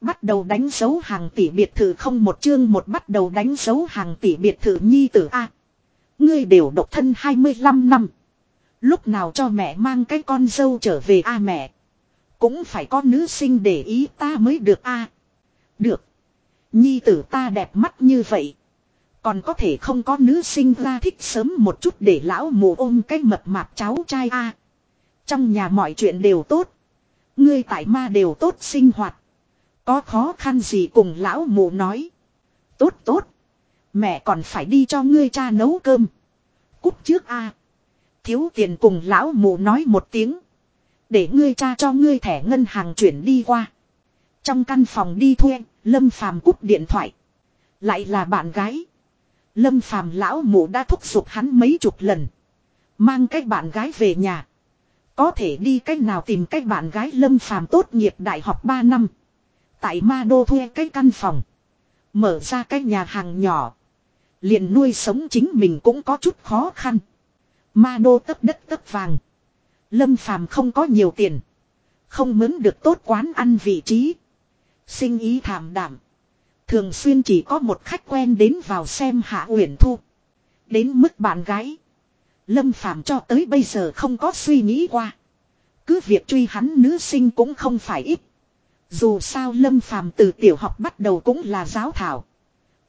Bắt đầu đánh dấu hàng tỷ biệt thự không một chương một bắt đầu đánh dấu hàng tỷ biệt thự nhi tử A. Ngươi đều độc thân 25 năm. Lúc nào cho mẹ mang cái con dâu trở về A mẹ. Cũng phải có nữ sinh để ý ta mới được A. Được. Nhi tử ta đẹp mắt như vậy. Còn có thể không có nữ sinh ra thích sớm một chút để lão mù ôm cái mập mạp cháu trai A. Trong nhà mọi chuyện đều tốt. Ngươi tại ma đều tốt sinh hoạt. Có khó khăn gì cùng lão mù nói. Tốt tốt. Mẹ còn phải đi cho ngươi cha nấu cơm. Cúp trước a Thiếu tiền cùng lão mù nói một tiếng. Để ngươi cha cho ngươi thẻ ngân hàng chuyển đi qua. Trong căn phòng đi thuê, Lâm Phàm cúp điện thoại. Lại là bạn gái. Lâm Phàm lão mụ đã thúc giục hắn mấy chục lần. Mang cái bạn gái về nhà. Có thể đi cách nào tìm cách bạn gái Lâm Phàm tốt nghiệp đại học 3 năm. Tại Ma Đô thuê cái căn phòng. Mở ra cái nhà hàng nhỏ. liền nuôi sống chính mình cũng có chút khó khăn. Ma Đô tấp đất tấp vàng. Lâm Phàm không có nhiều tiền. Không mướn được tốt quán ăn vị trí. Sinh ý thảm đảm. Thường xuyên chỉ có một khách quen đến vào xem Hạ Uyển Thu. Đến mức bạn gái. Lâm Phàm cho tới bây giờ không có suy nghĩ qua. Cứ việc truy hắn nữ sinh cũng không phải ít. Dù sao Lâm Phàm từ tiểu học bắt đầu cũng là giáo thảo.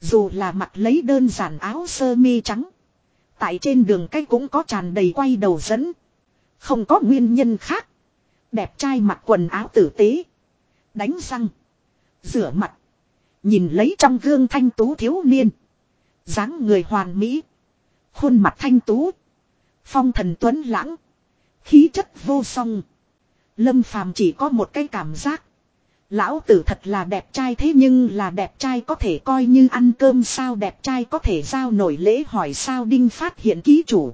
Dù là mặc lấy đơn giản áo sơ mi trắng. Tại trên đường cách cũng có tràn đầy quay đầu dẫn. Không có nguyên nhân khác. Đẹp trai mặc quần áo tử tế. Đánh răng. Rửa mặt. Nhìn lấy trong gương thanh tú thiếu niên. dáng người hoàn mỹ. Khuôn mặt thanh tú. Phong thần tuấn lãng. Khí chất vô song. Lâm phàm chỉ có một cái cảm giác. Lão tử thật là đẹp trai thế nhưng là đẹp trai có thể coi như ăn cơm sao đẹp trai có thể giao nổi lễ hỏi sao đinh phát hiện ký chủ.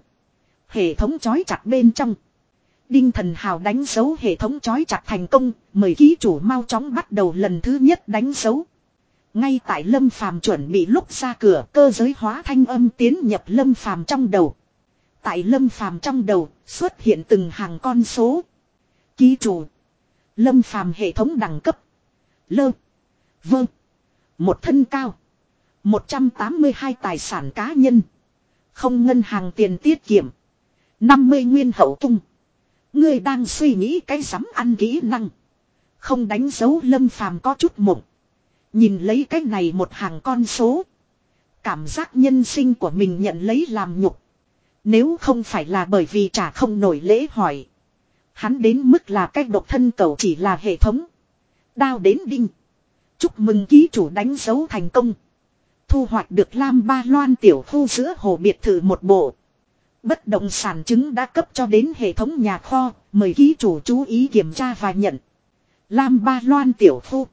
Hệ thống chói chặt bên trong. Đinh thần hào đánh dấu hệ thống chói chặt thành công, mời ký chủ mau chóng bắt đầu lần thứ nhất đánh dấu. Ngay tại lâm phàm chuẩn bị lúc ra cửa cơ giới hóa thanh âm tiến nhập lâm phàm trong đầu. Tại lâm phàm trong đầu xuất hiện từng hàng con số. Ký chủ. Lâm phàm hệ thống đẳng cấp. Lơ. Vơ. Một thân cao. 182 tài sản cá nhân. Không ngân hàng tiền tiết kiệm. 50 nguyên hậu cung. Người đang suy nghĩ cái sắm ăn kỹ năng. Không đánh dấu lâm phàm có chút mộng. Nhìn lấy cái này một hàng con số. Cảm giác nhân sinh của mình nhận lấy làm nhục. Nếu không phải là bởi vì trả không nổi lễ hỏi. Hắn đến mức là cách độc thân cầu chỉ là hệ thống. Đao đến đinh. Chúc mừng ký chủ đánh dấu thành công. Thu hoạch được Lam Ba Loan tiểu khu giữa hồ biệt thự một bộ. Bất động sản chứng đã cấp cho đến hệ thống nhà kho, mời ký chủ chú ý kiểm tra và nhận. Lam Ba Loan tiểu khu.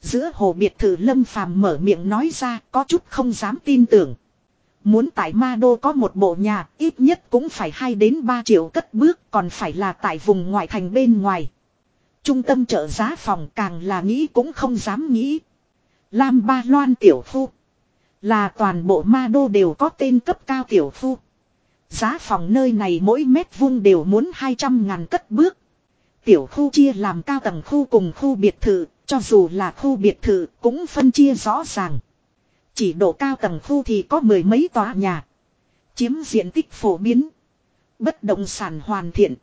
Giữa hồ biệt thự Lâm Phàm mở miệng nói ra có chút không dám tin tưởng. Muốn tại Ma Đô có một bộ nhà ít nhất cũng phải 2 đến 3 triệu cất bước còn phải là tại vùng ngoại thành bên ngoài. Trung tâm trợ giá phòng càng là nghĩ cũng không dám nghĩ. Lam Ba Loan tiểu khu. Là toàn bộ Ma Đô đều có tên cấp cao tiểu khu. Giá phòng nơi này mỗi mét vuông đều muốn 200 ngàn cất bước. Tiểu khu chia làm cao tầng khu cùng khu biệt thự, cho dù là khu biệt thự cũng phân chia rõ ràng. Chỉ độ cao tầng khu thì có mười mấy tòa nhà. Chiếm diện tích phổ biến. Bất động sản hoàn thiện.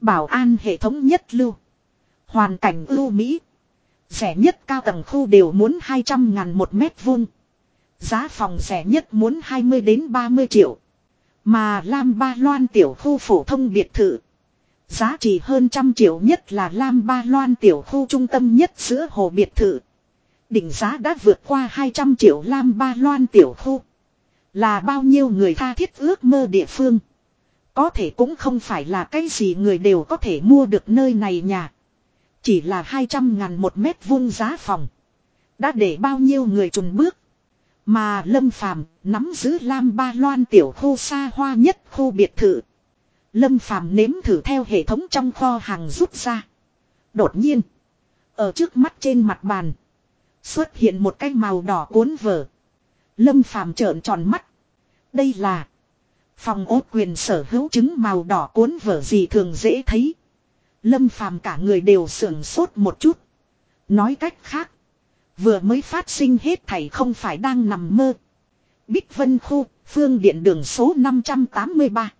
Bảo an hệ thống nhất lưu. Hoàn cảnh ưu mỹ. Rẻ nhất cao tầng khu đều muốn 200 ngàn một mét vuông. Giá phòng rẻ nhất muốn 20 đến 30 triệu. Mà Lam Ba Loan tiểu khu phổ thông biệt thự. Giá trị hơn trăm triệu nhất là Lam Ba Loan tiểu khu trung tâm nhất giữa hồ biệt thự. Đỉnh giá đã vượt qua 200 triệu Lam Ba Loan tiểu khu. Là bao nhiêu người tha thiết ước mơ địa phương. Có thể cũng không phải là cái gì người đều có thể mua được nơi này nhà. Chỉ là 200 ngàn một mét vuông giá phòng. Đã để bao nhiêu người trùng bước. Mà Lâm Phàm nắm giữ Lam Ba Loan tiểu khu xa hoa nhất khu biệt thự. Lâm Phàm nếm thử theo hệ thống trong kho hàng rút ra. Đột nhiên, ở trước mắt trên mặt bàn, xuất hiện một cái màu đỏ cuốn vở. Lâm Phàm trợn tròn mắt. Đây là phòng ốt quyền sở hữu chứng màu đỏ cuốn vở gì thường dễ thấy. Lâm Phàm cả người đều sưởng sốt một chút. Nói cách khác, Vừa mới phát sinh hết thảy không phải đang nằm mơ. Bích Vân Khu, phương điện đường số 583.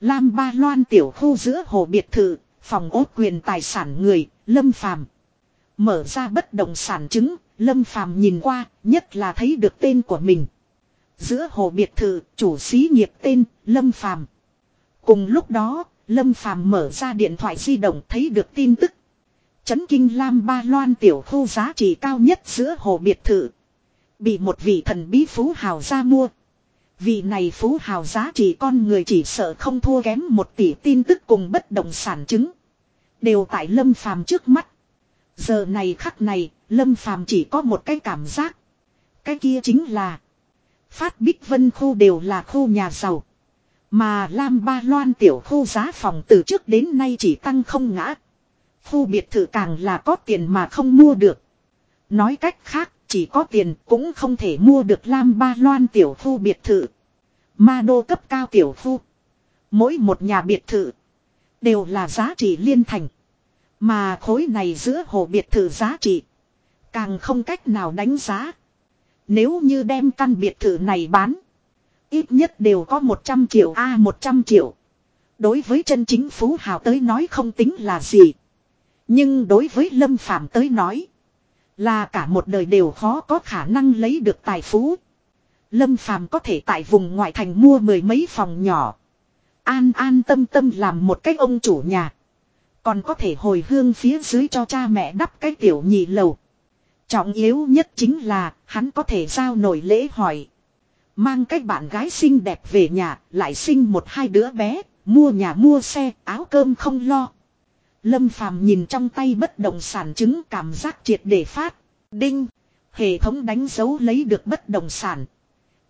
Lam Ba Loan tiểu khu giữa hồ biệt thự, phòng ốt quyền tài sản người, Lâm Phàm Mở ra bất động sản chứng, Lâm Phàm nhìn qua, nhất là thấy được tên của mình. Giữa hồ biệt thự, chủ xí nghiệp tên, Lâm Phàm Cùng lúc đó, Lâm Phàm mở ra điện thoại di động thấy được tin tức. Chấn kinh Lam Ba Loan tiểu khu giá trị cao nhất giữa hồ biệt thự. Bị một vị thần bí phú hào ra mua. Vị này phú hào giá trị con người chỉ sợ không thua kém một tỷ tin tức cùng bất động sản chứng. Đều tại Lâm Phàm trước mắt. Giờ này khắc này, Lâm Phàm chỉ có một cái cảm giác. Cái kia chính là. Phát Bích Vân khu đều là khu nhà giàu. Mà Lam Ba Loan tiểu khu giá phòng từ trước đến nay chỉ tăng không ngã. Khu biệt thự càng là có tiền mà không mua được. Nói cách khác, chỉ có tiền cũng không thể mua được Lam Ba Loan tiểu khu biệt thự. Ma đô cấp cao tiểu khu. Mỗi một nhà biệt thự đều là giá trị liên thành. Mà khối này giữa hồ biệt thự giá trị càng không cách nào đánh giá. Nếu như đem căn biệt thự này bán, ít nhất đều có 100 triệu a à, 100 triệu. Đối với chân chính phú hào tới nói không tính là gì. Nhưng đối với Lâm Phàm tới nói, là cả một đời đều khó có khả năng lấy được tài phú. Lâm Phàm có thể tại vùng ngoại thành mua mười mấy phòng nhỏ. An an tâm tâm làm một cái ông chủ nhà. Còn có thể hồi hương phía dưới cho cha mẹ đắp cái tiểu nhị lầu. Trọng yếu nhất chính là hắn có thể giao nổi lễ hỏi. Mang cái bạn gái xinh đẹp về nhà, lại sinh một hai đứa bé, mua nhà mua xe, áo cơm không lo. Lâm Phàm nhìn trong tay bất động sản chứng cảm giác triệt để phát. Đinh. Hệ thống đánh dấu lấy được bất động sản.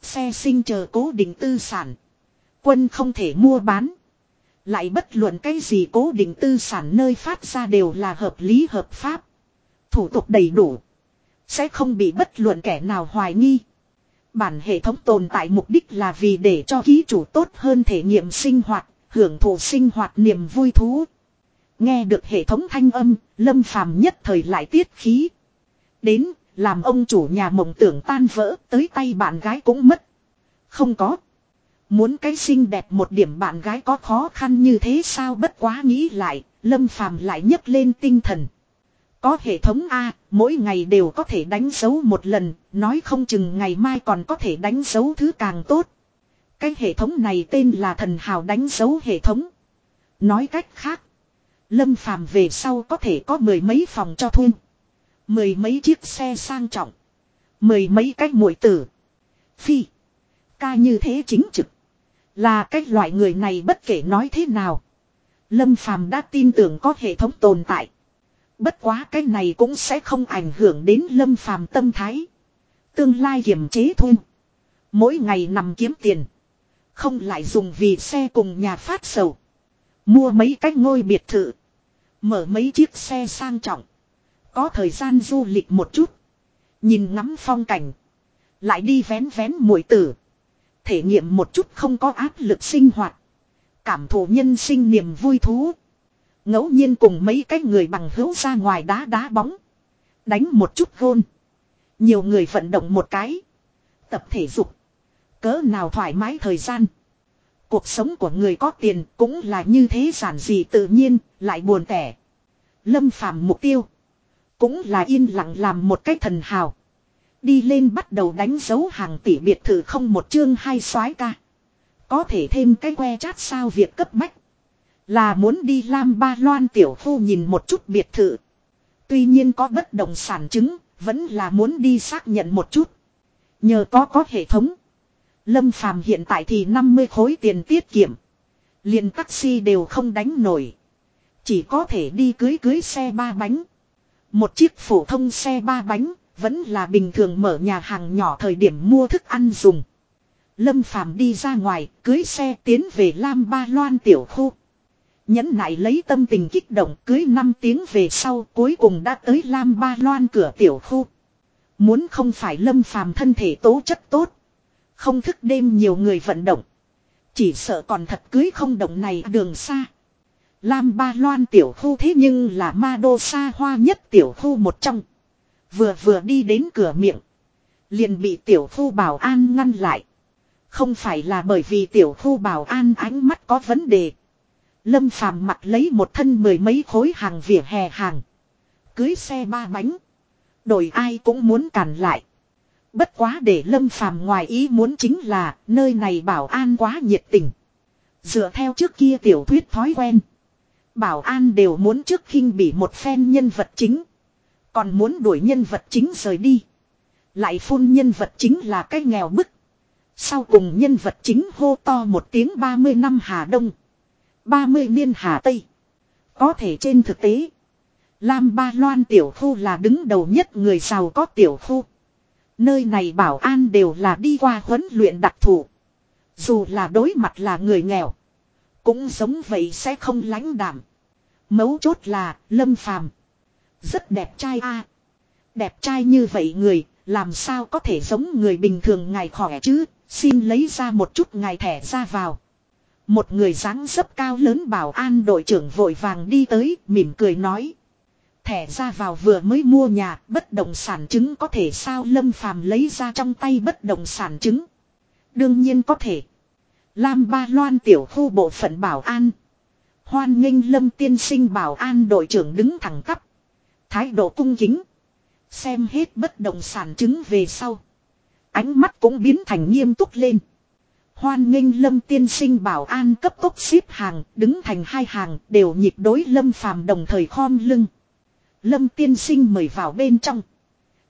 Xe sinh chờ cố định tư sản. Quân không thể mua bán. Lại bất luận cái gì cố định tư sản nơi phát ra đều là hợp lý hợp pháp. Thủ tục đầy đủ. Sẽ không bị bất luận kẻ nào hoài nghi. Bản hệ thống tồn tại mục đích là vì để cho ký chủ tốt hơn thể nghiệm sinh hoạt, hưởng thụ sinh hoạt niềm vui thú. Nghe được hệ thống thanh âm, lâm phàm nhất thời lại tiết khí. Đến, làm ông chủ nhà mộng tưởng tan vỡ, tới tay bạn gái cũng mất. Không có. Muốn cái xinh đẹp một điểm bạn gái có khó khăn như thế sao bất quá nghĩ lại, lâm phàm lại nhấc lên tinh thần. Có hệ thống A, mỗi ngày đều có thể đánh dấu một lần, nói không chừng ngày mai còn có thể đánh dấu thứ càng tốt. Cái hệ thống này tên là thần hào đánh dấu hệ thống. Nói cách khác, Lâm Phàm về sau có thể có mười mấy phòng cho thuê. Mười mấy chiếc xe sang trọng. Mười mấy cách muội tử. Phi. Ca như thế chính trực. Là cách loại người này bất kể nói thế nào. Lâm Phàm đã tin tưởng có hệ thống tồn tại. Bất quá cái này cũng sẽ không ảnh hưởng đến Lâm Phàm tâm thái. Tương lai kiềm chế thôi. Mỗi ngày nằm kiếm tiền. Không lại dùng vì xe cùng nhà phát sầu. Mua mấy cách ngôi biệt thự. Mở mấy chiếc xe sang trọng. Có thời gian du lịch một chút. Nhìn ngắm phong cảnh. Lại đi vén vén mũi tử. Thể nghiệm một chút không có áp lực sinh hoạt. Cảm thụ nhân sinh niềm vui thú ngẫu nhiên cùng mấy cái người bằng hữu ra ngoài đá đá bóng. Đánh một chút gôn. Nhiều người vận động một cái. Tập thể dục. Cỡ nào thoải mái thời gian. Cuộc sống của người có tiền cũng là như thế giản dị tự nhiên, lại buồn tẻ. Lâm phàm mục tiêu. Cũng là yên lặng làm một cái thần hào. Đi lên bắt đầu đánh dấu hàng tỷ biệt thự không một chương hai soái ca. Có thể thêm cái que chát sao việc cấp bách. Là muốn đi Lam Ba Loan tiểu khu nhìn một chút biệt thự. Tuy nhiên có bất động sản chứng, vẫn là muốn đi xác nhận một chút. Nhờ có có hệ thống. Lâm Phàm hiện tại thì 50 khối tiền tiết kiệm. liền taxi đều không đánh nổi. Chỉ có thể đi cưới cưới xe ba bánh. Một chiếc phổ thông xe ba bánh, vẫn là bình thường mở nhà hàng nhỏ thời điểm mua thức ăn dùng. Lâm Phàm đi ra ngoài, cưới xe tiến về Lam Ba Loan tiểu khu. Nhẫn nại lấy tâm tình kích động cưới 5 tiếng về sau cuối cùng đã tới Lam Ba Loan cửa tiểu khu. Muốn không phải Lâm Phàm thân thể tố chất tốt. Không thức đêm nhiều người vận động. Chỉ sợ còn thật cưới không động này đường xa. Lam Ba Loan tiểu khu thế nhưng là ma đô xa hoa nhất tiểu khu một trong. Vừa vừa đi đến cửa miệng. Liền bị tiểu thu bảo an ngăn lại. Không phải là bởi vì tiểu thu bảo an ánh mắt có vấn đề. Lâm phàm mặc lấy một thân mười mấy khối hàng vỉa hè hàng. Cưới xe ba bánh. Đổi ai cũng muốn cản lại. Bất quá để lâm phàm ngoài ý muốn chính là, nơi này bảo an quá nhiệt tình. Dựa theo trước kia tiểu thuyết thói quen. Bảo an đều muốn trước khinh bị một phen nhân vật chính. Còn muốn đuổi nhân vật chính rời đi. Lại phun nhân vật chính là cái nghèo bức. Sau cùng nhân vật chính hô to một tiếng 30 năm Hà Đông. 30 niên Hà Tây. Có thể trên thực tế. Lam Ba Loan tiểu khu là đứng đầu nhất người giàu có tiểu khu. Nơi này bảo an đều là đi qua huấn luyện đặc thù. Dù là đối mặt là người nghèo. Cũng giống vậy sẽ không lãnh đảm. Mấu chốt là Lâm Phàm Rất đẹp trai a Đẹp trai như vậy người, làm sao có thể giống người bình thường ngài khỏe chứ Xin lấy ra một chút ngài thẻ ra vào một người dáng dấp cao lớn bảo an đội trưởng vội vàng đi tới, mỉm cười nói Thẻ ra vào vừa mới mua nhà, bất động sản chứng có thể sao Lâm Phàm lấy ra trong tay bất động sản chứng Đương nhiên có thể Lam Ba Loan tiểu khu bộ phận bảo an. Hoan nghênh Lâm tiên sinh bảo an đội trưởng đứng thẳng tắp. Thái độ cung kính. Xem hết bất động sản chứng về sau. Ánh mắt cũng biến thành nghiêm túc lên. Hoan nghênh Lâm tiên sinh bảo an cấp tốc xếp hàng, đứng thành hai hàng, đều nhịp đối Lâm phàm đồng thời khom lưng. Lâm tiên sinh mời vào bên trong.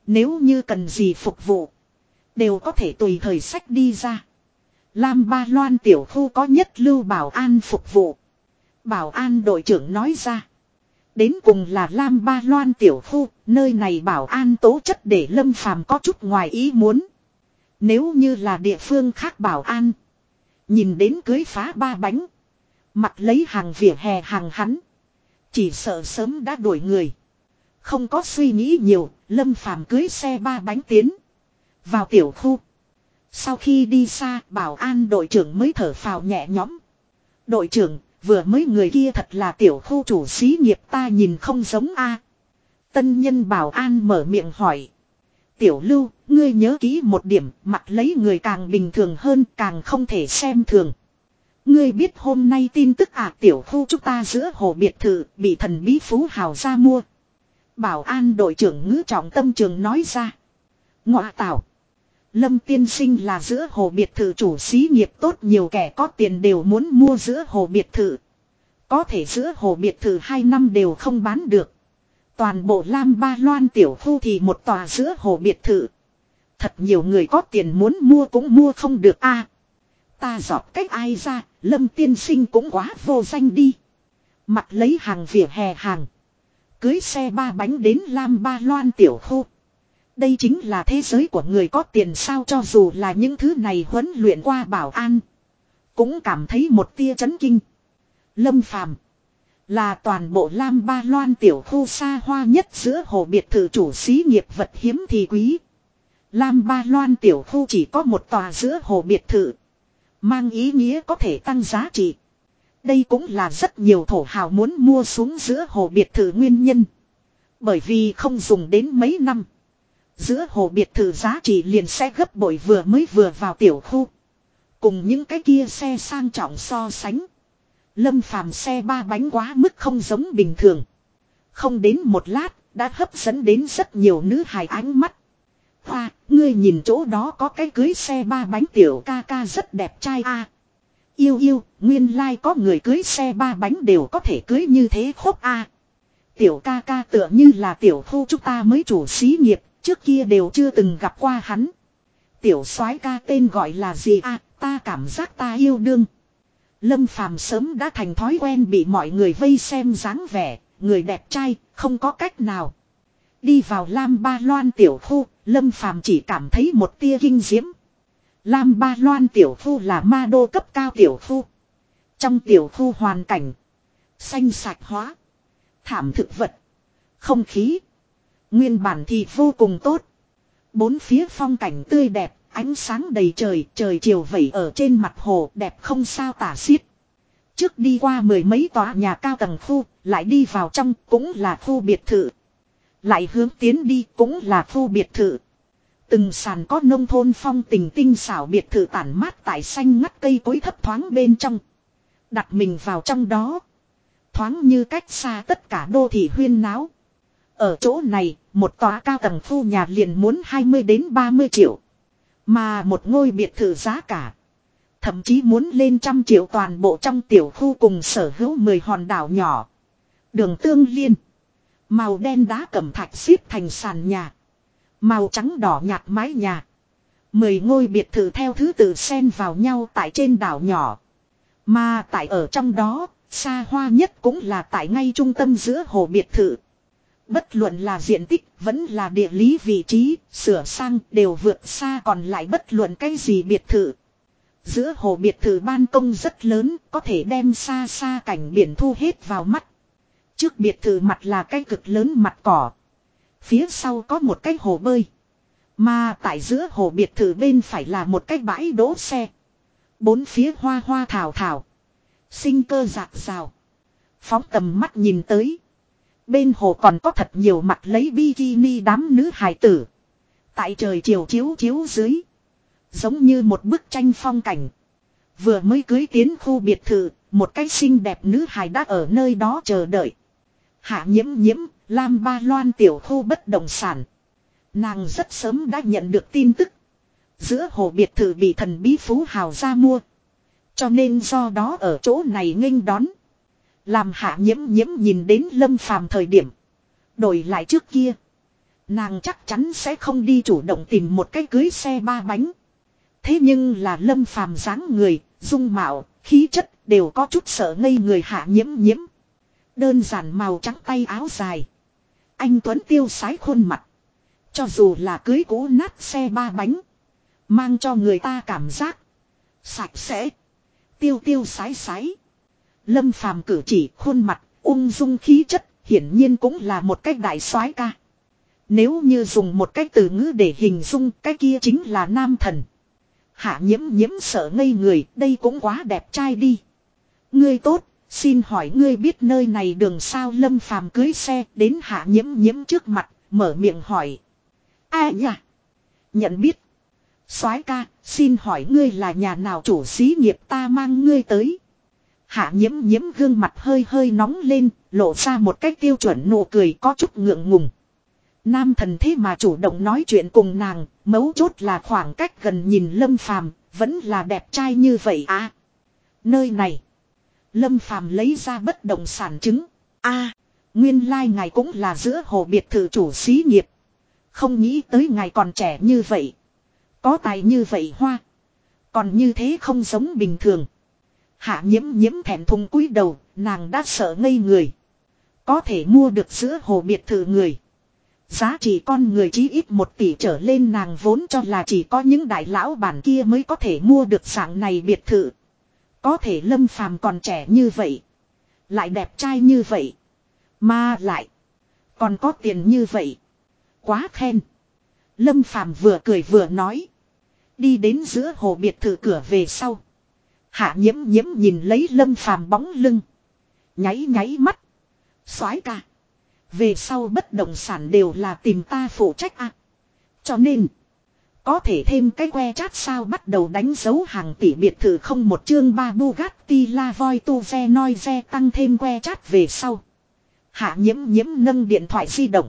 Nếu như cần gì phục vụ, đều có thể tùy thời sách đi ra. Lam Ba Loan tiểu khu có nhất lưu bảo an phục vụ. Bảo an đội trưởng nói ra. Đến cùng là Lam Ba Loan tiểu khu, nơi này bảo an tố chất để Lâm Phàm có chút ngoài ý muốn. Nếu như là địa phương khác bảo an. Nhìn đến cưới phá ba bánh. Mặt lấy hàng vỉa hè hàng hắn. Chỉ sợ sớm đã đuổi người. Không có suy nghĩ nhiều, Lâm Phàm cưới xe ba bánh tiến. Vào tiểu khu. Sau khi đi xa, bảo an đội trưởng mới thở phào nhẹ nhõm. Đội trưởng, vừa mới người kia thật là tiểu khu chủ xí nghiệp ta nhìn không giống a. Tân nhân bảo an mở miệng hỏi. Tiểu lưu, ngươi nhớ kỹ một điểm, mặt lấy người càng bình thường hơn, càng không thể xem thường. Ngươi biết hôm nay tin tức à tiểu khu chúng ta giữa hồ biệt thự, bị thần bí phú hào ra mua. Bảo an đội trưởng ngữ trọng tâm trường nói ra. Ngọa tạo. Lâm tiên sinh là giữa hồ biệt thự chủ xí nghiệp tốt nhiều kẻ có tiền đều muốn mua giữa hồ biệt thự. Có thể giữa hồ biệt thự 2 năm đều không bán được. Toàn bộ Lam Ba Loan tiểu khu thì một tòa giữa hồ biệt thự. Thật nhiều người có tiền muốn mua cũng mua không được a. ta giọt cách ai ra, Lâm tiên sinh cũng quá vô danh đi. Mặt lấy hàng vỉa hè hàng. Cưới xe ba bánh đến Lam Ba Loan tiểu khu. Đây chính là thế giới của người có tiền sao cho dù là những thứ này huấn luyện qua bảo an. Cũng cảm thấy một tia chấn kinh. Lâm Phàm là toàn bộ Lam Ba Loan tiểu khu xa hoa nhất giữa hồ biệt thự chủ xí nghiệp vật hiếm thì quý. Lam Ba Loan tiểu khu chỉ có một tòa giữa hồ biệt thự. Mang ý nghĩa có thể tăng giá trị. Đây cũng là rất nhiều thổ hào muốn mua xuống giữa hồ biệt thự nguyên nhân. Bởi vì không dùng đến mấy năm. Giữa hồ biệt thự giá trị liền sẽ gấp bội vừa mới vừa vào tiểu khu. Cùng những cái kia xe sang trọng so sánh. Lâm phàm xe ba bánh quá mức không giống bình thường. Không đến một lát, đã hấp dẫn đến rất nhiều nữ hài ánh mắt. Hoa, ngươi nhìn chỗ đó có cái cưới xe ba bánh tiểu ca ca rất đẹp trai a. Yêu yêu, nguyên lai like có người cưới xe ba bánh đều có thể cưới như thế khốc a. Tiểu ca ca tựa như là tiểu khu chúng ta mới chủ xí nghiệp, Trước kia đều chưa từng gặp qua hắn. Tiểu soái ca tên gọi là gì à, ta cảm giác ta yêu đương. Lâm Phàm sớm đã thành thói quen bị mọi người vây xem dáng vẻ, người đẹp trai, không có cách nào. Đi vào Lam Ba Loan tiểu khu, Lâm Phàm chỉ cảm thấy một tia kinh diễm. Lam Ba Loan tiểu khu là ma đô cấp cao tiểu khu. Trong tiểu khu hoàn cảnh, xanh sạch hóa, thảm thực vật, không khí, Nguyên bản thì vô cùng tốt. Bốn phía phong cảnh tươi đẹp, ánh sáng đầy trời, trời chiều vẩy ở trên mặt hồ đẹp không sao tả xiết. Trước đi qua mười mấy tòa nhà cao tầng khu, lại đi vào trong cũng là khu biệt thự. Lại hướng tiến đi cũng là khu biệt thự. Từng sàn có nông thôn phong tình tinh xảo biệt thự tản mát tại xanh ngắt cây cối thấp thoáng bên trong. Đặt mình vào trong đó. Thoáng như cách xa tất cả đô thị huyên náo. Ở chỗ này, một tòa cao tầng khu nhà liền muốn 20 đến 30 triệu. Mà một ngôi biệt thự giá cả. Thậm chí muốn lên trăm triệu toàn bộ trong tiểu khu cùng sở hữu 10 hòn đảo nhỏ. Đường tương liên. Màu đen đá cẩm thạch xếp thành sàn nhà. Màu trắng đỏ nhạt mái nhà. Mười ngôi biệt thự theo thứ tự xen vào nhau tại trên đảo nhỏ. Mà tại ở trong đó, xa hoa nhất cũng là tại ngay trung tâm giữa hồ biệt thự. Bất luận là diện tích, vẫn là địa lý vị trí, sửa sang đều vượt xa còn lại bất luận cái gì biệt thự. Giữa hồ biệt thự ban công rất lớn, có thể đem xa xa cảnh biển thu hết vào mắt. Trước biệt thự mặt là cái cực lớn mặt cỏ. Phía sau có một cái hồ bơi. Mà tại giữa hồ biệt thự bên phải là một cái bãi đỗ xe. Bốn phía hoa hoa thảo thảo. Sinh cơ rạc rào. Phóng tầm mắt nhìn tới. Bên hồ còn có thật nhiều mặt lấy bikini đám nữ hài tử. Tại trời chiều chiếu chiếu dưới. Giống như một bức tranh phong cảnh. Vừa mới cưới tiến khu biệt thự, một cái xinh đẹp nữ hài đã ở nơi đó chờ đợi. Hạ nhiễm nhiễm, Lam Ba Loan tiểu khu bất động sản. Nàng rất sớm đã nhận được tin tức. Giữa hồ biệt thự bị thần bí phú hào ra mua. Cho nên do đó ở chỗ này nghênh đón. Làm hạ nhiễm nhiễm nhìn đến lâm phàm thời điểm. Đổi lại trước kia. Nàng chắc chắn sẽ không đi chủ động tìm một cái cưới xe ba bánh. Thế nhưng là lâm phàm dáng người, dung mạo, khí chất đều có chút sợ ngây người hạ nhiễm nhiễm. Đơn giản màu trắng tay áo dài. Anh Tuấn tiêu sái khuôn mặt. Cho dù là cưới cũ nát xe ba bánh. Mang cho người ta cảm giác. Sạch sẽ. Tiêu tiêu sái sái. Lâm phàm cử chỉ khuôn mặt, ung dung khí chất, hiển nhiên cũng là một cách đại soái ca. Nếu như dùng một cách từ ngữ để hình dung cái kia chính là nam thần. Hạ nhiễm nhiễm sợ ngây người, đây cũng quá đẹp trai đi. Ngươi tốt, xin hỏi ngươi biết nơi này đường sao lâm phàm cưới xe đến hạ nhiễm nhiễm trước mặt, mở miệng hỏi. A à Nhận biết. soái ca, xin hỏi ngươi là nhà nào chủ xí nghiệp ta mang ngươi tới. Hạ nhiễm nhiễm gương mặt hơi hơi nóng lên, lộ ra một cách tiêu chuẩn nụ cười có chút ngượng ngùng. Nam thần thế mà chủ động nói chuyện cùng nàng, mấu chốt là khoảng cách gần nhìn lâm phàm, vẫn là đẹp trai như vậy à. Nơi này, lâm phàm lấy ra bất động sản chứng. a nguyên lai like ngài cũng là giữa hồ biệt thự chủ xí nghiệp. Không nghĩ tới ngài còn trẻ như vậy. Có tài như vậy hoa. Còn như thế không giống bình thường. Hạ nhiễm nhiễm thẹn thùng cúi đầu, nàng đã sợ ngây người. Có thể mua được giữa hồ biệt thự người. Giá trị con người chí ít một tỷ trở lên nàng vốn cho là chỉ có những đại lão bản kia mới có thể mua được dạng này biệt thự. Có thể lâm phàm còn trẻ như vậy. Lại đẹp trai như vậy. Mà lại. Còn có tiền như vậy. Quá khen. Lâm phàm vừa cười vừa nói. Đi đến giữa hồ biệt thự cửa về sau. Hạ nhiễm nhiễm nhìn lấy lâm phàm bóng lưng. Nháy nháy mắt. soái ca. Về sau bất động sản đều là tìm ta phụ trách à. Cho nên. Có thể thêm cái que chát sao bắt đầu đánh dấu hàng tỷ biệt thự không một chương ba Bugatti La Voi tu ve noi ve tăng thêm que chát về sau. Hạ nhiễm nhiễm nâng điện thoại di động.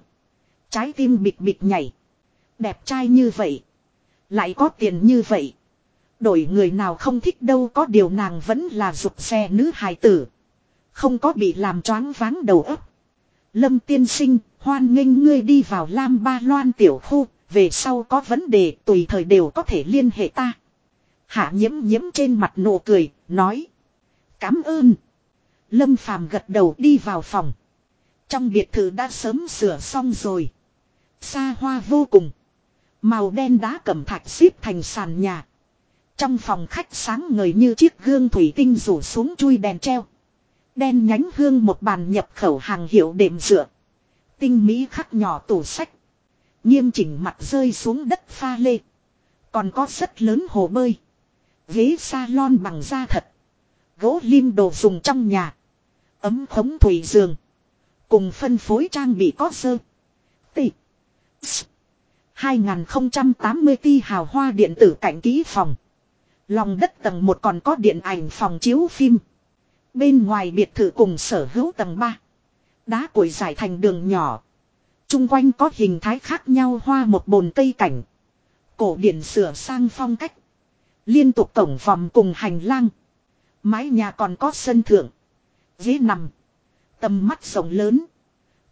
Trái tim bịch bịch nhảy. Đẹp trai như vậy. Lại có tiền như vậy. Đổi người nào không thích đâu có điều nàng vẫn là rụt xe nữ hài tử. Không có bị làm choáng váng đầu óc. Lâm tiên sinh, hoan nghênh ngươi đi vào Lam Ba Loan tiểu khu, về sau có vấn đề tùy thời đều có thể liên hệ ta. Hạ nhiễm nhiễm trên mặt nụ cười, nói. Cám ơn. Lâm phàm gật đầu đi vào phòng. Trong biệt thự đã sớm sửa xong rồi. Xa hoa vô cùng. Màu đen đá cẩm thạch xếp thành sàn nhà. Trong phòng khách sáng ngời như chiếc gương thủy tinh rủ xuống chui đèn treo. Đen nhánh hương một bàn nhập khẩu hàng hiệu đệm dựa. Tinh mỹ khắc nhỏ tủ sách. Nghiêm chỉnh mặt rơi xuống đất pha lê. Còn có rất lớn hồ bơi. Ghế salon bằng da thật. Gỗ lim đồ dùng trong nhà. Ấm khống thủy giường. Cùng phân phối trang bị có sơ. 2080 ti hào hoa điện tử cảnh ký phòng. Lòng đất tầng 1 còn có điện ảnh phòng chiếu phim. Bên ngoài biệt thự cùng sở hữu tầng 3. Đá củi giải thành đường nhỏ. Trung quanh có hình thái khác nhau hoa một bồn cây cảnh. Cổ điển sửa sang phong cách. Liên tục cổng phòng cùng hành lang. Mái nhà còn có sân thượng. Ghế nằm. Tầm mắt rộng lớn.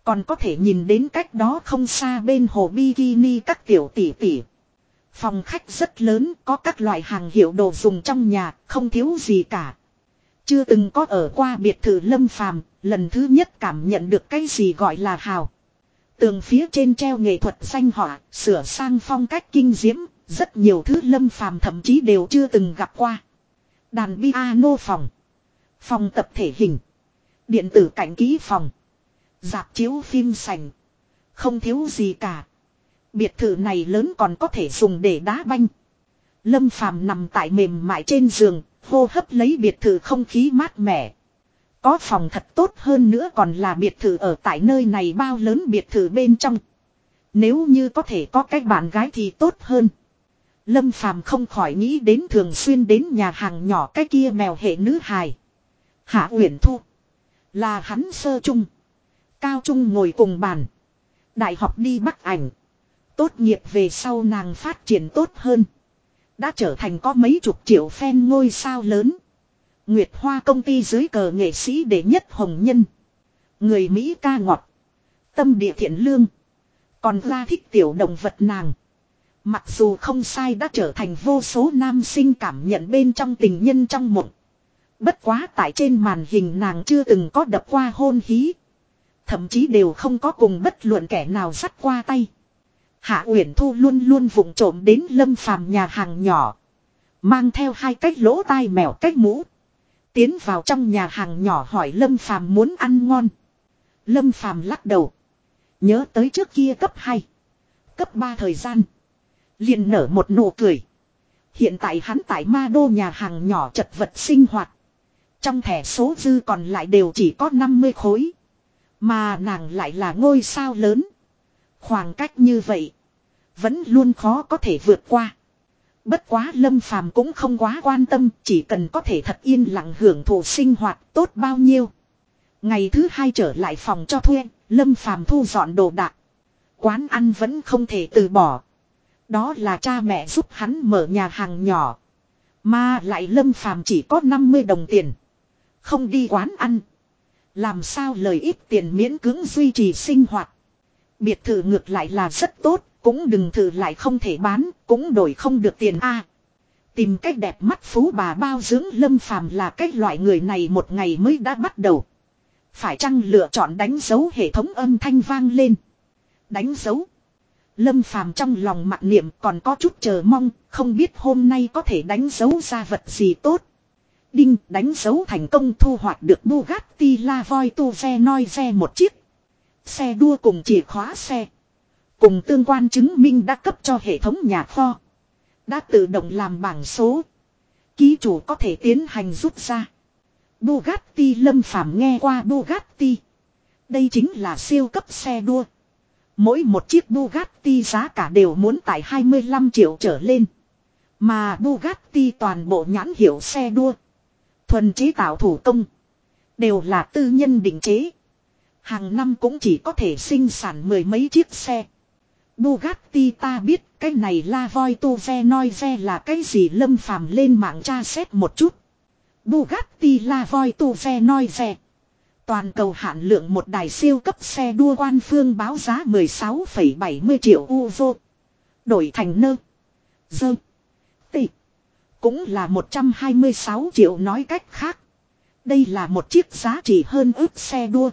Còn có thể nhìn đến cách đó không xa bên hồ bikini các tiểu tỷ tỷ. Phòng khách rất lớn, có các loại hàng hiệu đồ dùng trong nhà, không thiếu gì cả. Chưa từng có ở qua biệt thự lâm phàm, lần thứ nhất cảm nhận được cái gì gọi là hào. Tường phía trên treo nghệ thuật danh họa, sửa sang phong cách kinh diễm, rất nhiều thứ lâm phàm thậm chí đều chưa từng gặp qua. Đàn piano phòng, phòng tập thể hình, điện tử cảnh ký phòng, dạp chiếu phim sành, không thiếu gì cả. Biệt thự này lớn còn có thể dùng để đá banh. Lâm phàm nằm tại mềm mại trên giường, hô hấp lấy biệt thự không khí mát mẻ. Có phòng thật tốt hơn nữa còn là biệt thự ở tại nơi này bao lớn biệt thự bên trong. Nếu như có thể có cái bạn gái thì tốt hơn. Lâm Phàm không khỏi nghĩ đến thường xuyên đến nhà hàng nhỏ cái kia mèo hệ nữ hài. Hạ Uyển Thu. Là hắn sơ trung. Cao trung ngồi cùng bàn. Đại học đi bắt ảnh. Tốt nghiệp về sau nàng phát triển tốt hơn. Đã trở thành có mấy chục triệu fan ngôi sao lớn. Nguyệt Hoa công ty dưới cờ nghệ sĩ đệ nhất hồng nhân. Người Mỹ ca ngọt. Tâm địa thiện lương. Còn ra thích tiểu động vật nàng. Mặc dù không sai đã trở thành vô số nam sinh cảm nhận bên trong tình nhân trong mộng. Bất quá tại trên màn hình nàng chưa từng có đập qua hôn hí. Thậm chí đều không có cùng bất luận kẻ nào dắt qua tay. Hạ Uyển Thu luôn luôn vụng trộm đến lâm phàm nhà hàng nhỏ. Mang theo hai cách lỗ tai mèo cách mũ. Tiến vào trong nhà hàng nhỏ hỏi lâm phàm muốn ăn ngon. Lâm phàm lắc đầu. Nhớ tới trước kia cấp 2. Cấp 3 thời gian. liền nở một nụ cười. Hiện tại hắn tại ma đô nhà hàng nhỏ chật vật sinh hoạt. Trong thẻ số dư còn lại đều chỉ có 50 khối. Mà nàng lại là ngôi sao lớn. Khoảng cách như vậy. Vẫn luôn khó có thể vượt qua. Bất quá lâm phàm cũng không quá quan tâm. Chỉ cần có thể thật yên lặng hưởng thụ sinh hoạt tốt bao nhiêu. Ngày thứ hai trở lại phòng cho thuê. Lâm phàm thu dọn đồ đạc. Quán ăn vẫn không thể từ bỏ. Đó là cha mẹ giúp hắn mở nhà hàng nhỏ. Mà lại lâm phàm chỉ có 50 đồng tiền. Không đi quán ăn. Làm sao lời ít tiền miễn cưỡng duy trì sinh hoạt. Biệt thự ngược lại là rất tốt, cũng đừng thử lại không thể bán, cũng đổi không được tiền a. tìm cách đẹp mắt phú bà bao dưỡng lâm phàm là cách loại người này một ngày mới đã bắt đầu. Phải chăng lựa chọn đánh dấu hệ thống âm thanh vang lên. Đánh dấu. Lâm phàm trong lòng mặt niệm còn có chút chờ mong, không biết hôm nay có thể đánh dấu ra vật gì tốt. Đinh đánh dấu thành công thu hoạch được Bugatti La Voi Tu Ve Noi Ve một chiếc. Xe đua cùng chìa khóa xe. Cùng tương quan chứng minh đã cấp cho hệ thống nhà kho. Đã tự động làm bảng số. Ký chủ có thể tiến hành rút ra. Bugatti lâm phàm nghe qua Bugatti. Đây chính là siêu cấp xe đua. Mỗi một chiếc Bugatti giá cả đều muốn tại 25 triệu trở lên. Mà Bugatti toàn bộ nhãn hiệu xe đua. Thuần chế tạo thủ công. Đều là tư nhân định chế. Hàng năm cũng chỉ có thể sinh sản mười mấy chiếc xe. Bugatti ta biết cái này la voi tu ve noi ve là cái gì lâm phàm lên mạng tra xét một chút. Bugatti la voi tu ve noi ve. Toàn cầu hạn lượng một đài siêu cấp xe đua quan phương báo giá 16,70 triệu euro Đổi thành nơ. Dơ. Tị. Cũng là 126 triệu nói cách khác. Đây là một chiếc giá trị hơn ước xe đua.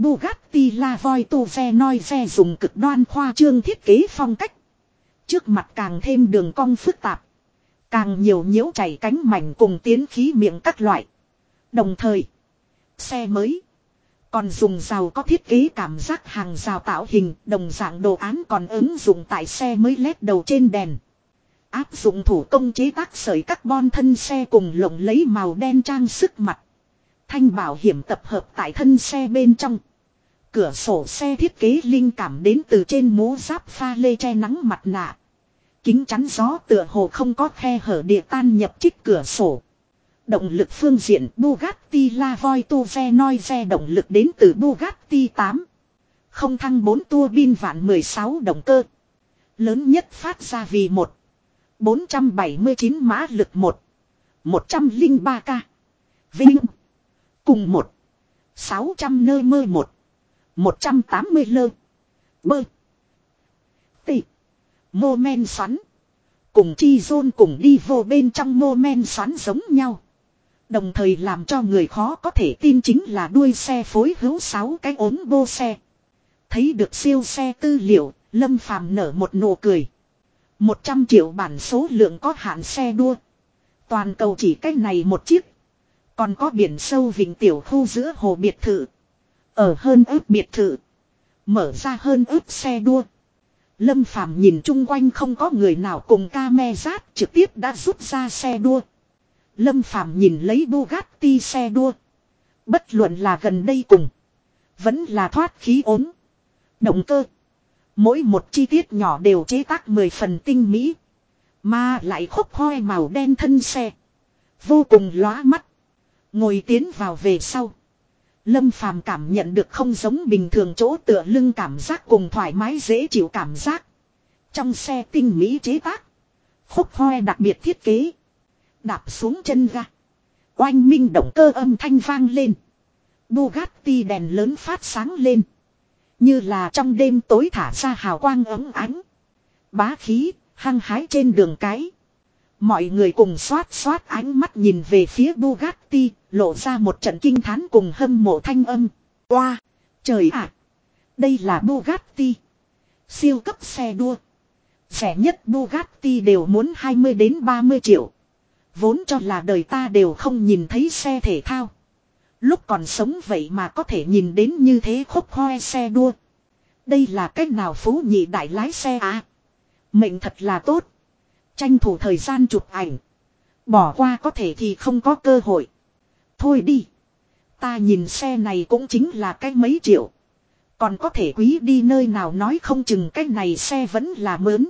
Bugatti La Voi Tu xe Noi xe dùng cực đoan khoa trương thiết kế phong cách. Trước mặt càng thêm đường cong phức tạp. Càng nhiều nhiễu chảy cánh mảnh cùng tiến khí miệng các loại. Đồng thời, xe mới. Còn dùng rào có thiết kế cảm giác hàng rào tạo hình, đồng dạng đồ án còn ứng dụng tại xe mới led đầu trên đèn. Áp dụng thủ công chế tác sợi carbon thân xe cùng lộng lấy màu đen trang sức mặt. Thanh bảo hiểm tập hợp tại thân xe bên trong. Cửa sổ xe thiết kế linh cảm đến từ trên mố giáp pha lê che nắng mặt nạ. Kính chắn gió tựa hồ không có khe hở địa tan nhập chích cửa sổ. Động lực phương diện, Bugatti La Voi Touve Noise động lực đến từ Bugatti 8. Không thăng 4 tua bin vạn 16 động cơ. Lớn nhất phát ra vì 1. 479 mã lực 1. 103k. Vinh. Cùng 1. 600 nơi mơ 1. 180 lơ. Bơ. Tị. Mô men xoắn. Cùng chi dôn cùng đi vô bên trong mô men xoắn giống nhau. Đồng thời làm cho người khó có thể tin chính là đuôi xe phối hữu sáu cái ốm bô xe. Thấy được siêu xe tư liệu, Lâm Phàm nở một nụ cười. 100 triệu bản số lượng có hạn xe đua. Toàn cầu chỉ cách này một chiếc. Còn có biển sâu vịnh tiểu khu giữa hồ biệt thự. Ở hơn ước biệt thự. Mở ra hơn ước xe đua. Lâm Phàm nhìn chung quanh không có người nào cùng ca me rát trực tiếp đã rút ra xe đua. Lâm Phàm nhìn lấy Bugatti xe đua. Bất luận là gần đây cùng. Vẫn là thoát khí ốm. Động cơ. Mỗi một chi tiết nhỏ đều chế tác 10 phần tinh mỹ. Mà lại khúc hoi màu đen thân xe. Vô cùng lóa mắt. Ngồi tiến vào về sau. Lâm phàm cảm nhận được không giống bình thường chỗ tựa lưng cảm giác cùng thoải mái dễ chịu cảm giác. Trong xe tinh mỹ chế tác. Khúc hoe đặc biệt thiết kế. Đạp xuống chân ga. Oanh minh động cơ âm thanh vang lên. Bugatti đèn lớn phát sáng lên. Như là trong đêm tối thả ra hào quang ấm ánh. Bá khí, hăng hái trên đường cái. Mọi người cùng xoát xoát ánh mắt nhìn về phía Bugatti, lộ ra một trận kinh thán cùng hâm mộ thanh âm. Oa! Trời ạ! đây là Bugatti. Siêu cấp xe đua. Rẻ nhất Bugatti đều muốn 20 đến 30 triệu. Vốn cho là đời ta đều không nhìn thấy xe thể thao. Lúc còn sống vậy mà có thể nhìn đến như thế khúc hoe xe đua. Đây là cách nào phú nhị đại lái xe à? Mệnh thật là tốt. Tranh thủ thời gian chụp ảnh. Bỏ qua có thể thì không có cơ hội. Thôi đi. Ta nhìn xe này cũng chính là cái mấy triệu. Còn có thể quý đi nơi nào nói không chừng cái này xe vẫn là mớn.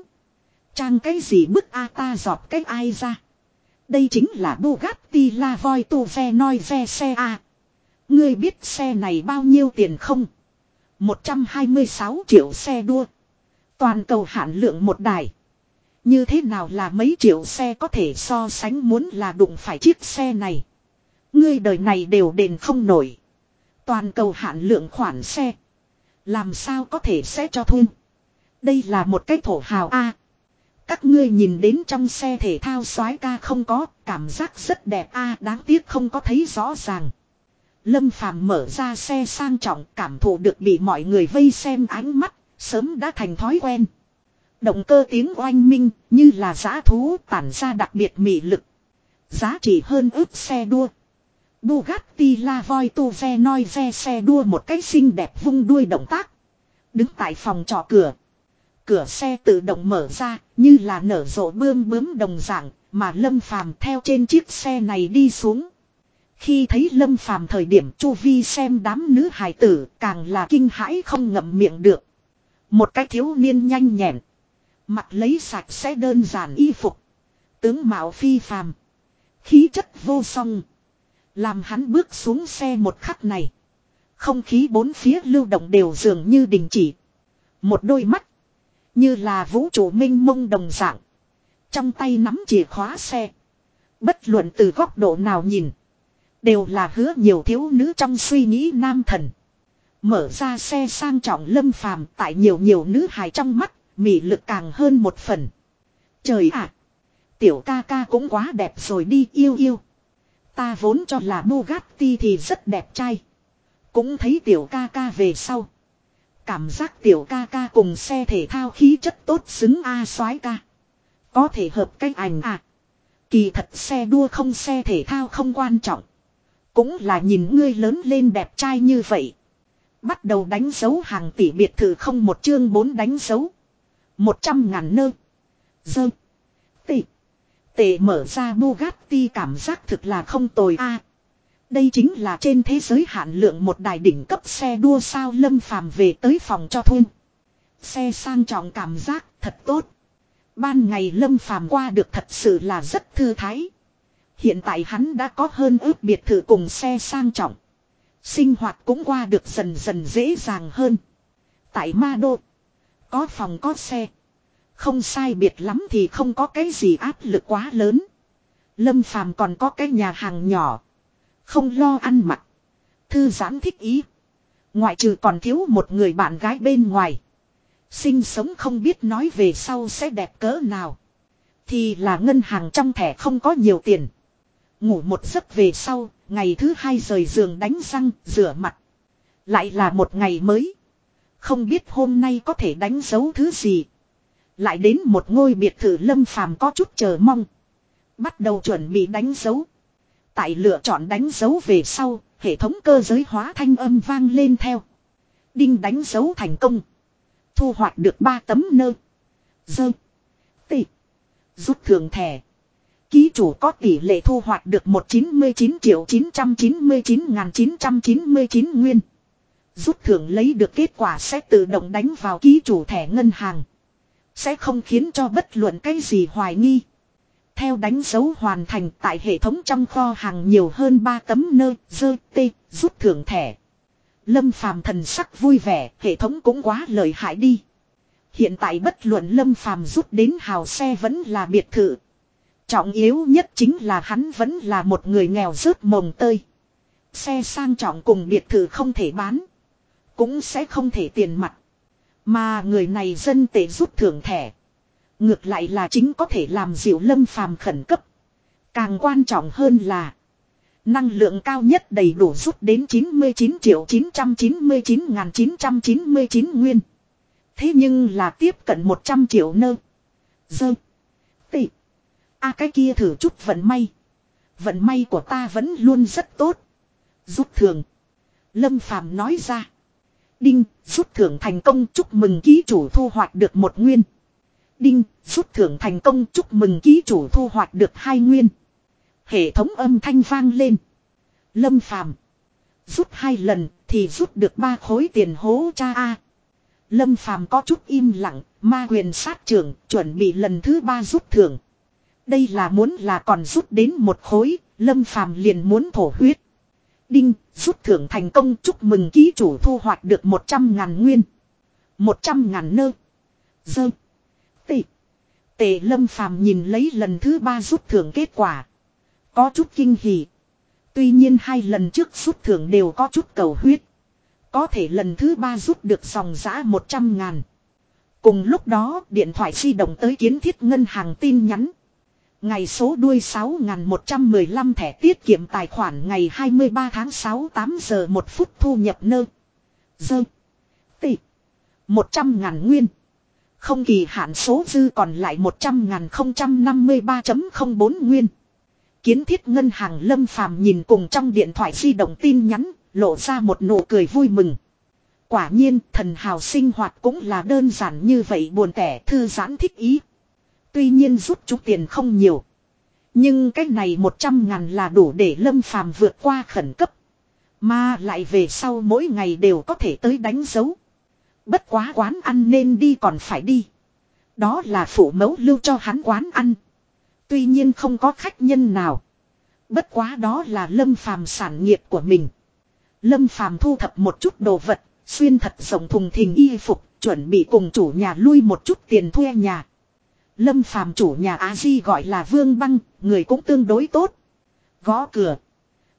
Trang cái gì bức a ta giọt cái ai ra. Đây chính là Bugatti La Voi Tu Ve Noi Ve xe A. Ngươi biết xe này bao nhiêu tiền không? 126 triệu xe đua. Toàn cầu hạn lượng một đài. Như thế nào là mấy triệu xe có thể so sánh muốn là đụng phải chiếc xe này. Ngươi đời này đều đền không nổi. Toàn cầu hạn lượng khoản xe. Làm sao có thể sẽ cho thuê. Đây là một cái thổ hào A. các ngươi nhìn đến trong xe thể thao soái ca không có, cảm giác rất đẹp a đáng tiếc không có thấy rõ ràng. Lâm Phàm mở ra xe sang trọng cảm thụ được bị mọi người vây xem ánh mắt, sớm đã thành thói quen. Động cơ tiếng oanh minh như là giã thú tản ra đặc biệt mị lực. Giá trị hơn ước xe đua. Bugatti La Voi Tu Ve Noi Ve xe đua một cái xinh đẹp vung đuôi động tác. Đứng tại phòng trọ cửa. Cửa xe tự động mở ra, như là nở rộ bươm bướm đồng dạng, mà Lâm Phàm theo trên chiếc xe này đi xuống. Khi thấy Lâm Phàm thời điểm Chu Vi xem đám nữ hài tử càng là kinh hãi không ngậm miệng được. Một cái thiếu niên nhanh nhẹn. Mặt lấy sạch sẽ đơn giản y phục. Tướng mạo phi phàm. Khí chất vô song. Làm hắn bước xuống xe một khắc này. Không khí bốn phía lưu động đều dường như đình chỉ. Một đôi mắt. Như là vũ trụ minh mông đồng dạng. Trong tay nắm chìa khóa xe. Bất luận từ góc độ nào nhìn. Đều là hứa nhiều thiếu nữ trong suy nghĩ nam thần. Mở ra xe sang trọng lâm phàm tại nhiều nhiều nữ hài trong mắt, mị lực càng hơn một phần. Trời ạ! tiểu ca ca cũng quá đẹp rồi đi yêu yêu. Ta vốn cho là Bugatti thì rất đẹp trai. Cũng thấy tiểu ca ca về sau. Cảm giác tiểu ca ca cùng xe thể thao khí chất tốt xứng A soái ca. Có thể hợp cách ảnh à. Kỳ thật xe đua không xe thể thao không quan trọng. Cũng là nhìn ngươi lớn lên đẹp trai như vậy. Bắt đầu đánh dấu hàng tỷ biệt thự không một chương bốn đánh dấu. Một trăm ngàn nơ. Dơ. Tệ mở ra Bugatti cảm giác thực là không tồi a. Đây chính là trên thế giới hạn lượng một đài đỉnh cấp xe đua sao Lâm Phàm về tới phòng cho thuê. Xe sang trọng cảm giác thật tốt. Ban ngày Lâm Phàm qua được thật sự là rất thư thái. Hiện tại hắn đã có hơn ước biệt thự cùng xe sang trọng. Sinh hoạt cũng qua được dần dần dễ dàng hơn. Tại Ma Đô. Có phòng có xe. Không sai biệt lắm thì không có cái gì áp lực quá lớn. Lâm Phàm còn có cái nhà hàng nhỏ. Không lo ăn mặc. Thư giãn thích ý. Ngoại trừ còn thiếu một người bạn gái bên ngoài. Sinh sống không biết nói về sau sẽ đẹp cỡ nào. Thì là ngân hàng trong thẻ không có nhiều tiền. Ngủ một giấc về sau, ngày thứ hai rời giường đánh răng, rửa mặt. Lại là một ngày mới. Không biết hôm nay có thể đánh dấu thứ gì. Lại đến một ngôi biệt thự lâm phàm có chút chờ mong. Bắt đầu chuẩn bị đánh dấu. Tại lựa chọn đánh dấu về sau, hệ thống cơ giới hóa thanh âm vang lên theo. Đinh đánh dấu thành công. Thu hoạch được 3 tấm nơ. Dơ. Tị. Rút thường thẻ. Ký chủ có tỷ lệ thu hoạch được 199 triệu 999 999 nguyên. Rút thưởng lấy được kết quả sẽ tự động đánh vào ký chủ thẻ ngân hàng. Sẽ không khiến cho bất luận cái gì hoài nghi. Theo đánh dấu hoàn thành tại hệ thống trong kho hàng nhiều hơn 3 tấm nơ, dơ, tê, rút thưởng thẻ. Lâm phàm thần sắc vui vẻ, hệ thống cũng quá lợi hại đi. Hiện tại bất luận Lâm phàm rút đến hào xe vẫn là biệt thự. Trọng yếu nhất chính là hắn vẫn là một người nghèo rớt mồng tơi. Xe sang trọng cùng biệt thự không thể bán. Cũng sẽ không thể tiền mặt. Mà người này dân tệ rút thưởng thẻ. Ngược lại là chính có thể làm dịu lâm phàm khẩn cấp. Càng quan trọng hơn là. Năng lượng cao nhất đầy đủ rút đến 99 triệu 999 999 nguyên. Thế nhưng là tiếp cận 100 triệu nơ. Dơ. Tị. a cái kia thử chút vận may. Vận may của ta vẫn luôn rất tốt. Rút thường. Lâm Phàm nói ra. Đinh, rút thưởng thành công chúc mừng ký chủ thu hoạch được một nguyên. Đinh, rút thưởng thành công chúc mừng ký chủ thu hoạch được hai nguyên. Hệ thống âm thanh vang lên. Lâm phàm. Rút hai lần thì rút được ba khối tiền hố cha A. Lâm phàm có chút im lặng, ma quyền sát trưởng, chuẩn bị lần thứ ba rút thưởng. Đây là muốn là còn rút đến một khối, Lâm phàm liền muốn thổ huyết. Đinh, rút thưởng thành công chúc mừng ký chủ thu hoạch được 100 ngàn nguyên. 100 ngàn nơ. Dơ. Tị. Tề lâm phàm nhìn lấy lần thứ ba rút thưởng kết quả. Có chút kinh hỉ. Tuy nhiên hai lần trước rút thưởng đều có chút cầu huyết. Có thể lần thứ ba rút được dòng giã 100 ngàn. Cùng lúc đó điện thoại di động tới kiến thiết ngân hàng tin nhắn. Ngày số đuôi 6115 thẻ tiết kiệm tài khoản ngày 23 tháng 6 8 giờ 1 phút thu nhập nơ. Dơ. Tỷ. 100 ngàn nguyên. Không kỳ hạn số dư còn lại 100 ngàn 053.04 nguyên. Kiến thiết ngân hàng lâm phàm nhìn cùng trong điện thoại di động tin nhắn, lộ ra một nụ cười vui mừng. Quả nhiên thần hào sinh hoạt cũng là đơn giản như vậy buồn tẻ thư giãn thích ý. Tuy nhiên rút chút tiền không nhiều. Nhưng cái này 100 ngàn là đủ để lâm phàm vượt qua khẩn cấp. Mà lại về sau mỗi ngày đều có thể tới đánh dấu. Bất quá quán ăn nên đi còn phải đi. Đó là phụ mẫu lưu cho hắn quán ăn. Tuy nhiên không có khách nhân nào. Bất quá đó là lâm phàm sản nghiệp của mình. Lâm phàm thu thập một chút đồ vật, xuyên thật rộng thùng thình y phục, chuẩn bị cùng chủ nhà lui một chút tiền thuê nhà. Lâm phàm chủ nhà Á Di gọi là Vương Băng, người cũng tương đối tốt. Gõ cửa.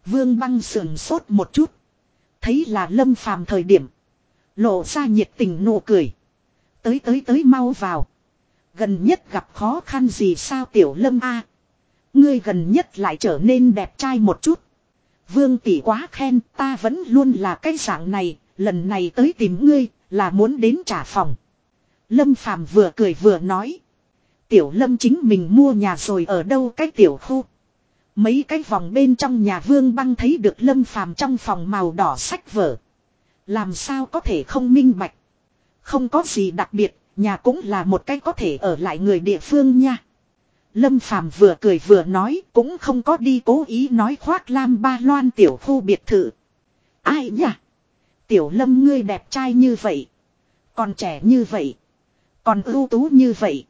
Vương Băng sườn sốt một chút. Thấy là Lâm phàm thời điểm. Lộ ra nhiệt tình nụ cười. Tới tới tới mau vào. Gần nhất gặp khó khăn gì sao tiểu Lâm A. Ngươi gần nhất lại trở nên đẹp trai một chút. Vương tỷ quá khen ta vẫn luôn là cái dạng này. Lần này tới tìm ngươi là muốn đến trả phòng. Lâm phàm vừa cười vừa nói. Tiểu lâm chính mình mua nhà rồi ở đâu cái tiểu khu. Mấy cái vòng bên trong nhà vương băng thấy được lâm phàm trong phòng màu đỏ sách vở. Làm sao có thể không minh bạch. Không có gì đặc biệt, nhà cũng là một cái có thể ở lại người địa phương nha. Lâm Phàm vừa cười vừa nói cũng không có đi cố ý nói khoác lam ba loan tiểu khu biệt thự. Ai nhỉ? Tiểu Lâm ngươi đẹp trai như vậy. Còn trẻ như vậy. Còn ưu tú như vậy.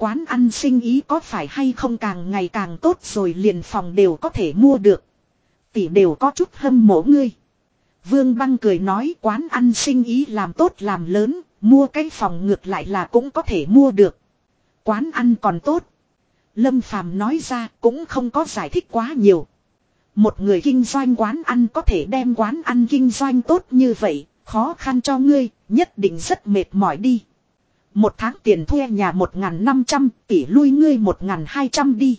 Quán ăn sinh ý có phải hay không càng ngày càng tốt rồi liền phòng đều có thể mua được. Tỷ đều có chút hâm mộ ngươi. Vương Băng cười nói quán ăn sinh ý làm tốt làm lớn, mua cái phòng ngược lại là cũng có thể mua được. Quán ăn còn tốt. Lâm Phàm nói ra cũng không có giải thích quá nhiều. Một người kinh doanh quán ăn có thể đem quán ăn kinh doanh tốt như vậy, khó khăn cho ngươi, nhất định rất mệt mỏi đi. Một tháng tiền thuê nhà một năm trăm tỷ lui ngươi một hai trăm đi.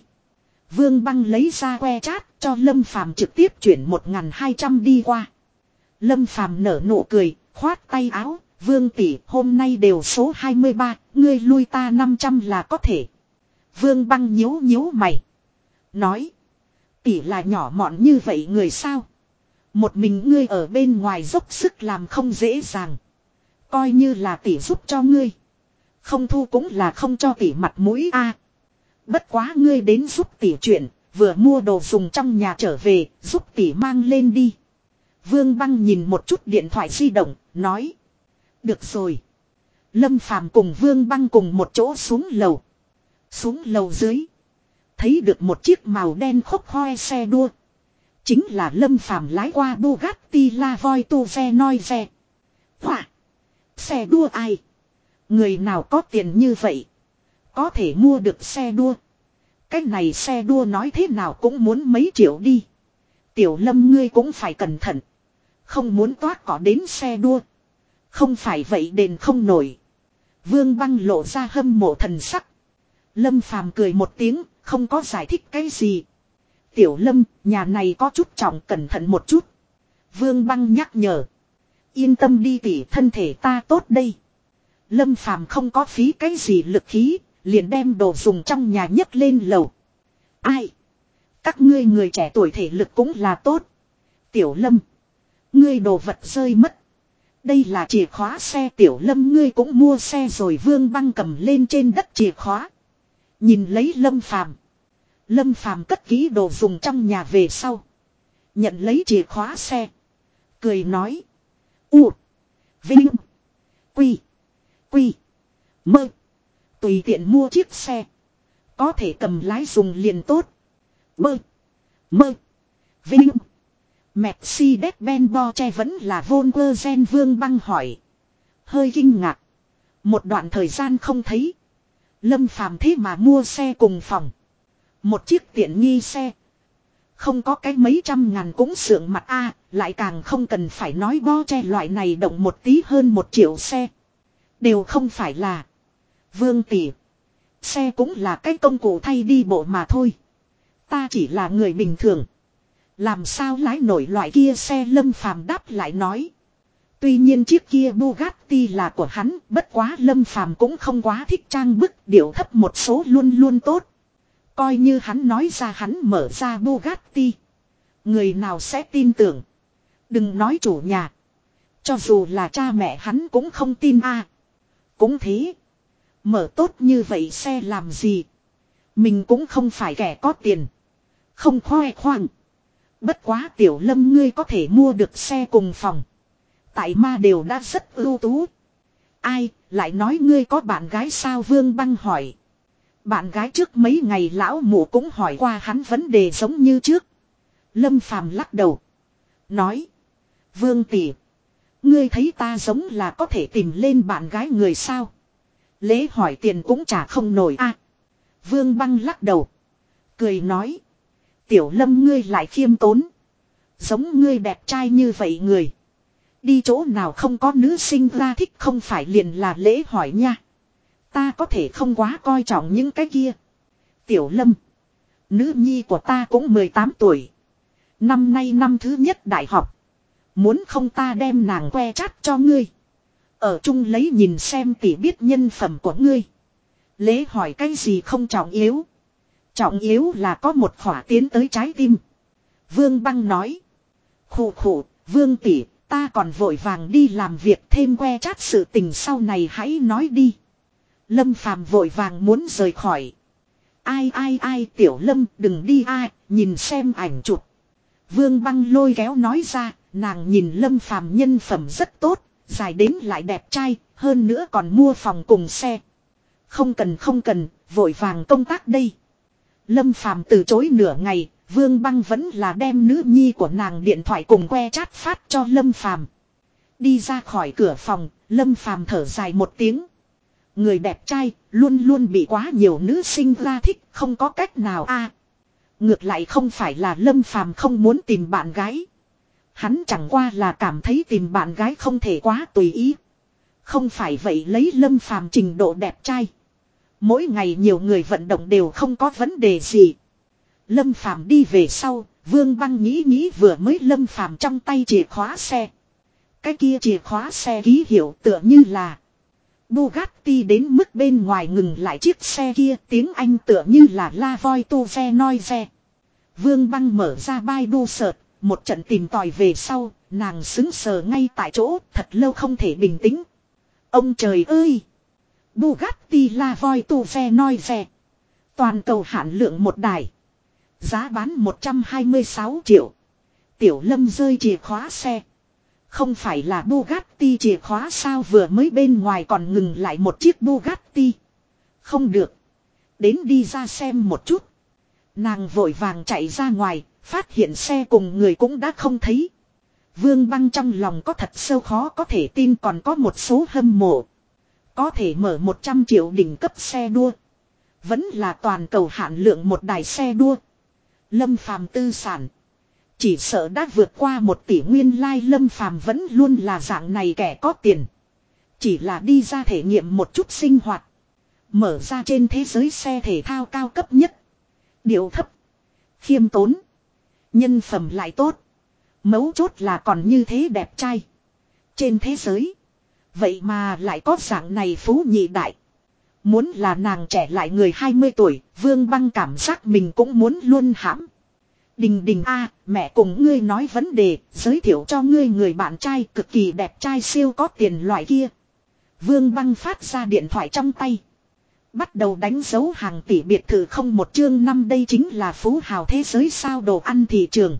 Vương băng lấy ra que chát cho Lâm Phàm trực tiếp chuyển một hai trăm đi qua. Lâm Phàm nở nụ cười, khoát tay áo, Vương tỷ hôm nay đều số 23, ngươi lui ta 500 là có thể. Vương băng nhíu nhíu mày. Nói. Tỷ là nhỏ mọn như vậy người sao? Một mình ngươi ở bên ngoài dốc sức làm không dễ dàng. Coi như là tỷ giúp cho ngươi. Không thu cũng là không cho tỷ mặt mũi a. bất quá ngươi đến giúp tỷ chuyện, vừa mua đồ dùng trong nhà trở về, giúp tỷ mang lên đi. Vương băng nhìn một chút điện thoại di động, nói. Được rồi. Lâm Phàm cùng Vương băng cùng một chỗ xuống lầu. Xuống lầu dưới. Thấy được một chiếc màu đen khốc hoe xe đua. Chính là Lâm Phàm lái qua Bugatti La Voi Tu Ve Noi Ve. Hỏa. Xe đua ai? Người nào có tiền như vậy? Có thể mua được xe đua. Cái này xe đua nói thế nào cũng muốn mấy triệu đi. Tiểu lâm ngươi cũng phải cẩn thận. Không muốn toát cỏ đến xe đua. Không phải vậy đền không nổi. Vương băng lộ ra hâm mộ thần sắc. Lâm phàm cười một tiếng, không có giải thích cái gì. Tiểu lâm, nhà này có chút trọng cẩn thận một chút. Vương băng nhắc nhở. Yên tâm đi tỉ thân thể ta tốt đây. Lâm phàm không có phí cái gì lực khí, liền đem đồ dùng trong nhà nhấc lên lầu. Ai? Các ngươi người trẻ tuổi thể lực cũng là tốt. Tiểu lâm. Ngươi đồ vật rơi mất. Đây là chìa khóa xe tiểu lâm ngươi cũng mua xe rồi vương băng cầm lên trên đất chìa khóa. Nhìn lấy lâm phàm. Lâm phàm cất kỹ đồ dùng trong nhà về sau. Nhận lấy chìa khóa xe. Cười nói. U. Vinh. Quy. Quy. Mơ. Tùy tiện mua chiếc xe. Có thể cầm lái dùng liền tốt. Mơ. Mơ. Vinh. Mercedes-Benz Porsche vẫn là Volkswagen Vương Băng hỏi. Hơi kinh ngạc. Một đoạn thời gian không thấy. Lâm Phàm thế mà mua xe cùng phòng. Một chiếc tiện nghi xe. Không có cái mấy trăm ngàn cũng sượng mặt A, lại càng không cần phải nói bo che loại này động một tí hơn một triệu xe. Đều không phải là. Vương tỷ. Xe cũng là cái công cụ thay đi bộ mà thôi. Ta chỉ là người bình thường. Làm sao lái nổi loại kia xe lâm phàm đáp lại nói. Tuy nhiên chiếc kia Bugatti là của hắn, bất quá lâm phàm cũng không quá thích trang bức, điệu thấp một số luôn luôn tốt. Coi như hắn nói ra hắn mở ra Bugatti. Người nào sẽ tin tưởng. Đừng nói chủ nhà. Cho dù là cha mẹ hắn cũng không tin a. Cũng thế. Mở tốt như vậy xe làm gì. Mình cũng không phải kẻ có tiền. Không khoe khoang. Bất quá tiểu lâm ngươi có thể mua được xe cùng phòng. Tại ma đều đã rất ưu tú. Ai, lại nói ngươi có bạn gái sao Vương Băng hỏi. Bạn gái trước mấy ngày lão mụ cũng hỏi qua hắn vấn đề giống như trước. Lâm Phàm lắc đầu. Nói. Vương tỷ, Ngươi thấy ta giống là có thể tìm lên bạn gái người sao. Lễ hỏi tiền cũng trả không nổi a. Vương băng lắc đầu. Cười nói. Tiểu lâm ngươi lại khiêm tốn. Giống ngươi đẹp trai như vậy người. Đi chỗ nào không có nữ sinh ra thích không phải liền là lễ hỏi nha. Ta có thể không quá coi trọng những cái kia. Tiểu lâm. Nữ nhi của ta cũng 18 tuổi. Năm nay năm thứ nhất đại học. Muốn không ta đem nàng que chát cho ngươi. Ở chung lấy nhìn xem tỷ biết nhân phẩm của ngươi. Lễ hỏi cái gì không trọng yếu. Trọng yếu là có một khỏa tiến tới trái tim. Vương băng nói. Khủ khủ, vương tỷ, ta còn vội vàng đi làm việc thêm que chát sự tình sau này hãy nói đi. Lâm phàm vội vàng muốn rời khỏi. Ai ai ai tiểu lâm đừng đi ai, nhìn xem ảnh chụp. Vương băng lôi kéo nói ra, nàng nhìn lâm phàm nhân phẩm rất tốt, dài đến lại đẹp trai, hơn nữa còn mua phòng cùng xe. Không cần không cần, vội vàng công tác đây. Lâm phàm từ chối nửa ngày, vương băng vẫn là đem nữ nhi của nàng điện thoại cùng que chát phát cho lâm phàm. Đi ra khỏi cửa phòng, lâm phàm thở dài một tiếng. Người đẹp trai, luôn luôn bị quá nhiều nữ sinh ra thích, không có cách nào a. ngược lại không phải là lâm phàm không muốn tìm bạn gái. Hắn chẳng qua là cảm thấy tìm bạn gái không thể quá tùy ý. Không phải vậy lấy lâm phàm trình độ đẹp trai. Mỗi ngày nhiều người vận động đều không có vấn đề gì. Lâm phàm đi về sau, vương băng nghĩ nghĩ vừa mới lâm phàm trong tay chìa khóa xe. Cái kia chìa khóa xe ký hiệu tựa như là Bugatti đến mức bên ngoài ngừng lại chiếc xe kia tiếng Anh tựa như là La Voi Tu Ve Noi Ve. Vương băng mở ra Baidu sợt, một trận tìm tòi về sau, nàng xứng sờ ngay tại chỗ, thật lâu không thể bình tĩnh. Ông trời ơi! Bugatti La Voi Tu Ve Noi Ve. Toàn cầu hạn lượng một đài. Giá bán 126 triệu. Tiểu lâm rơi chìa khóa xe. Không phải là Bugatti chìa khóa sao vừa mới bên ngoài còn ngừng lại một chiếc Bugatti. Không được. Đến đi ra xem một chút. Nàng vội vàng chạy ra ngoài, phát hiện xe cùng người cũng đã không thấy. Vương băng trong lòng có thật sâu khó có thể tin còn có một số hâm mộ. Có thể mở 100 triệu đỉnh cấp xe đua. Vẫn là toàn cầu hạn lượng một đài xe đua. Lâm phàm tư sản. Chỉ sợ đã vượt qua một tỷ nguyên lai lâm phàm vẫn luôn là dạng này kẻ có tiền. Chỉ là đi ra thể nghiệm một chút sinh hoạt. Mở ra trên thế giới xe thể thao cao cấp nhất. Điệu thấp. Khiêm tốn. Nhân phẩm lại tốt. Mấu chốt là còn như thế đẹp trai. Trên thế giới. Vậy mà lại có dạng này phú nhị đại. Muốn là nàng trẻ lại người 20 tuổi, Vương Băng cảm giác mình cũng muốn luôn hãm. Đình đình a mẹ cùng ngươi nói vấn đề, giới thiệu cho ngươi người bạn trai cực kỳ đẹp trai siêu có tiền loại kia. Vương Băng phát ra điện thoại trong tay. Bắt đầu đánh dấu hàng tỷ biệt thự không một chương năm đây chính là phú hào thế giới sao đồ ăn thị trường.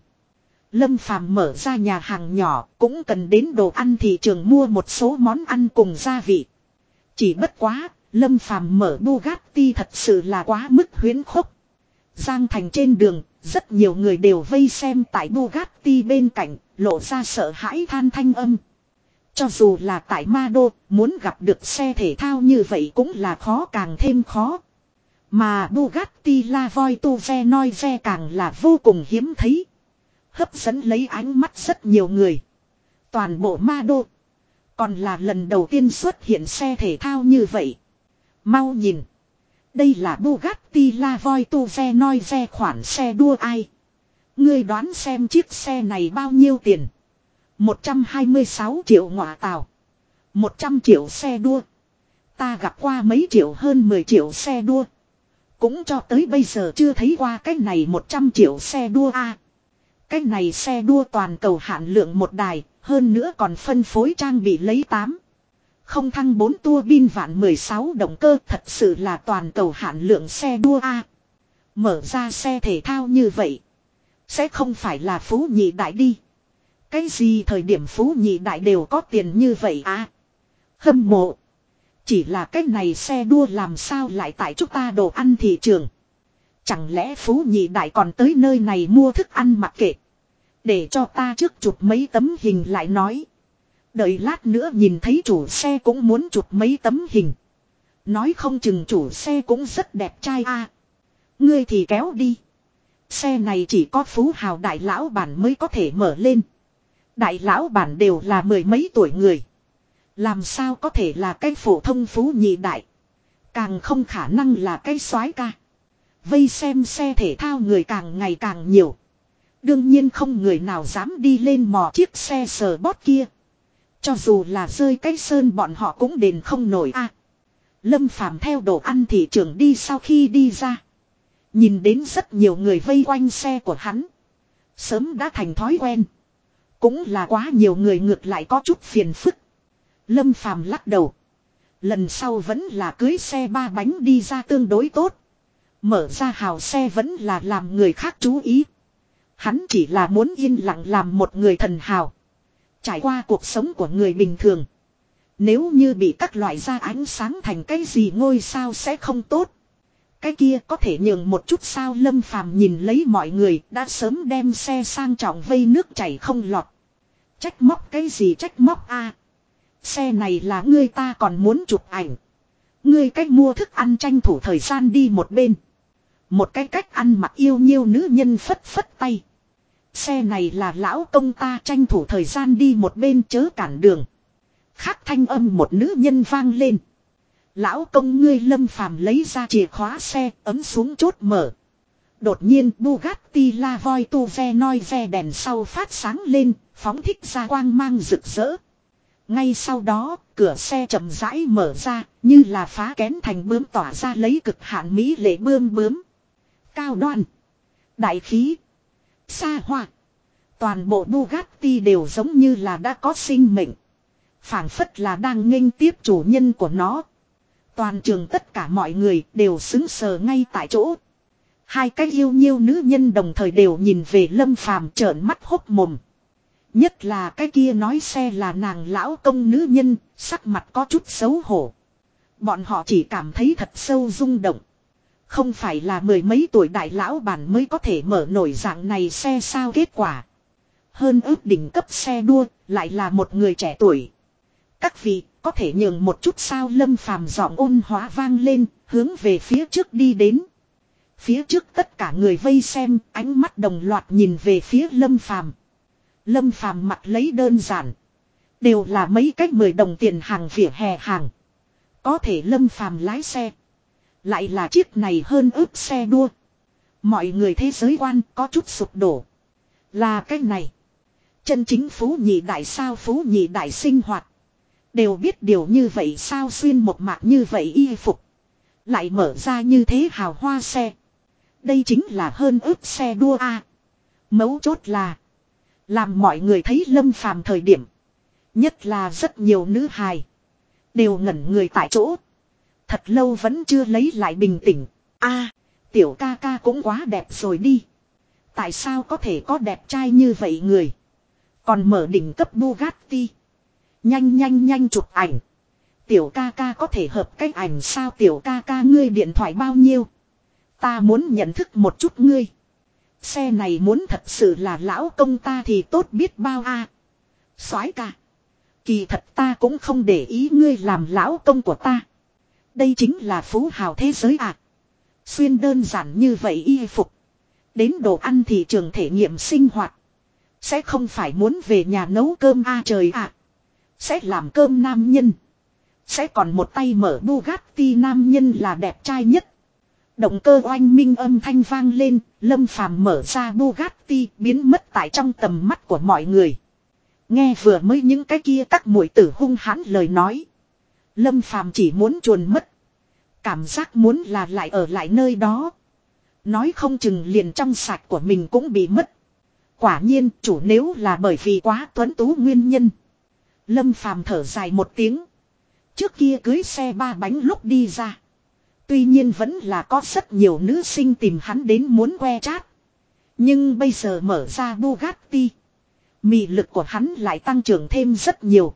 Lâm Phàm mở ra nhà hàng nhỏ cũng cần đến đồ ăn thị trường mua một số món ăn cùng gia vị. Chỉ bất quá, Lâm Phàm mở Bugatti thật sự là quá mức huyến khúc. Giang thành trên đường, rất nhiều người đều vây xem tại Bugatti bên cạnh, lộ ra sợ hãi than thanh âm. Cho dù là tại Ma Đô, muốn gặp được xe thể thao như vậy cũng là khó càng thêm khó. Mà Bugatti La Voi Tu Ve Noi Ve càng là vô cùng hiếm thấy. Hấp dẫn lấy ánh mắt rất nhiều người. Toàn bộ Ma Đô. Còn là lần đầu tiên xuất hiện xe thể thao như vậy. Mau nhìn. Đây là Bugatti La Voi Tu Ve Noi Ve khoản xe đua ai. Ngươi đoán xem chiếc xe này bao nhiêu tiền. 126 triệu ngọa tàu. 100 triệu xe đua. Ta gặp qua mấy triệu hơn 10 triệu xe đua. Cũng cho tới bây giờ chưa thấy qua cái này 100 triệu xe đua a. cái này xe đua toàn cầu hạn lượng một đài, hơn nữa còn phân phối trang bị lấy 8. Không thăng 4 tua bin vạn 16 động cơ thật sự là toàn cầu hạn lượng xe đua A. Mở ra xe thể thao như vậy. Sẽ không phải là phú nhị đại đi. Cái gì thời điểm phú nhị đại đều có tiền như vậy à. Hâm mộ. Chỉ là cái này xe đua làm sao lại tại chúng ta đồ ăn thị trường. Chẳng lẽ phú nhị đại còn tới nơi này mua thức ăn mặc kệ. Để cho ta trước chụp mấy tấm hình lại nói. Đợi lát nữa nhìn thấy chủ xe cũng muốn chụp mấy tấm hình. Nói không chừng chủ xe cũng rất đẹp trai a. Ngươi thì kéo đi. Xe này chỉ có phú hào đại lão bản mới có thể mở lên. Đại lão bản đều là mười mấy tuổi người. Làm sao có thể là cái phổ thông phú nhị đại. Càng không khả năng là cái soái ca. Vây xem xe thể thao người càng ngày càng nhiều. Đương nhiên không người nào dám đi lên mò chiếc xe sờ bót kia. Cho dù là rơi cái sơn bọn họ cũng đền không nổi a. Lâm Phàm theo đồ ăn thị trường đi sau khi đi ra. Nhìn đến rất nhiều người vây quanh xe của hắn. Sớm đã thành thói quen. Cũng là quá nhiều người ngược lại có chút phiền phức. Lâm Phàm lắc đầu. Lần sau vẫn là cưới xe ba bánh đi ra tương đối tốt. Mở ra hào xe vẫn là làm người khác chú ý. Hắn chỉ là muốn yên lặng làm một người thần hào. Trải qua cuộc sống của người bình thường. Nếu như bị các loại ra ánh sáng thành cái gì ngôi sao sẽ không tốt. Cái kia có thể nhường một chút sao lâm phàm nhìn lấy mọi người, đã sớm đem xe sang trọng vây nước chảy không lọt. Trách móc cái gì trách móc a Xe này là ngươi ta còn muốn chụp ảnh. Ngươi cách mua thức ăn tranh thủ thời gian đi một bên. Một cái cách ăn mặc yêu nhiêu nữ nhân phất phất tay. Xe này là lão công ta tranh thủ thời gian đi một bên chớ cản đường. Khác thanh âm một nữ nhân vang lên. Lão công ngươi lâm phàm lấy ra chìa khóa xe ấm xuống chốt mở. Đột nhiên Bugatti La Voi tu ve noi ve đèn sau phát sáng lên, phóng thích ra quang mang rực rỡ. Ngay sau đó, cửa xe chậm rãi mở ra, như là phá kén thành bướm tỏa ra lấy cực hạn mỹ lệ bươm bướm. Cao đoan, đại khí, xa hoa. Toàn bộ Bugatti đều giống như là đã có sinh mệnh. phảng phất là đang nghênh tiếp chủ nhân của nó. Toàn trường tất cả mọi người đều xứng sờ ngay tại chỗ. Hai cái yêu nhiêu nữ nhân đồng thời đều nhìn về lâm phàm trợn mắt hốc mồm. Nhất là cái kia nói xe là nàng lão công nữ nhân, sắc mặt có chút xấu hổ. Bọn họ chỉ cảm thấy thật sâu rung động. Không phải là mười mấy tuổi đại lão bản mới có thể mở nổi dạng này xe sao kết quả. Hơn ước đỉnh cấp xe đua, lại là một người trẻ tuổi. Các vị, có thể nhường một chút sao lâm phàm giọng ôn hóa vang lên, hướng về phía trước đi đến. Phía trước tất cả người vây xem, ánh mắt đồng loạt nhìn về phía lâm phàm. Lâm phàm mặt lấy đơn giản. Đều là mấy cách mười đồng tiền hàng vỉa hè hàng. Có thể lâm phàm lái xe. Lại là chiếc này hơn ướp xe đua. Mọi người thế giới quan có chút sụp đổ. Là cái này. Chân chính phú nhị đại sao phú nhị đại sinh hoạt. Đều biết điều như vậy sao xuyên một mạc như vậy y phục. Lại mở ra như thế hào hoa xe. Đây chính là hơn ước xe đua A. Mấu chốt là. Làm mọi người thấy lâm phàm thời điểm. Nhất là rất nhiều nữ hài. Đều ngẩn người tại chỗ. Thật lâu vẫn chưa lấy lại bình tĩnh. a, tiểu ca ca cũng quá đẹp rồi đi. Tại sao có thể có đẹp trai như vậy người. Còn mở đỉnh cấp Bugatti. Nhanh nhanh nhanh chụp ảnh. Tiểu ca ca có thể hợp cách ảnh sao tiểu ca ca ngươi điện thoại bao nhiêu. Ta muốn nhận thức một chút ngươi. Xe này muốn thật sự là lão công ta thì tốt biết bao a. À. soái ca. Kỳ thật ta cũng không để ý ngươi làm lão công của ta. Đây chính là phú hào thế giới à. Xuyên đơn giản như vậy y phục. Đến đồ ăn thị trường thể nghiệm sinh hoạt. Sẽ không phải muốn về nhà nấu cơm a trời ạ. Sẽ làm cơm nam nhân. Sẽ còn một tay mở Bugatti nam nhân là đẹp trai nhất. Động cơ oanh minh âm thanh vang lên, Lâm Phàm mở ra Bugatti biến mất tại trong tầm mắt của mọi người. Nghe vừa mới những cái kia các mũi tử hung hãn lời nói. Lâm Phàm chỉ muốn chuồn mất. Cảm giác muốn là lại ở lại nơi đó. Nói không chừng liền trong sạch của mình cũng bị mất. Quả nhiên chủ nếu là bởi vì quá tuấn tú nguyên nhân. Lâm Phàm thở dài một tiếng. Trước kia cưới xe ba bánh lúc đi ra. Tuy nhiên vẫn là có rất nhiều nữ sinh tìm hắn đến muốn que chát. Nhưng bây giờ mở ra Bugatti. Mị lực của hắn lại tăng trưởng thêm rất nhiều.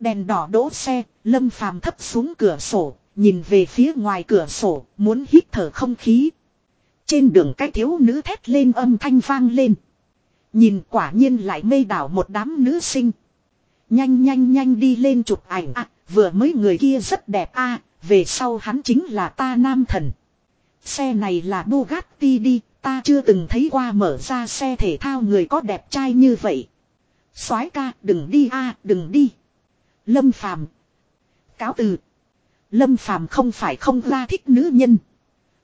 Đèn đỏ đỗ xe, Lâm Phàm thấp xuống cửa sổ, nhìn về phía ngoài cửa sổ, muốn hít thở không khí. Trên đường cái thiếu nữ thét lên âm thanh vang lên. Nhìn quả nhiên lại mê đảo một đám nữ sinh. Nhanh nhanh nhanh đi lên chụp ảnh à, vừa mới người kia rất đẹp a về sau hắn chính là ta nam thần. Xe này là Bugatti đi, ta chưa từng thấy qua mở ra xe thể thao người có đẹp trai như vậy. soái ca, đừng đi a đừng đi. Lâm Phàm Cáo từ. Lâm Phàm không phải không ra thích nữ nhân.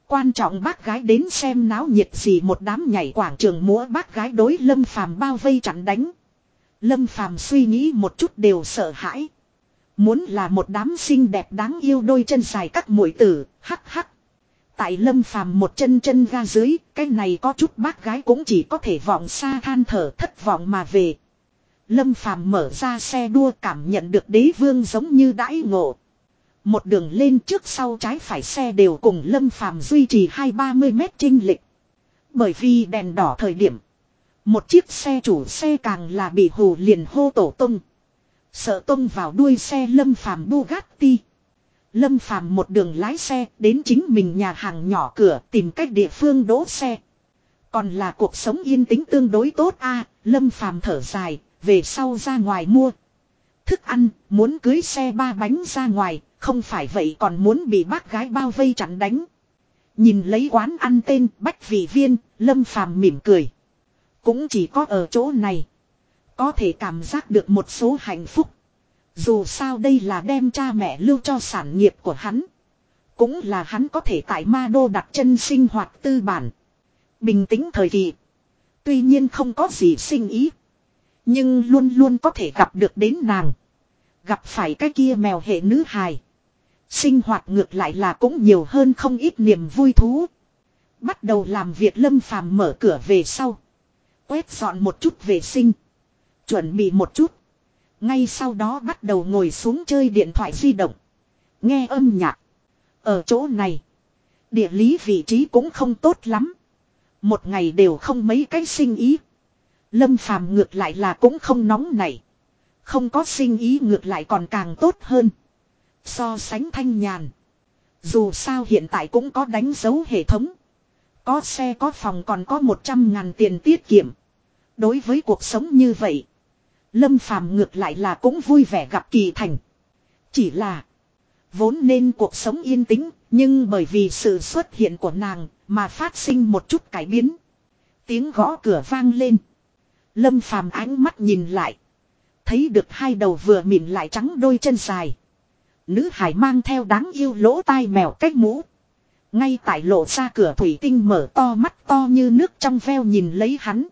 Quan trọng bác gái đến xem náo nhiệt gì một đám nhảy quảng trường múa bác gái đối Lâm Phàm bao vây chặn đánh. Lâm Phàm suy nghĩ một chút đều sợ hãi. Muốn là một đám xinh đẹp đáng yêu đôi chân dài các mũi tử, hắc hắc. Tại lâm phàm một chân chân ga dưới, cái này có chút bác gái cũng chỉ có thể vọng xa than thở thất vọng mà về. Lâm phàm mở ra xe đua cảm nhận được đế vương giống như đãi ngộ. Một đường lên trước sau trái phải xe đều cùng Lâm Phàm duy trì hai ba mươi mét trinh lịch. Bởi vì đèn đỏ thời điểm. Một chiếc xe chủ xe càng là bị hù liền hô tổ tung. Sợ tung vào đuôi xe Lâm Phàm Bugatti. Lâm Phàm một đường lái xe đến chính mình nhà hàng nhỏ cửa tìm cách địa phương đỗ xe. Còn là cuộc sống yên tĩnh tương đối tốt a Lâm Phàm thở dài, về sau ra ngoài mua. Thức ăn, muốn cưới xe ba bánh ra ngoài, không phải vậy còn muốn bị bác gái bao vây chặn đánh. Nhìn lấy quán ăn tên Bách Vị Viên, Lâm Phàm mỉm cười. Cũng chỉ có ở chỗ này. Có thể cảm giác được một số hạnh phúc. Dù sao đây là đem cha mẹ lưu cho sản nghiệp của hắn. Cũng là hắn có thể tại ma đô đặt chân sinh hoạt tư bản. Bình tĩnh thời kỳ. Tuy nhiên không có gì sinh ý. Nhưng luôn luôn có thể gặp được đến nàng. Gặp phải cái kia mèo hệ nữ hài. Sinh hoạt ngược lại là cũng nhiều hơn không ít niềm vui thú. Bắt đầu làm việc lâm phàm mở cửa về sau. Quét dọn một chút vệ sinh. Chuẩn bị một chút. Ngay sau đó bắt đầu ngồi xuống chơi điện thoại di động. Nghe âm nhạc. Ở chỗ này. Địa lý vị trí cũng không tốt lắm. Một ngày đều không mấy cái sinh ý. Lâm phàm ngược lại là cũng không nóng này. Không có sinh ý ngược lại còn càng tốt hơn. So sánh thanh nhàn. Dù sao hiện tại cũng có đánh dấu hệ thống. Có xe có phòng còn có 100 ngàn tiền tiết kiệm. Đối với cuộc sống như vậy. Lâm phàm ngược lại là cũng vui vẻ gặp kỳ thành. Chỉ là. Vốn nên cuộc sống yên tĩnh. Nhưng bởi vì sự xuất hiện của nàng. Mà phát sinh một chút cải biến. Tiếng gõ cửa vang lên. Lâm phàm ánh mắt nhìn lại. Thấy được hai đầu vừa mịn lại trắng đôi chân dài. Nữ hải mang theo đáng yêu lỗ tai mèo cách mũ. Ngay tại lộ ra cửa thủy tinh mở to mắt to như nước trong veo nhìn lấy hắn.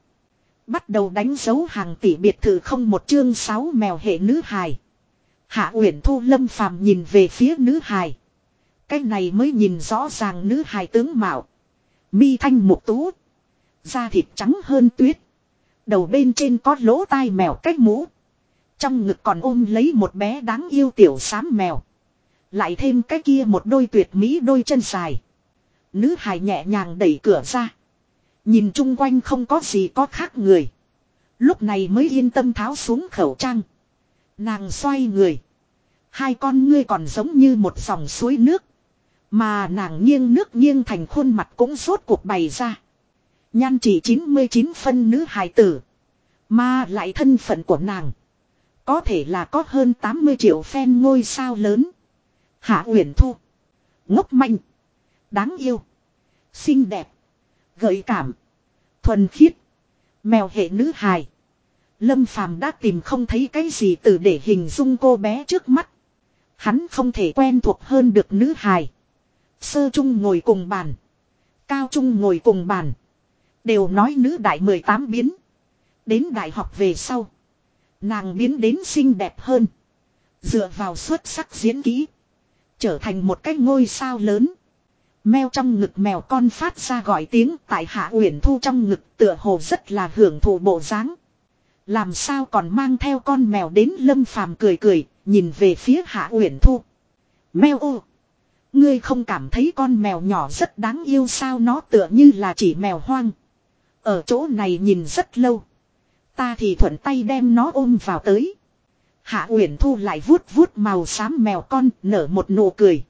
Bắt đầu đánh dấu hàng tỷ biệt thự không một chương sáu mèo hệ nữ hài. Hạ Uyển Thu Lâm Phàm nhìn về phía nữ hài. Cái này mới nhìn rõ ràng nữ hài tướng mạo. Mi thanh mục tú. Da thịt trắng hơn tuyết. Đầu bên trên có lỗ tai mèo cách mũ. Trong ngực còn ôm lấy một bé đáng yêu tiểu xám mèo. Lại thêm cái kia một đôi tuyệt mỹ đôi chân dài. Nữ hài nhẹ nhàng đẩy cửa ra. Nhìn chung quanh không có gì có khác người. Lúc này mới yên tâm tháo xuống khẩu trang. Nàng xoay người. Hai con ngươi còn giống như một dòng suối nước. Mà nàng nghiêng nước nghiêng thành khuôn mặt cũng rốt cuộc bày ra. Nhan chỉ 99 phân nữ hài tử. Mà lại thân phận của nàng. Có thể là có hơn 80 triệu fan ngôi sao lớn. Hạ Uyển Thu. Ngốc manh. Đáng yêu. Xinh đẹp. Gợi cảm. Thuần khiết. Mèo hệ nữ hài. Lâm Phàm đã tìm không thấy cái gì từ để hình dung cô bé trước mắt. Hắn không thể quen thuộc hơn được nữ hài. Sơ trung ngồi cùng bàn. Cao trung ngồi cùng bàn. Đều nói nữ đại 18 biến. Đến đại học về sau. Nàng biến đến xinh đẹp hơn. Dựa vào xuất sắc diễn kỹ. Trở thành một cái ngôi sao lớn. Mèo trong ngực mèo con phát ra gọi tiếng tại hạ uyển thu trong ngực tựa hồ rất là hưởng thụ bộ dáng. Làm sao còn mang theo con mèo đến lâm phàm cười cười, nhìn về phía hạ uyển thu. Mèo ô! Ngươi không cảm thấy con mèo nhỏ rất đáng yêu sao nó tựa như là chỉ mèo hoang. Ở chỗ này nhìn rất lâu. Ta thì thuận tay đem nó ôm vào tới. Hạ Uyển Thu lại vuốt vuốt màu xám mèo con nở một nụ cười.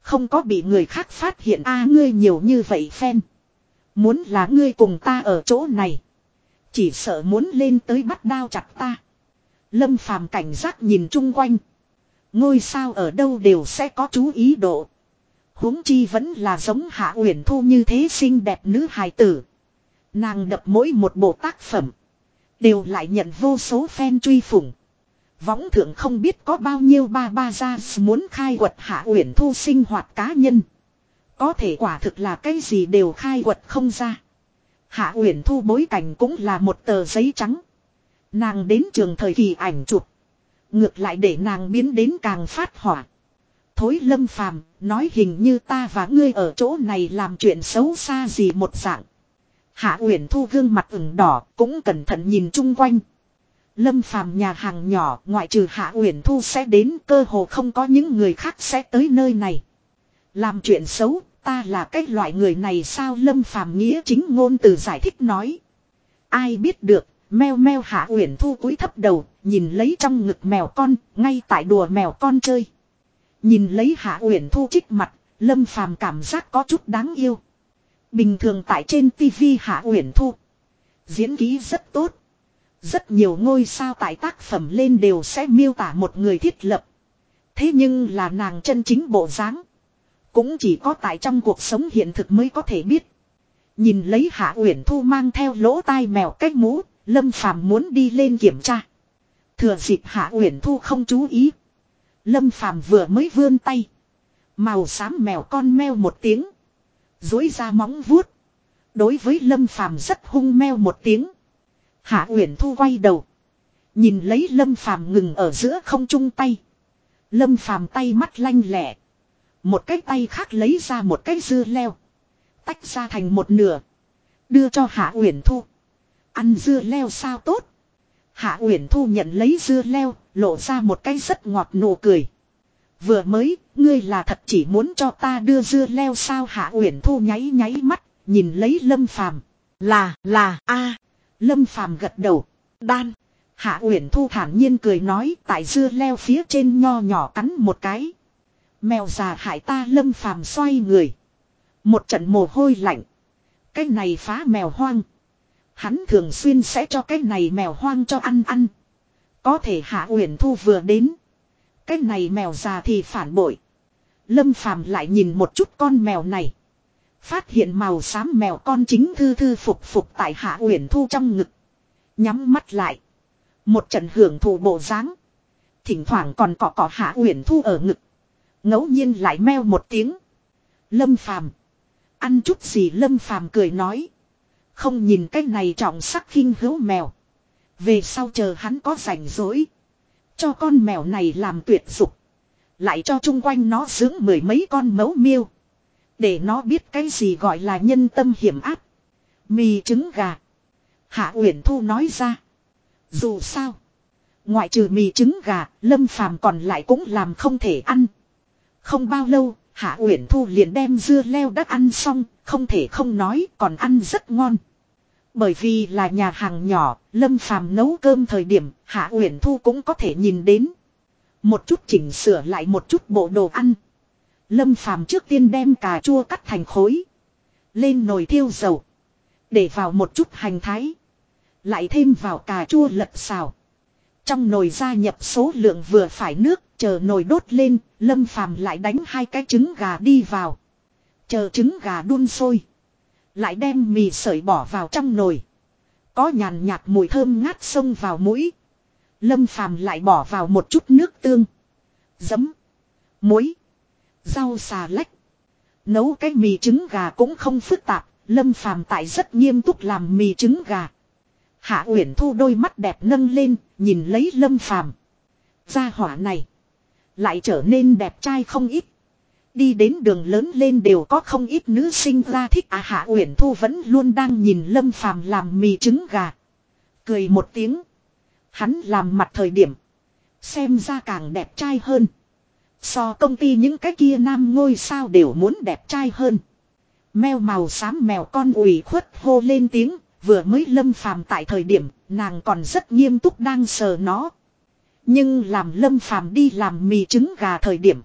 Không có bị người khác phát hiện a à, ngươi nhiều như vậy phen. Muốn là ngươi cùng ta ở chỗ này. Chỉ sợ muốn lên tới bắt đao chặt ta. Lâm phàm cảnh giác nhìn chung quanh. Ngôi sao ở đâu đều sẽ có chú ý độ. huống chi vẫn là giống Hạ Uyển Thu như thế xinh đẹp nữ hài tử. Nàng đập mỗi một bộ tác phẩm. Đều lại nhận vô số fan truy phủng. Võng thượng không biết có bao nhiêu ba ba ra muốn khai quật hạ uyển thu sinh hoạt cá nhân. Có thể quả thực là cái gì đều khai quật không ra. Hạ uyển thu bối cảnh cũng là một tờ giấy trắng. Nàng đến trường thời kỳ ảnh chụp. Ngược lại để nàng biến đến càng phát hỏa. Thối lâm phàm, nói hình như ta và ngươi ở chỗ này làm chuyện xấu xa gì một dạng. Hạ Uyển Thu gương mặt ửng đỏ, cũng cẩn thận nhìn chung quanh. Lâm phàm nhà hàng nhỏ ngoại trừ Hạ Uyển Thu sẽ đến cơ hồ không có những người khác sẽ tới nơi này. Làm chuyện xấu, ta là cái loại người này sao Lâm phàm nghĩa chính ngôn từ giải thích nói. Ai biết được, meo meo Hạ Uyển Thu cúi thấp đầu, nhìn lấy trong ngực mèo con, ngay tại đùa mèo con chơi. Nhìn lấy Hạ Uyển Thu trích mặt, Lâm phàm cảm giác có chút đáng yêu. Bình thường tại trên tivi Hạ Uyển Thu. Diễn ký rất tốt. Rất nhiều ngôi sao tại tác phẩm lên đều sẽ miêu tả một người thiết lập. Thế nhưng là nàng chân chính bộ dáng Cũng chỉ có tại trong cuộc sống hiện thực mới có thể biết. Nhìn lấy Hạ Uyển Thu mang theo lỗ tai mèo cách mũ, Lâm Phàm muốn đi lên kiểm tra. Thừa dịp Hạ Uyển Thu không chú ý. Lâm Phàm vừa mới vươn tay. Màu xám mèo con meo một tiếng. Dối ra móng vuốt. Đối với Lâm Phàm rất hung meo một tiếng. Hạ Uyển Thu quay đầu. Nhìn lấy Lâm Phàm ngừng ở giữa không trung tay. Lâm Phàm tay mắt lanh lẹ. Một cái tay khác lấy ra một cái dưa leo. Tách ra thành một nửa. Đưa cho Hạ Uyển Thu. Ăn dưa leo sao tốt. Hạ Uyển Thu nhận lấy dưa leo, lộ ra một cái rất ngọt nụ cười. Vừa mới, ngươi là thật chỉ muốn cho ta đưa dưa leo sao Hạ Uyển Thu nháy nháy mắt, nhìn lấy Lâm Phàm. Là, là, a Lâm Phàm gật đầu. Đan. Hạ Uyển Thu thản nhiên cười nói, tại dưa leo phía trên nho nhỏ cắn một cái. Mèo già hại ta, Lâm Phàm xoay người. Một trận mồ hôi lạnh. Cái này phá mèo hoang. Hắn thường xuyên sẽ cho cái này mèo hoang cho ăn ăn. Có thể Hạ Uyển Thu vừa đến. Cái này mèo già thì phản bội. Lâm Phàm lại nhìn một chút con mèo này. Phát hiện màu xám mèo con chính thư thư phục phục tại Hạ Uyển Thu trong ngực. Nhắm mắt lại. Một trận hưởng thụ bộ dáng. Thỉnh thoảng còn cọ cọ Hạ Uyển Thu ở ngực. ngẫu nhiên lại meo một tiếng. Lâm Phàm Ăn chút gì Lâm Phàm cười nói. Không nhìn cái này trọng sắc khinh hữu mèo. Về sau chờ hắn có rảnh rỗi. Cho con mèo này làm tuyệt dục. Lại cho chung quanh nó dưỡng mười mấy con mấu miêu. Để nó biết cái gì gọi là nhân tâm hiểm áp. Mì trứng gà. Hạ Uyển Thu nói ra. Dù sao. Ngoại trừ mì trứng gà, Lâm Phàm còn lại cũng làm không thể ăn. Không bao lâu, Hạ Uyển Thu liền đem dưa leo đắt ăn xong, không thể không nói, còn ăn rất ngon. Bởi vì là nhà hàng nhỏ, Lâm Phàm nấu cơm thời điểm, Hạ Uyển Thu cũng có thể nhìn đến. Một chút chỉnh sửa lại một chút bộ đồ ăn. Lâm Phàm trước tiên đem cà chua cắt thành khối. Lên nồi thiêu dầu. Để vào một chút hành thái. Lại thêm vào cà chua lật xào. Trong nồi gia nhập số lượng vừa phải nước, chờ nồi đốt lên, Lâm Phàm lại đánh hai cái trứng gà đi vào. Chờ trứng gà đun sôi. Lại đem mì sợi bỏ vào trong nồi. Có nhàn nhạt mùi thơm ngát xông vào mũi. Lâm Phàm lại bỏ vào một chút nước tương. Giấm. Muối. Rau xà lách. Nấu cái mì trứng gà cũng không phức tạp. Lâm Phàm tại rất nghiêm túc làm mì trứng gà. Hạ Uyển Thu đôi mắt đẹp nâng lên, nhìn lấy Lâm Phàm. Gia hỏa này lại trở nên đẹp trai không ít. Đi đến đường lớn lên đều có không ít nữ sinh ra thích à Hạ Uyển Thu vẫn luôn đang nhìn Lâm Phàm làm mì trứng gà. Cười một tiếng. Hắn làm mặt thời điểm. Xem ra càng đẹp trai hơn. So công ty những cái kia nam ngôi sao đều muốn đẹp trai hơn. Mèo màu xám mèo con ủy khuất hô lên tiếng. Vừa mới lâm phàm tại thời điểm nàng còn rất nghiêm túc đang sờ nó. Nhưng làm lâm phàm đi làm mì trứng gà thời điểm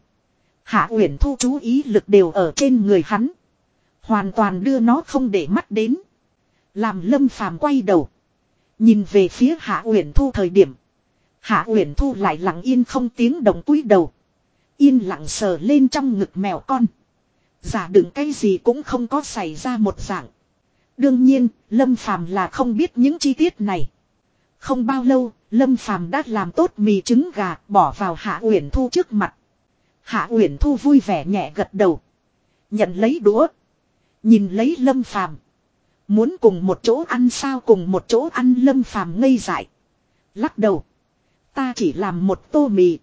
Hạ Uyển Thu chú ý lực đều ở trên người hắn. Hoàn toàn đưa nó không để mắt đến. Làm Lâm Phàm quay đầu, nhìn về phía Hạ Uyển Thu thời điểm, Hạ Uyển Thu lại lặng yên không tiếng động cúi đầu, yên lặng sờ lên trong ngực mèo con. Giả đựng cái gì cũng không có xảy ra một dạng. Đương nhiên, Lâm Phàm là không biết những chi tiết này. Không bao lâu, Lâm Phàm đã làm tốt mì trứng gà, bỏ vào Hạ Uyển Thu trước mặt. Hạ Uyển Thu vui vẻ nhẹ gật đầu. Nhận lấy đũa. Nhìn lấy Lâm Phàm Muốn cùng một chỗ ăn sao cùng một chỗ ăn Lâm Phàm ngây dại. Lắc đầu. Ta chỉ làm một tô mì.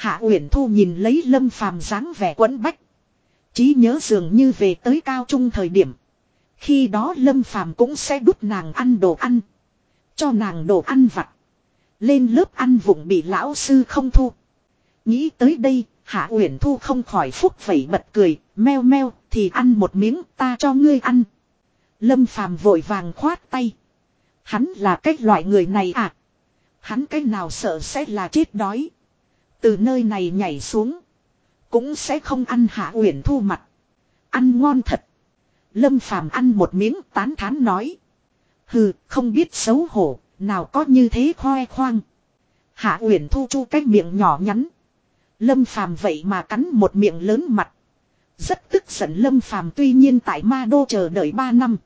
Hạ Uyển Thu nhìn lấy Lâm Phàm dáng vẻ quẫn bách. trí nhớ dường như về tới cao trung thời điểm. Khi đó Lâm Phàm cũng sẽ đút nàng ăn đồ ăn. Cho nàng đồ ăn vặt. Lên lớp ăn vụng bị lão sư không thu. Nghĩ tới đây, Hạ Uyển Thu không khỏi phúc vẩy bật cười, meo meo, thì ăn một miếng, ta cho ngươi ăn. Lâm Phàm vội vàng khoát tay. Hắn là cái loại người này à? Hắn cái nào sợ sẽ là chết đói. Từ nơi này nhảy xuống. Cũng sẽ không ăn Hạ Uyển Thu mặt. Ăn ngon thật. Lâm Phàm ăn một miếng tán thán nói. Hừ, không biết xấu hổ, nào có như thế khoe khoang. Hạ Uyển Thu chu cái miệng nhỏ nhắn. Lâm Phàm vậy mà cắn một miệng lớn mặt. Rất tức giận Lâm Phàm tuy nhiên tại Ma Đô chờ đợi 3 năm.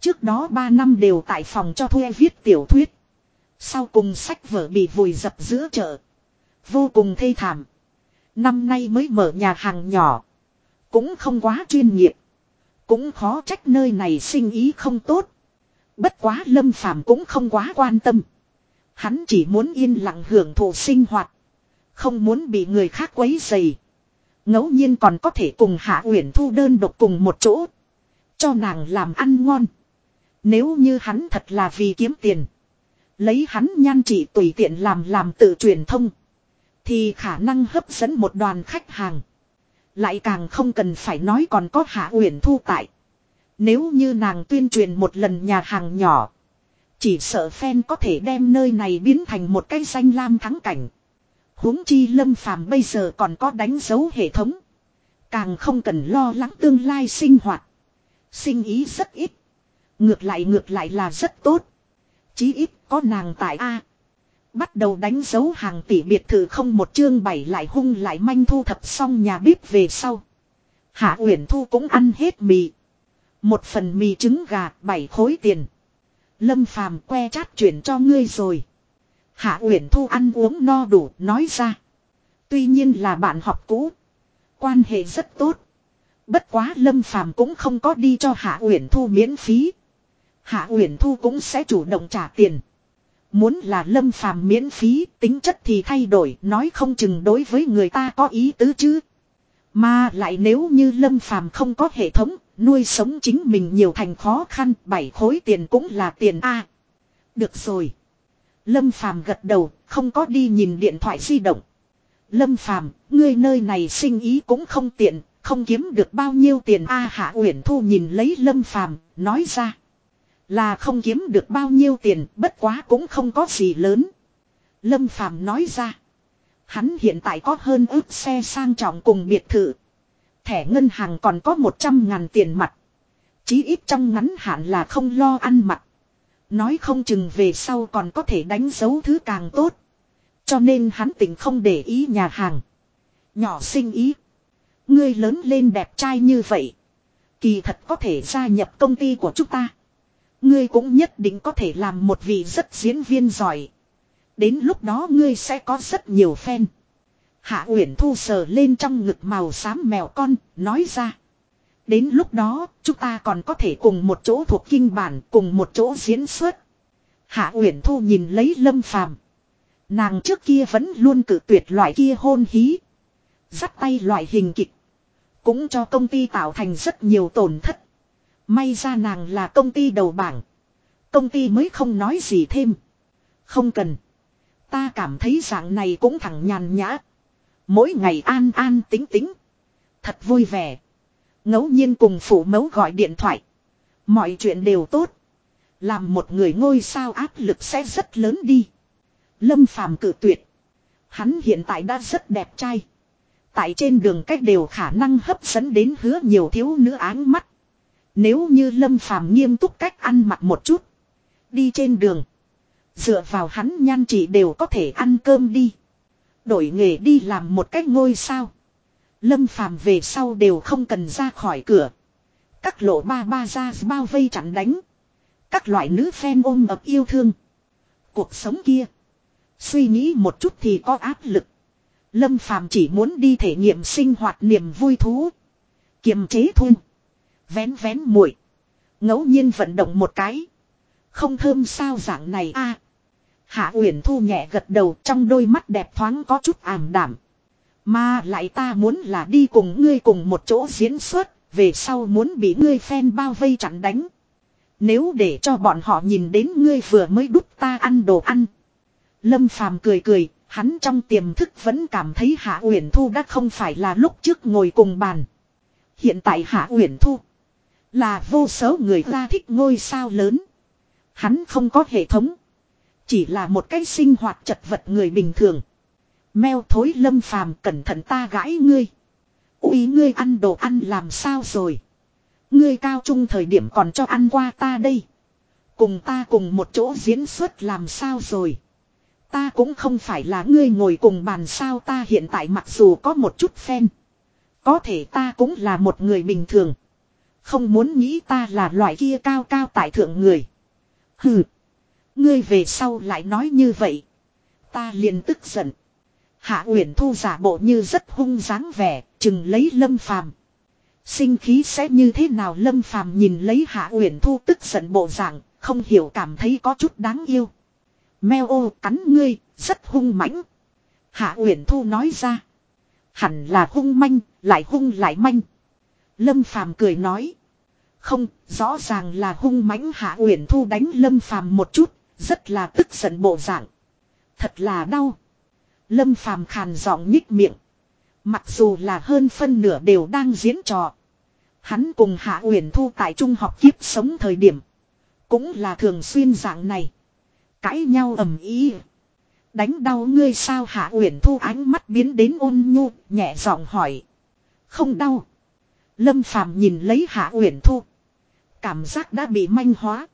Trước đó 3 năm đều tại phòng cho thuê viết tiểu thuyết. Sau cùng sách vở bị vùi dập giữa chợ. Vô cùng thê thảm. Năm nay mới mở nhà hàng nhỏ. Cũng không quá chuyên nghiệp. Cũng khó trách nơi này sinh ý không tốt. Bất quá lâm phàm cũng không quá quan tâm. Hắn chỉ muốn yên lặng hưởng thụ sinh hoạt. Không muốn bị người khác quấy dày. ngẫu nhiên còn có thể cùng Hạ Uyển Thu đơn độc cùng một chỗ. Cho nàng làm ăn ngon. Nếu như hắn thật là vì kiếm tiền. Lấy hắn nhan chỉ tùy tiện làm làm tự truyền thông. Thì khả năng hấp dẫn một đoàn khách hàng. Lại càng không cần phải nói còn có Hạ Uyển Thu tại. Nếu như nàng tuyên truyền một lần nhà hàng nhỏ. Chỉ sợ fan có thể đem nơi này biến thành một cái danh lam thắng cảnh huống chi lâm phàm bây giờ còn có đánh dấu hệ thống. Càng không cần lo lắng tương lai sinh hoạt. Sinh ý rất ít. Ngược lại ngược lại là rất tốt. Chí ít có nàng tại A. Bắt đầu đánh dấu hàng tỷ biệt thự không một chương bảy lại hung lại manh thu thập xong nhà bếp về sau. Hạ Uyển Thu cũng ăn hết mì. Một phần mì trứng gà, bảy khối tiền. Lâm phàm que chát chuyển cho ngươi rồi. Hạ Uyển Thu ăn uống no đủ, nói ra. Tuy nhiên là bạn học cũ. Quan hệ rất tốt. Bất quá Lâm Phàm cũng không có đi cho Hạ Uyển Thu miễn phí. Hạ Uyển Thu cũng sẽ chủ động trả tiền. Muốn là Lâm Phàm miễn phí, tính chất thì thay đổi, nói không chừng đối với người ta có ý tứ chứ. Mà lại nếu như Lâm Phàm không có hệ thống, nuôi sống chính mình nhiều thành khó khăn, bảy khối tiền cũng là tiền a. được rồi. Lâm Phàm gật đầu, không có đi nhìn điện thoại di động. Lâm Phàm, ngươi nơi này sinh ý cũng không tiện, không kiếm được bao nhiêu tiền a Hạ Uyển Thu nhìn lấy Lâm Phàm, nói ra. Là không kiếm được bao nhiêu tiền, bất quá cũng không có gì lớn. Lâm Phàm nói ra. Hắn hiện tại có hơn ước xe sang trọng cùng biệt thự. Thẻ ngân hàng còn có 100 ngàn tiền mặt. Chí ít trong ngắn hạn là không lo ăn mặt. Nói không chừng về sau còn có thể đánh dấu thứ càng tốt. Cho nên hắn tỉnh không để ý nhà hàng. Nhỏ sinh ý. Ngươi lớn lên đẹp trai như vậy. Kỳ thật có thể gia nhập công ty của chúng ta. Ngươi cũng nhất định có thể làm một vị rất diễn viên giỏi. Đến lúc đó ngươi sẽ có rất nhiều fan. Hạ Uyển Thu sờ lên trong ngực màu xám mèo con, nói ra. Đến lúc đó, chúng ta còn có thể cùng một chỗ thuộc kinh bản, cùng một chỗ diễn xuất. Hạ Uyển Thu nhìn lấy Lâm Phàm. Nàng trước kia vẫn luôn cử tuyệt loại kia hôn hí. Dắt tay loại hình kịch. Cũng cho công ty tạo thành rất nhiều tổn thất. May ra nàng là công ty đầu bảng. Công ty mới không nói gì thêm. Không cần. Ta cảm thấy dạng này cũng thẳng nhàn nhã. Mỗi ngày an an tính tính. Thật vui vẻ. ngẫu nhiên cùng phụ mẫu gọi điện thoại. Mọi chuyện đều tốt. Làm một người ngôi sao áp lực sẽ rất lớn đi. Lâm phàm cử tuyệt. Hắn hiện tại đã rất đẹp trai. Tại trên đường cách đều khả năng hấp dẫn đến hứa nhiều thiếu nữ áng mắt. Nếu như Lâm phàm nghiêm túc cách ăn mặc một chút. Đi trên đường. Dựa vào hắn nhan chỉ đều có thể ăn cơm đi. Đổi nghề đi làm một cách ngôi sao. Lâm phàm về sau đều không cần ra khỏi cửa. Các lộ ba ba ra bao vây chặn đánh. Các loại nữ phen ôm ập yêu thương. Cuộc sống kia. Suy nghĩ một chút thì có áp lực. Lâm Phàm chỉ muốn đi thể nghiệm sinh hoạt niềm vui thú. Kiềm chế thôi. Vén vén muội ngẫu nhiên vận động một cái. Không thơm sao dạng này a Hạ Uyển Thu nhẹ gật đầu trong đôi mắt đẹp thoáng có chút ảm đảm. Mà lại ta muốn là đi cùng ngươi cùng một chỗ diễn xuất, về sau muốn bị ngươi phen bao vây chặn đánh. Nếu để cho bọn họ nhìn đến ngươi vừa mới đút ta ăn đồ ăn. Lâm Phàm cười cười, hắn trong tiềm thức vẫn cảm thấy Hạ Uyển Thu đã không phải là lúc trước ngồi cùng bàn. Hiện tại Hạ Uyển Thu là vô số người ta thích ngôi sao lớn. Hắn không có hệ thống, chỉ là một cái sinh hoạt chật vật người bình thường. Meo thối Lâm Phàm cẩn thận ta gãi ngươi. Úi ngươi ăn đồ ăn làm sao rồi? Ngươi cao trung thời điểm còn cho ăn qua ta đây. Cùng ta cùng một chỗ diễn xuất làm sao rồi? Ta cũng không phải là ngươi ngồi cùng bàn sao ta hiện tại mặc dù có một chút phen. Có thể ta cũng là một người bình thường. Không muốn nghĩ ta là loại kia cao cao tại thượng người. Hừ. Ngươi về sau lại nói như vậy. Ta liền tức giận. Hạ Uyển Thu giả bộ như rất hung dáng vẻ, chừng lấy Lâm Phàm. Sinh khí sẽ như thế nào Lâm Phàm nhìn lấy Hạ Uyển Thu tức giận bộ dạng, không hiểu cảm thấy có chút đáng yêu. Meo ô cắn ngươi, rất hung mãnh. Hạ Uyển Thu nói ra. Hẳn là hung manh, lại hung lại manh. Lâm Phàm cười nói. Không, rõ ràng là hung mãnh Hạ Uyển Thu đánh Lâm Phàm một chút, rất là tức giận bộ dạng. Thật là đau. Lâm Phàm khàn giọng nhích miệng. Mặc dù là hơn phân nửa đều đang diễn trò. Hắn cùng Hạ Uyển Thu tại trung học kiếp sống thời điểm. Cũng là thường xuyên dạng này. Cãi nhau ầm ý. Đánh đau ngươi sao Hạ Uyển Thu ánh mắt biến đến ôn nhu, nhẹ giọng hỏi. Không đau. Lâm Phàm nhìn lấy Hạ Uyển Thu. Cảm giác đã bị manh hóa.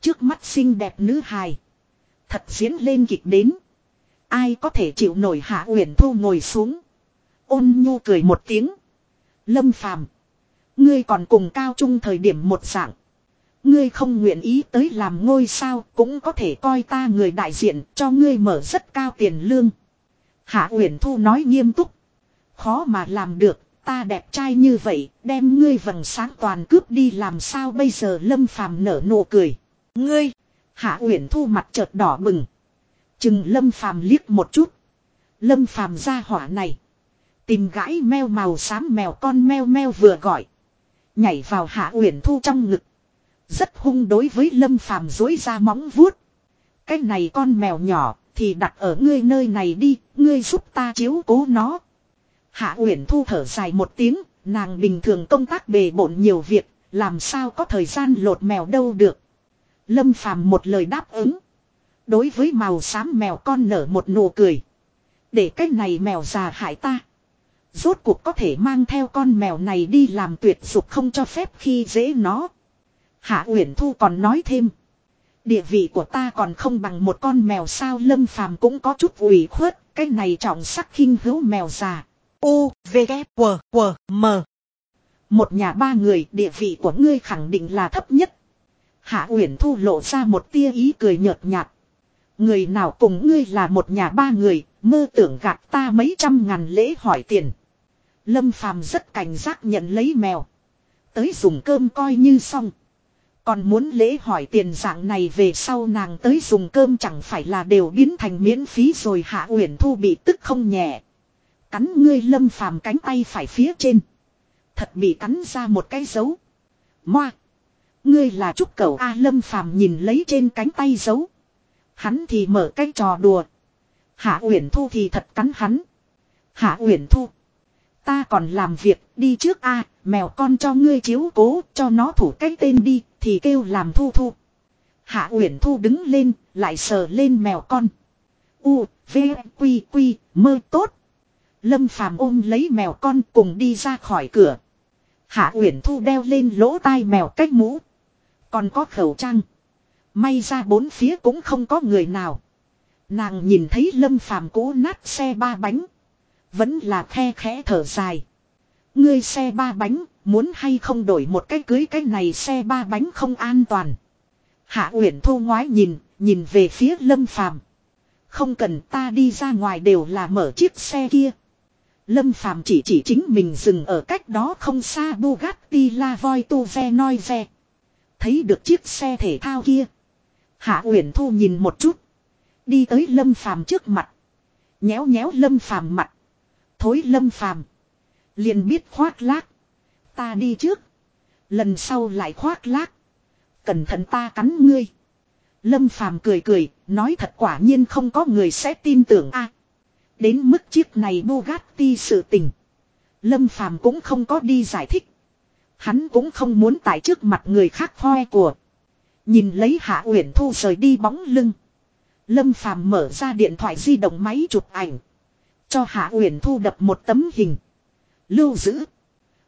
Trước mắt xinh đẹp nữ hài. Thật diễn lên kịch đến. Ai có thể chịu nổi Hạ Uyển Thu ngồi xuống. Ôn nhu cười một tiếng. Lâm Phàm Ngươi còn cùng cao trung thời điểm một dạng. Ngươi không nguyện ý tới làm ngôi sao cũng có thể coi ta người đại diện cho ngươi mở rất cao tiền lương. Hạ Uyển Thu nói nghiêm túc. Khó mà làm được, ta đẹp trai như vậy, đem ngươi vầng sáng toàn cướp đi làm sao bây giờ Lâm Phàm nở nụ cười. Ngươi, Hạ Uyển Thu mặt chợt đỏ bừng. Chừng Lâm Phàm liếc một chút. Lâm Phàm ra hỏa này. Tìm gãi meo màu xám mèo con meo meo vừa gọi. Nhảy vào Hạ Uyển Thu trong ngực. Rất hung đối với Lâm Phàm dối ra móng vuốt. Cái này con mèo nhỏ thì đặt ở ngươi nơi này đi, ngươi giúp ta chiếu cố nó. Hạ Uyển Thu thở dài một tiếng, nàng bình thường công tác bề bộn nhiều việc, làm sao có thời gian lột mèo đâu được. Lâm Phàm một lời đáp ứng. Đối với màu xám mèo con nở một nụ cười. Để cái này mèo già hại ta. Rốt cuộc có thể mang theo con mèo này đi làm tuyệt dục không cho phép khi dễ nó. Hạ Uyển Thu còn nói thêm. Địa vị của ta còn không bằng một con mèo sao lâm phàm cũng có chút ủy khuất. Cái này trọng sắc khinh hữu mèo già. U, V, K, W, W, M. Một nhà ba người địa vị của ngươi khẳng định là thấp nhất. Hạ Uyển Thu lộ ra một tia ý cười nhợt nhạt. Người nào cùng ngươi là một nhà ba người, mơ tưởng gạt ta mấy trăm ngàn lễ hỏi tiền. Lâm Phàm rất cảnh giác nhận lấy mèo. Tới dùng cơm coi như xong. Còn muốn lễ hỏi tiền dạng này về sau nàng tới dùng cơm chẳng phải là đều biến thành miễn phí rồi hạ uyển thu bị tức không nhẹ. Cắn ngươi lâm phàm cánh tay phải phía trên. Thật bị cắn ra một cái dấu. Moa. Ngươi là trúc cầu A lâm phàm nhìn lấy trên cánh tay dấu. Hắn thì mở cái trò đùa. Hạ Uyển Thu thì thật cắn hắn. Hạ Uyển Thu. Ta còn làm việc đi trước a mèo con cho ngươi chiếu cố cho nó thủ cái tên đi thì kêu làm thu thu. Hạ Uyển Thu đứng lên lại sờ lên mèo con. U, V, Quy, Quy, mơ tốt. Lâm Phàm ôm lấy mèo con cùng đi ra khỏi cửa. Hạ Uyển Thu đeo lên lỗ tai mèo cách mũ. Còn có khẩu trang. May ra bốn phía cũng không có người nào. Nàng nhìn thấy lâm phàm cố nát xe ba bánh. Vẫn là khe khẽ thở dài. Ngươi xe ba bánh, muốn hay không đổi một cái cưới cái này xe ba bánh không an toàn. Hạ Uyển Thu ngoái nhìn, nhìn về phía Lâm Phàm. Không cần ta đi ra ngoài đều là mở chiếc xe kia. Lâm Phàm chỉ chỉ chính mình dừng ở cách đó không xa Bugatti La Voi Tu Ve Noi Ve. Thấy được chiếc xe thể thao kia. Hạ Uyển Thu nhìn một chút. Đi tới Lâm Phàm trước mặt. Nhéo nhéo Lâm Phàm mặt. Thối Lâm Phàm liền biết khoác lác. Ta đi trước. Lần sau lại khoác lác. Cẩn thận ta cắn ngươi. Lâm Phàm cười cười, nói thật quả nhiên không có người sẽ tin tưởng a đến mức chiếc này Bugatti sự tình. Lâm Phàm cũng không có đi giải thích. Hắn cũng không muốn tại trước mặt người khác hoe của. Nhìn lấy Hạ Uyển Thu rời đi bóng lưng. Lâm Phàm mở ra điện thoại di động máy chụp ảnh. Cho Hạ Uyển Thu đập một tấm hình. Lưu giữ.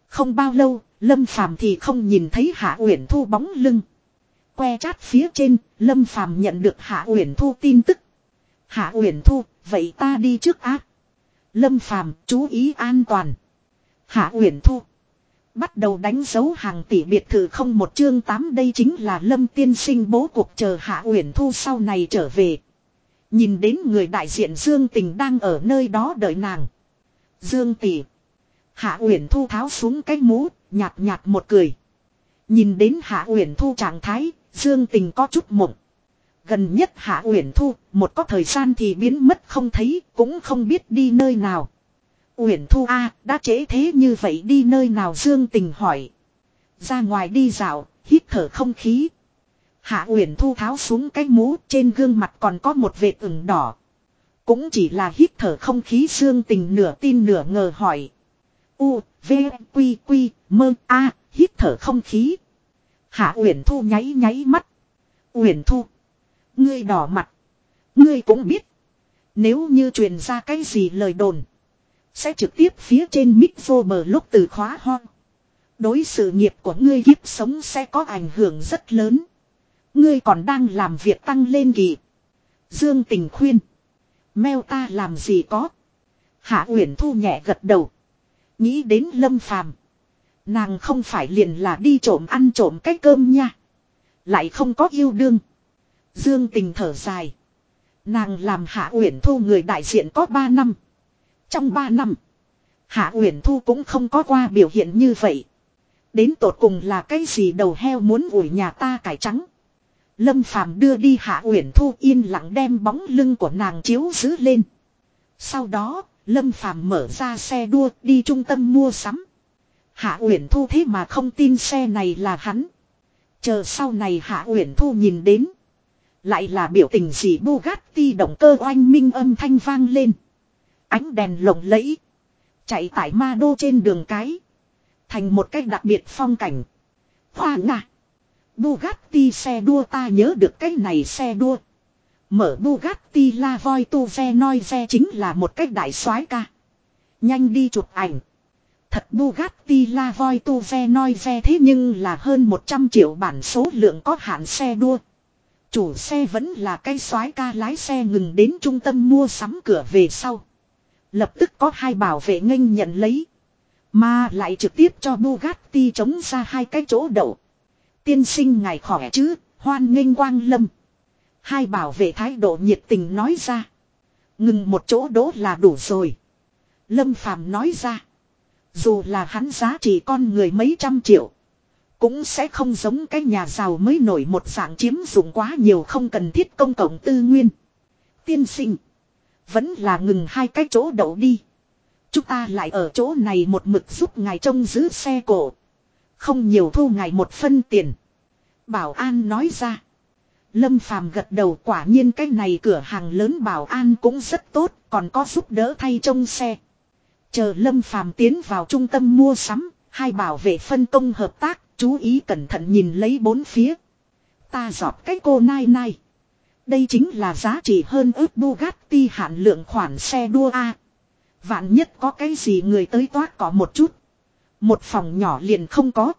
Không bao lâu, Lâm Phàm thì không nhìn thấy Hạ Uyển Thu bóng lưng. Que chat phía trên, Lâm Phàm nhận được Hạ Uyển Thu tin tức. Hạ Uyển Thu, vậy ta đi trước ác. Lâm Phàm chú ý an toàn. Hạ Uyển Thu. Bắt đầu đánh dấu hàng tỷ biệt thự không một chương 8 đây chính là Lâm tiên sinh bố cuộc chờ Hạ Uyển Thu sau này trở về. Nhìn đến người đại diện Dương Tình đang ở nơi đó đợi nàng. Dương Tỷ. Hạ Uyển Thu tháo xuống cái mũ, nhạt nhạt một cười. Nhìn đến Hạ Uyển Thu trạng thái, Dương Tình có chút mộng. Gần nhất Hạ Uyển Thu, một có thời gian thì biến mất không thấy, cũng không biết đi nơi nào. Uyển Thu A, đã trễ thế như vậy đi nơi nào Dương Tình hỏi. Ra ngoài đi dạo, hít thở không khí. Hạ Uyển Thu tháo xuống cái mũ, trên gương mặt còn có một vệt ửng đỏ. Cũng chỉ là hít thở không khí Dương Tình nửa tin nửa ngờ hỏi. U, V, Quy, Quy, Mơ, A, hít thở không khí. Hạ Uyển Thu nháy nháy mắt. Uyển Thu, ngươi đỏ mặt, ngươi cũng biết, nếu như truyền ra cái gì lời đồn, sẽ trực tiếp phía trên mic vô bờ lúc từ khóa ho. Đối sự nghiệp của ngươi kiếp sống sẽ có ảnh hưởng rất lớn. Ngươi còn đang làm việc tăng lên kỳ. Dương tình khuyên. Mèo ta làm gì có. Hạ Uyển Thu nhẹ gật đầu. Nghĩ đến lâm phàm. Nàng không phải liền là đi trộm ăn trộm cái cơm nha. Lại không có yêu đương. Dương tình thở dài. Nàng làm Hạ Uyển Thu người đại diện có 3 năm. Trong 3 năm. Hạ Uyển Thu cũng không có qua biểu hiện như vậy. Đến tột cùng là cái gì đầu heo muốn ủi nhà ta cải trắng. Lâm Phàm đưa đi Hạ Uyển Thu yên lặng đem bóng lưng của nàng chiếu giữ lên. Sau đó, Lâm Phàm mở ra xe đua đi trung tâm mua sắm. Hạ Uyển Thu thế mà không tin xe này là hắn. Chờ sau này Hạ Uyển Thu nhìn đến, lại là biểu tình gì Bugatti động cơ oanh minh âm thanh vang lên. Ánh đèn lộng lẫy, chạy tại ma đô trên đường cái, thành một cách đặc biệt phong cảnh. Hoa ngạc. Bugatti xe đua ta nhớ được cái này xe đua. Mở Bugatti La Voi Tu Ve Noi Ve chính là một cách đại soái ca. Nhanh đi chụp ảnh. Thật Bugatti La Voi Tu Ve Noi Ve thế nhưng là hơn 100 triệu bản số lượng có hạn xe đua. Chủ xe vẫn là cái soái ca lái xe ngừng đến trung tâm mua sắm cửa về sau. Lập tức có hai bảo vệ nghênh nhận lấy. Mà lại trực tiếp cho Bugatti chống ra hai cái chỗ đậu. Tiên sinh ngài khỏe chứ, hoan nghênh quang lâm. Hai bảo vệ thái độ nhiệt tình nói ra. Ngừng một chỗ đỗ là đủ rồi. Lâm Phàm nói ra. Dù là hắn giá trị con người mấy trăm triệu. Cũng sẽ không giống cái nhà giàu mới nổi một dạng chiếm dụng quá nhiều không cần thiết công cộng tư nguyên. Tiên sinh. Vẫn là ngừng hai cái chỗ đậu đi. Chúng ta lại ở chỗ này một mực giúp ngài trông giữ xe cổ. Không nhiều thu ngài một phân tiền. Bảo an nói ra. Lâm phàm gật đầu quả nhiên cái này cửa hàng lớn bảo an cũng rất tốt, còn có giúp đỡ thay trông xe. Chờ Lâm phàm tiến vào trung tâm mua sắm, hai bảo vệ phân công hợp tác, chú ý cẩn thận nhìn lấy bốn phía. Ta giọt cái cô nai nai. Đây chính là giá trị hơn ước Bugatti hạn lượng khoản xe đua A. Vạn nhất có cái gì người tới toát có một chút. Một phòng nhỏ liền không có.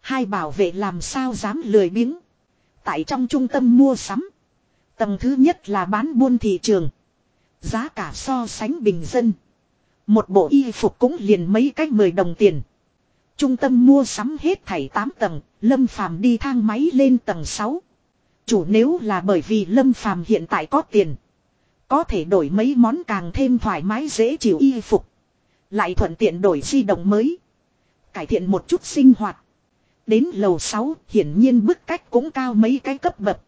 Hai bảo vệ làm sao dám lười biếng. Tại trong trung tâm mua sắm. Tầng thứ nhất là bán buôn thị trường. Giá cả so sánh bình dân. Một bộ y phục cũng liền mấy cách 10 đồng tiền. Trung tâm mua sắm hết thảy 8 tầng, Lâm Phàm đi thang máy lên tầng 6. Chủ nếu là bởi vì Lâm Phàm hiện tại có tiền. Có thể đổi mấy món càng thêm thoải mái dễ chịu y phục. Lại thuận tiện đổi di động mới. Cải thiện một chút sinh hoạt. Đến lầu 6 hiển nhiên bức cách cũng cao mấy cái cấp bậc.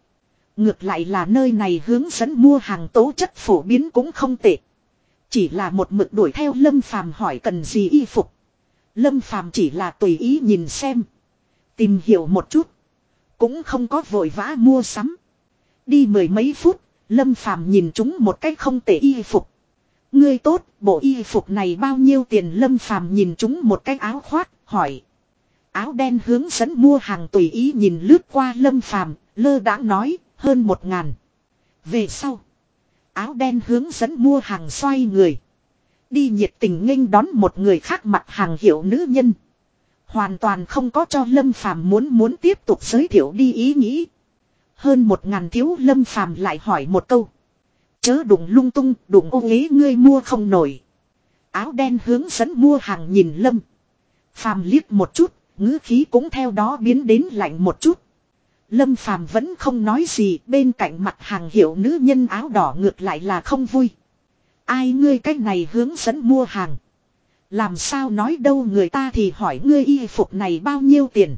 Ngược lại là nơi này hướng dẫn mua hàng tố chất phổ biến cũng không tệ. Chỉ là một mực đuổi theo Lâm Phàm hỏi cần gì y phục. Lâm Phàm chỉ là tùy ý nhìn xem. Tìm hiểu một chút. Cũng không có vội vã mua sắm. Đi mười mấy phút, Lâm Phàm nhìn chúng một cách không tệ y phục. Ngươi tốt, bộ y phục này bao nhiêu tiền Lâm Phàm nhìn chúng một cái áo khoác, hỏi. Áo đen hướng dẫn mua hàng tùy ý nhìn lướt qua Lâm Phàm lơ đãng nói, hơn một ngàn. Về sau, áo đen hướng dẫn mua hàng xoay người. Đi nhiệt tình nghênh đón một người khác mặt hàng hiệu nữ nhân. Hoàn toàn không có cho Lâm Phàm muốn muốn tiếp tục giới thiệu đi ý nghĩ. Hơn một ngàn thiếu Lâm Phàm lại hỏi một câu. Chớ đụng lung tung, đụng ô ghế ngươi mua không nổi. Áo đen hướng dẫn mua hàng nhìn Lâm. Phàm liếc một chút, ngữ khí cũng theo đó biến đến lạnh một chút. Lâm Phàm vẫn không nói gì, bên cạnh mặt hàng hiệu nữ nhân áo đỏ ngược lại là không vui. Ai ngươi cách này hướng dẫn mua hàng. Làm sao nói đâu người ta thì hỏi ngươi y phục này bao nhiêu tiền.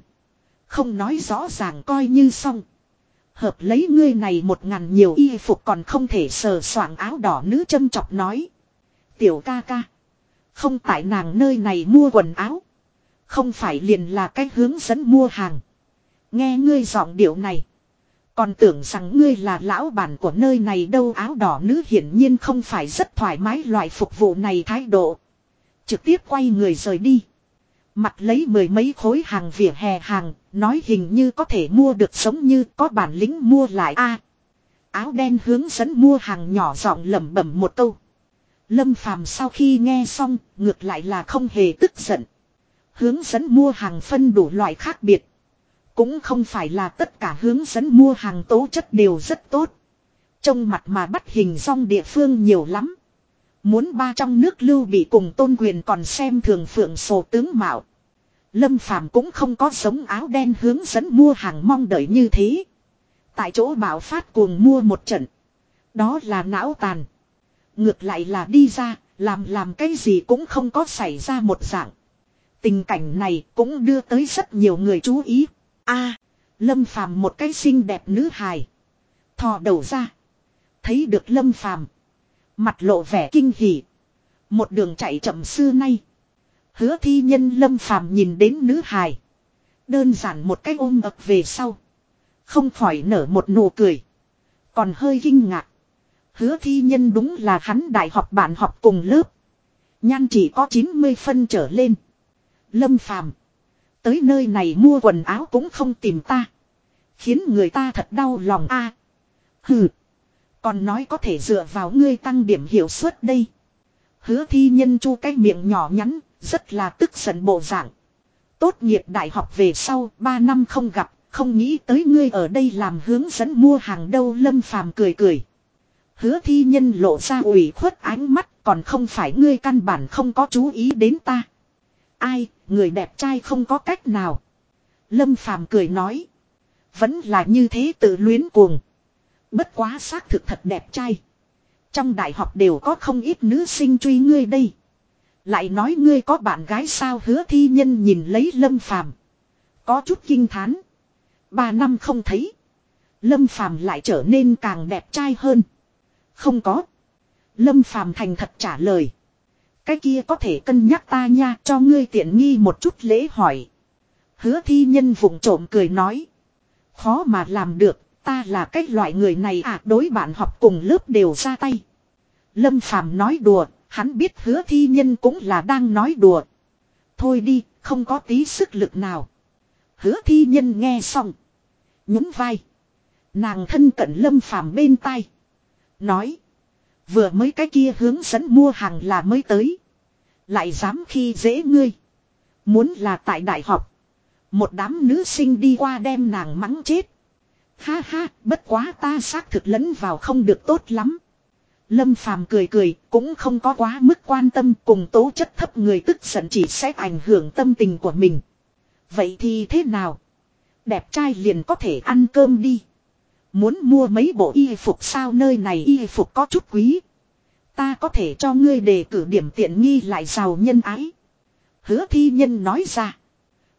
Không nói rõ ràng coi như xong. Hợp lấy ngươi này một ngàn nhiều y phục còn không thể sờ soạng áo đỏ nữ châm chọc nói. Tiểu ca ca. Không tại nàng nơi này mua quần áo. Không phải liền là cách hướng dẫn mua hàng. Nghe ngươi giọng điệu này. Còn tưởng rằng ngươi là lão bản của nơi này đâu áo đỏ nữ hiển nhiên không phải rất thoải mái loại phục vụ này thái độ. Trực tiếp quay người rời đi. Mặt lấy mười mấy khối hàng vỉa hè hàng, nói hình như có thể mua được sống như có bản lĩnh mua lại a Áo đen hướng dẫn mua hàng nhỏ giọng lẩm bẩm một câu. Lâm phàm sau khi nghe xong, ngược lại là không hề tức giận. Hướng dẫn mua hàng phân đủ loại khác biệt. Cũng không phải là tất cả hướng dẫn mua hàng tố chất đều rất tốt. Trong mặt mà bắt hình song địa phương nhiều lắm. Muốn ba trong nước lưu bị cùng tôn quyền còn xem thường phượng sổ tướng mạo. Lâm Phàm cũng không có sống áo đen hướng dẫn mua hàng mong đợi như thế. Tại chỗ bảo phát cuồng mua một trận. Đó là não tàn. Ngược lại là đi ra, làm làm cái gì cũng không có xảy ra một dạng. Tình cảnh này cũng đưa tới rất nhiều người chú ý a, Lâm Phàm một cái xinh đẹp nữ hài. Thò đầu ra. Thấy được Lâm Phàm Mặt lộ vẻ kinh hỉ. Một đường chạy chậm xưa nay. Hứa thi nhân lâm phàm nhìn đến nữ hài. Đơn giản một cái ôm ập về sau. Không khỏi nở một nụ cười. Còn hơi kinh ngạc. Hứa thi nhân đúng là hắn đại học bạn học cùng lớp. Nhan chỉ có 90 phân trở lên. Lâm phàm. Tới nơi này mua quần áo cũng không tìm ta. Khiến người ta thật đau lòng a. hừ. Còn nói có thể dựa vào ngươi tăng điểm hiệu suất đây. Hứa thi nhân chu cái miệng nhỏ nhắn, rất là tức giận bộ dạng. Tốt nghiệp đại học về sau, 3 năm không gặp, không nghĩ tới ngươi ở đây làm hướng dẫn mua hàng đâu lâm phàm cười cười. Hứa thi nhân lộ ra ủy khuất ánh mắt, còn không phải ngươi căn bản không có chú ý đến ta. Ai, người đẹp trai không có cách nào. Lâm phàm cười nói. Vẫn là như thế tự luyến cuồng. Bất quá xác thực thật đẹp trai. Trong đại học đều có không ít nữ sinh truy ngươi đây. Lại nói ngươi có bạn gái sao hứa thi nhân nhìn lấy lâm phàm. Có chút kinh thán. Ba năm không thấy. Lâm phàm lại trở nên càng đẹp trai hơn. Không có. Lâm phàm thành thật trả lời. Cái kia có thể cân nhắc ta nha cho ngươi tiện nghi một chút lễ hỏi. Hứa thi nhân vụng trộm cười nói. Khó mà làm được Ta là cái loại người này à đối bạn học cùng lớp đều ra tay. Lâm Phàm nói đùa, hắn biết hứa thi nhân cũng là đang nói đùa. Thôi đi, không có tí sức lực nào. Hứa thi nhân nghe xong. Nhún vai. Nàng thân cận Lâm Phàm bên tai. Nói. Vừa mới cái kia hướng dẫn mua hàng là mới tới. Lại dám khi dễ ngươi. Muốn là tại đại học. Một đám nữ sinh đi qua đem nàng mắng chết. Ha ha, bất quá ta xác thực lẫn vào không được tốt lắm. Lâm Phàm cười cười, cũng không có quá mức quan tâm cùng tố chất thấp người tức giận chỉ sẽ ảnh hưởng tâm tình của mình. Vậy thì thế nào? Đẹp trai liền có thể ăn cơm đi. Muốn mua mấy bộ y phục sao nơi này y phục có chút quý. Ta có thể cho ngươi đề cử điểm tiện nghi lại giàu nhân ái. Hứa thi nhân nói ra.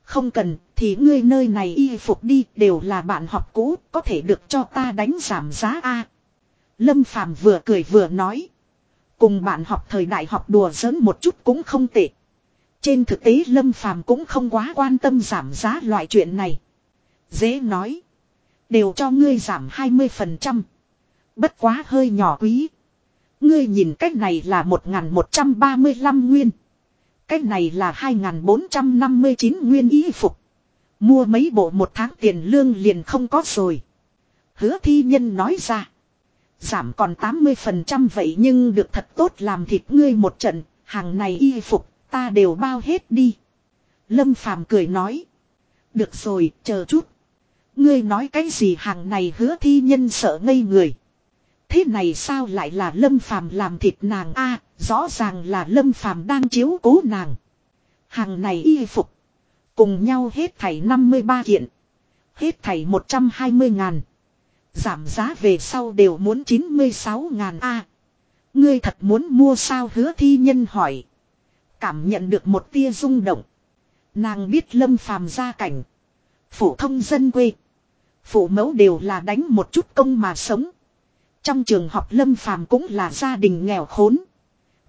Không cần, thì ngươi nơi này y phục đi đều là bạn học cũ, có thể được cho ta đánh giảm giá A. Lâm Phàm vừa cười vừa nói. Cùng bạn học thời đại học đùa giỡn một chút cũng không tệ. Trên thực tế Lâm Phàm cũng không quá quan tâm giảm giá loại chuyện này. Dễ nói. Đều cho ngươi giảm 20%. Bất quá hơi nhỏ quý. Ngươi nhìn cách này là 1135 nguyên. Cách này là 2459 nguyên y phục. Mua mấy bộ một tháng tiền lương liền không có rồi. Hứa thi nhân nói ra. Giảm còn 80% vậy nhưng được thật tốt làm thịt ngươi một trận, hàng này y phục, ta đều bao hết đi. Lâm Phàm cười nói. Được rồi, chờ chút. Ngươi nói cái gì hàng này hứa thi nhân sợ ngây người. Thế này sao lại là Lâm Phàm làm thịt nàng a? rõ ràng là Lâm Phàm đang chiếu cố nàng. Hàng này y phục. Cùng nhau hết thảy 53 kiện. Hết thảy 120 ngàn. Giảm giá về sau đều muốn 96 ngàn a. ngươi thật muốn mua sao hứa thi nhân hỏi. Cảm nhận được một tia rung động. Nàng biết lâm phàm gia cảnh. Phổ thông dân quê. Phụ mẫu đều là đánh một chút công mà sống. Trong trường học lâm phàm cũng là gia đình nghèo khốn.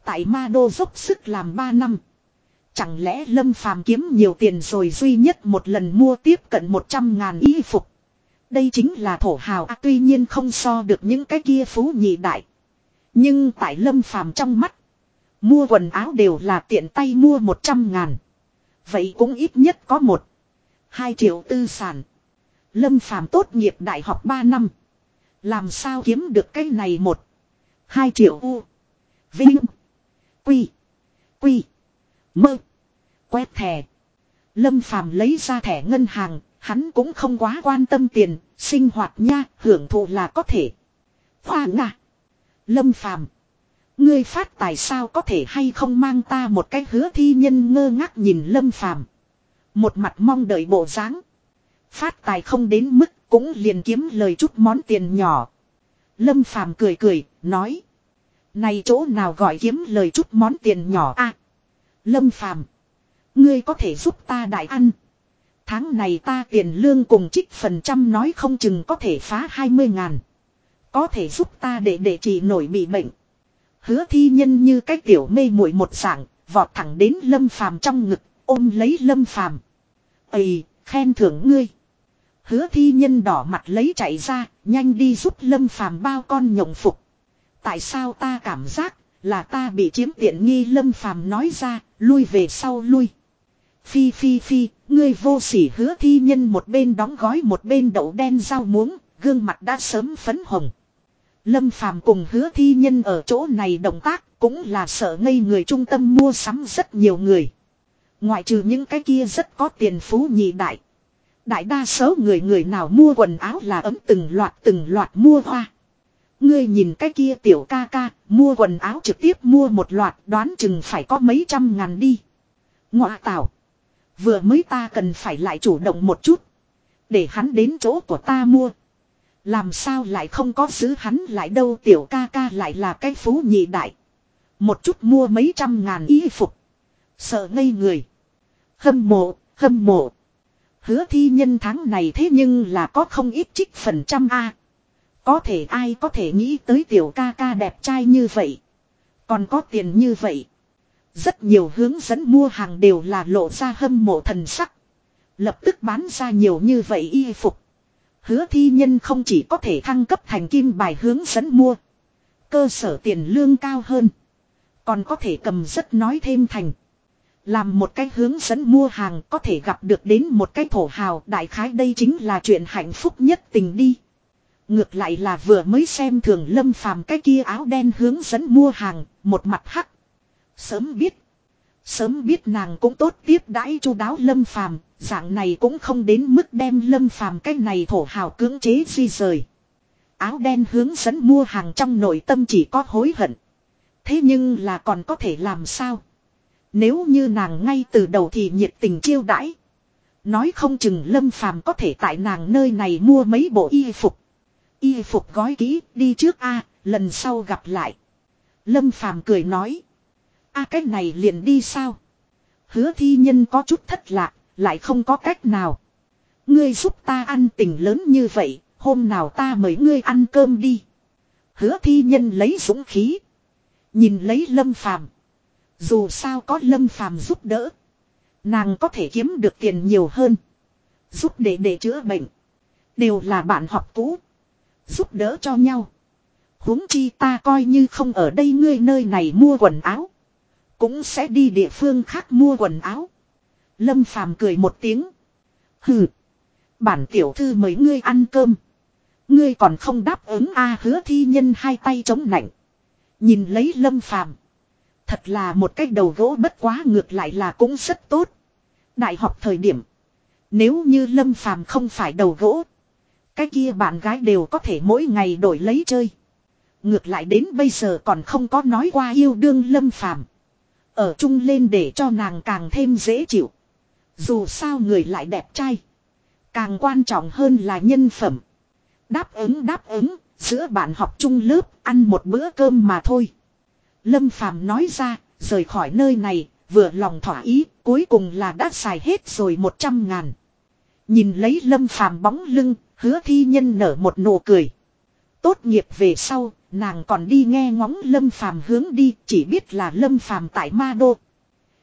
Tại ma đô dốc sức làm 3 năm. Chẳng lẽ lâm phàm kiếm nhiều tiền rồi duy nhất một lần mua tiếp cận 100 ngàn y phục. Đây chính là thổ hào à, tuy nhiên không so được những cái kia phú nhị đại. Nhưng tại lâm phàm trong mắt. Mua quần áo đều là tiện tay mua 100 ngàn. Vậy cũng ít nhất có một. hai triệu tư sản. Lâm phàm tốt nghiệp đại học 3 năm. Làm sao kiếm được cái này một. hai triệu u. Vinh. Quy. Quy. Mơ. Quét thẻ. Lâm phàm lấy ra thẻ ngân hàng. Hắn cũng không quá quan tâm tiền. Sinh hoạt nha. Hưởng thụ là có thể. Khoa ngạ. Lâm phàm. Ngươi phát tài sao có thể hay không mang ta một cái hứa thi nhân ngơ ngác nhìn lâm phàm. Một mặt mong đợi bộ dáng. Phát tài không đến mức cũng liền kiếm lời chút món tiền nhỏ. Lâm phàm cười cười, nói. Này chỗ nào gọi kiếm lời chút món tiền nhỏ a? Lâm phàm. Ngươi có thể giúp ta đại ăn. Tháng này ta tiền lương cùng trích phần trăm nói không chừng có thể phá 20 ngàn. Có thể giúp ta để để trị nổi bị bệnh. Hứa thi nhân như cách tiểu mê muội một dạng, vọt thẳng đến lâm phàm trong ngực, ôm lấy lâm phàm. Ây, khen thưởng ngươi. Hứa thi nhân đỏ mặt lấy chạy ra, nhanh đi giúp lâm phàm bao con nhộng phục. Tại sao ta cảm giác là ta bị chiếm tiện nghi lâm phàm nói ra, lui về sau lui. Phi phi phi, ngươi vô sỉ hứa thi nhân một bên đóng gói một bên đậu đen rau muống, gương mặt đã sớm phấn hồng. Lâm Phàm cùng hứa thi nhân ở chỗ này động tác cũng là sợ ngây người trung tâm mua sắm rất nhiều người. Ngoại trừ những cái kia rất có tiền phú nhị đại. Đại đa số người người nào mua quần áo là ấm từng loạt từng loạt mua hoa. Ngươi nhìn cái kia tiểu ca ca, mua quần áo trực tiếp mua một loạt đoán chừng phải có mấy trăm ngàn đi. Ngọa tảo. Vừa mới ta cần phải lại chủ động một chút. Để hắn đến chỗ của ta mua. Làm sao lại không có giữ hắn lại đâu tiểu ca ca lại là cái phú nhị đại. Một chút mua mấy trăm ngàn y phục. Sợ ngây người. Hâm mộ, hâm mộ. Hứa thi nhân tháng này thế nhưng là có không ít trích phần trăm A. Có thể ai có thể nghĩ tới tiểu ca ca đẹp trai như vậy. Còn có tiền như vậy. Rất nhiều hướng dẫn mua hàng đều là lộ ra hâm mộ thần sắc. Lập tức bán ra nhiều như vậy y phục. Hứa thi nhân không chỉ có thể thăng cấp thành kim bài hướng dẫn mua. Cơ sở tiền lương cao hơn. Còn có thể cầm rất nói thêm thành. Làm một cái hướng dẫn mua hàng có thể gặp được đến một cái thổ hào đại khái đây chính là chuyện hạnh phúc nhất tình đi. Ngược lại là vừa mới xem thường lâm phàm cái kia áo đen hướng dẫn mua hàng, một mặt hắc. Sớm biết. Sớm biết nàng cũng tốt tiếp đãi chu đáo lâm phàm, dạng này cũng không đến mức đem lâm phàm cái này thổ hào cưỡng chế di rời. Áo đen hướng dẫn mua hàng trong nội tâm chỉ có hối hận. Thế nhưng là còn có thể làm sao? Nếu như nàng ngay từ đầu thì nhiệt tình chiêu đãi. Nói không chừng lâm phàm có thể tại nàng nơi này mua mấy bộ y phục. Y phục gói kỹ, đi trước a lần sau gặp lại. Lâm phàm cười nói. a cái này liền đi sao? Hứa thi nhân có chút thất lạc, lại không có cách nào. Ngươi giúp ta ăn tình lớn như vậy, hôm nào ta mời ngươi ăn cơm đi. Hứa thi nhân lấy dũng khí. Nhìn lấy lâm phàm. Dù sao có lâm phàm giúp đỡ. Nàng có thể kiếm được tiền nhiều hơn. Giúp để để chữa bệnh. Đều là bạn học cũ. Giúp đỡ cho nhau. huống chi ta coi như không ở đây ngươi nơi này mua quần áo. Cũng sẽ đi địa phương khác mua quần áo. Lâm Phàm cười một tiếng. Hừ. Bản tiểu thư mời ngươi ăn cơm. Ngươi còn không đáp ứng a à, hứa thi nhân hai tay chống nạnh. Nhìn lấy Lâm Phàm Thật là một cách đầu gỗ bất quá ngược lại là cũng rất tốt. Đại học thời điểm. Nếu như Lâm Phàm không phải đầu gỗ. Cái kia bạn gái đều có thể mỗi ngày đổi lấy chơi. Ngược lại đến bây giờ còn không có nói qua yêu đương Lâm Phàm Ở chung lên để cho nàng càng thêm dễ chịu. Dù sao người lại đẹp trai. Càng quan trọng hơn là nhân phẩm. Đáp ứng đáp ứng, giữa bạn học chung lớp, ăn một bữa cơm mà thôi. Lâm Phàm nói ra, rời khỏi nơi này, vừa lòng thỏa ý, cuối cùng là đã xài hết rồi một trăm ngàn. Nhìn lấy Lâm Phàm bóng lưng, hứa thi nhân nở một nụ cười. Tốt nghiệp về sau, nàng còn đi nghe ngóng Lâm Phàm hướng đi, chỉ biết là Lâm Phàm tại Ma Đô.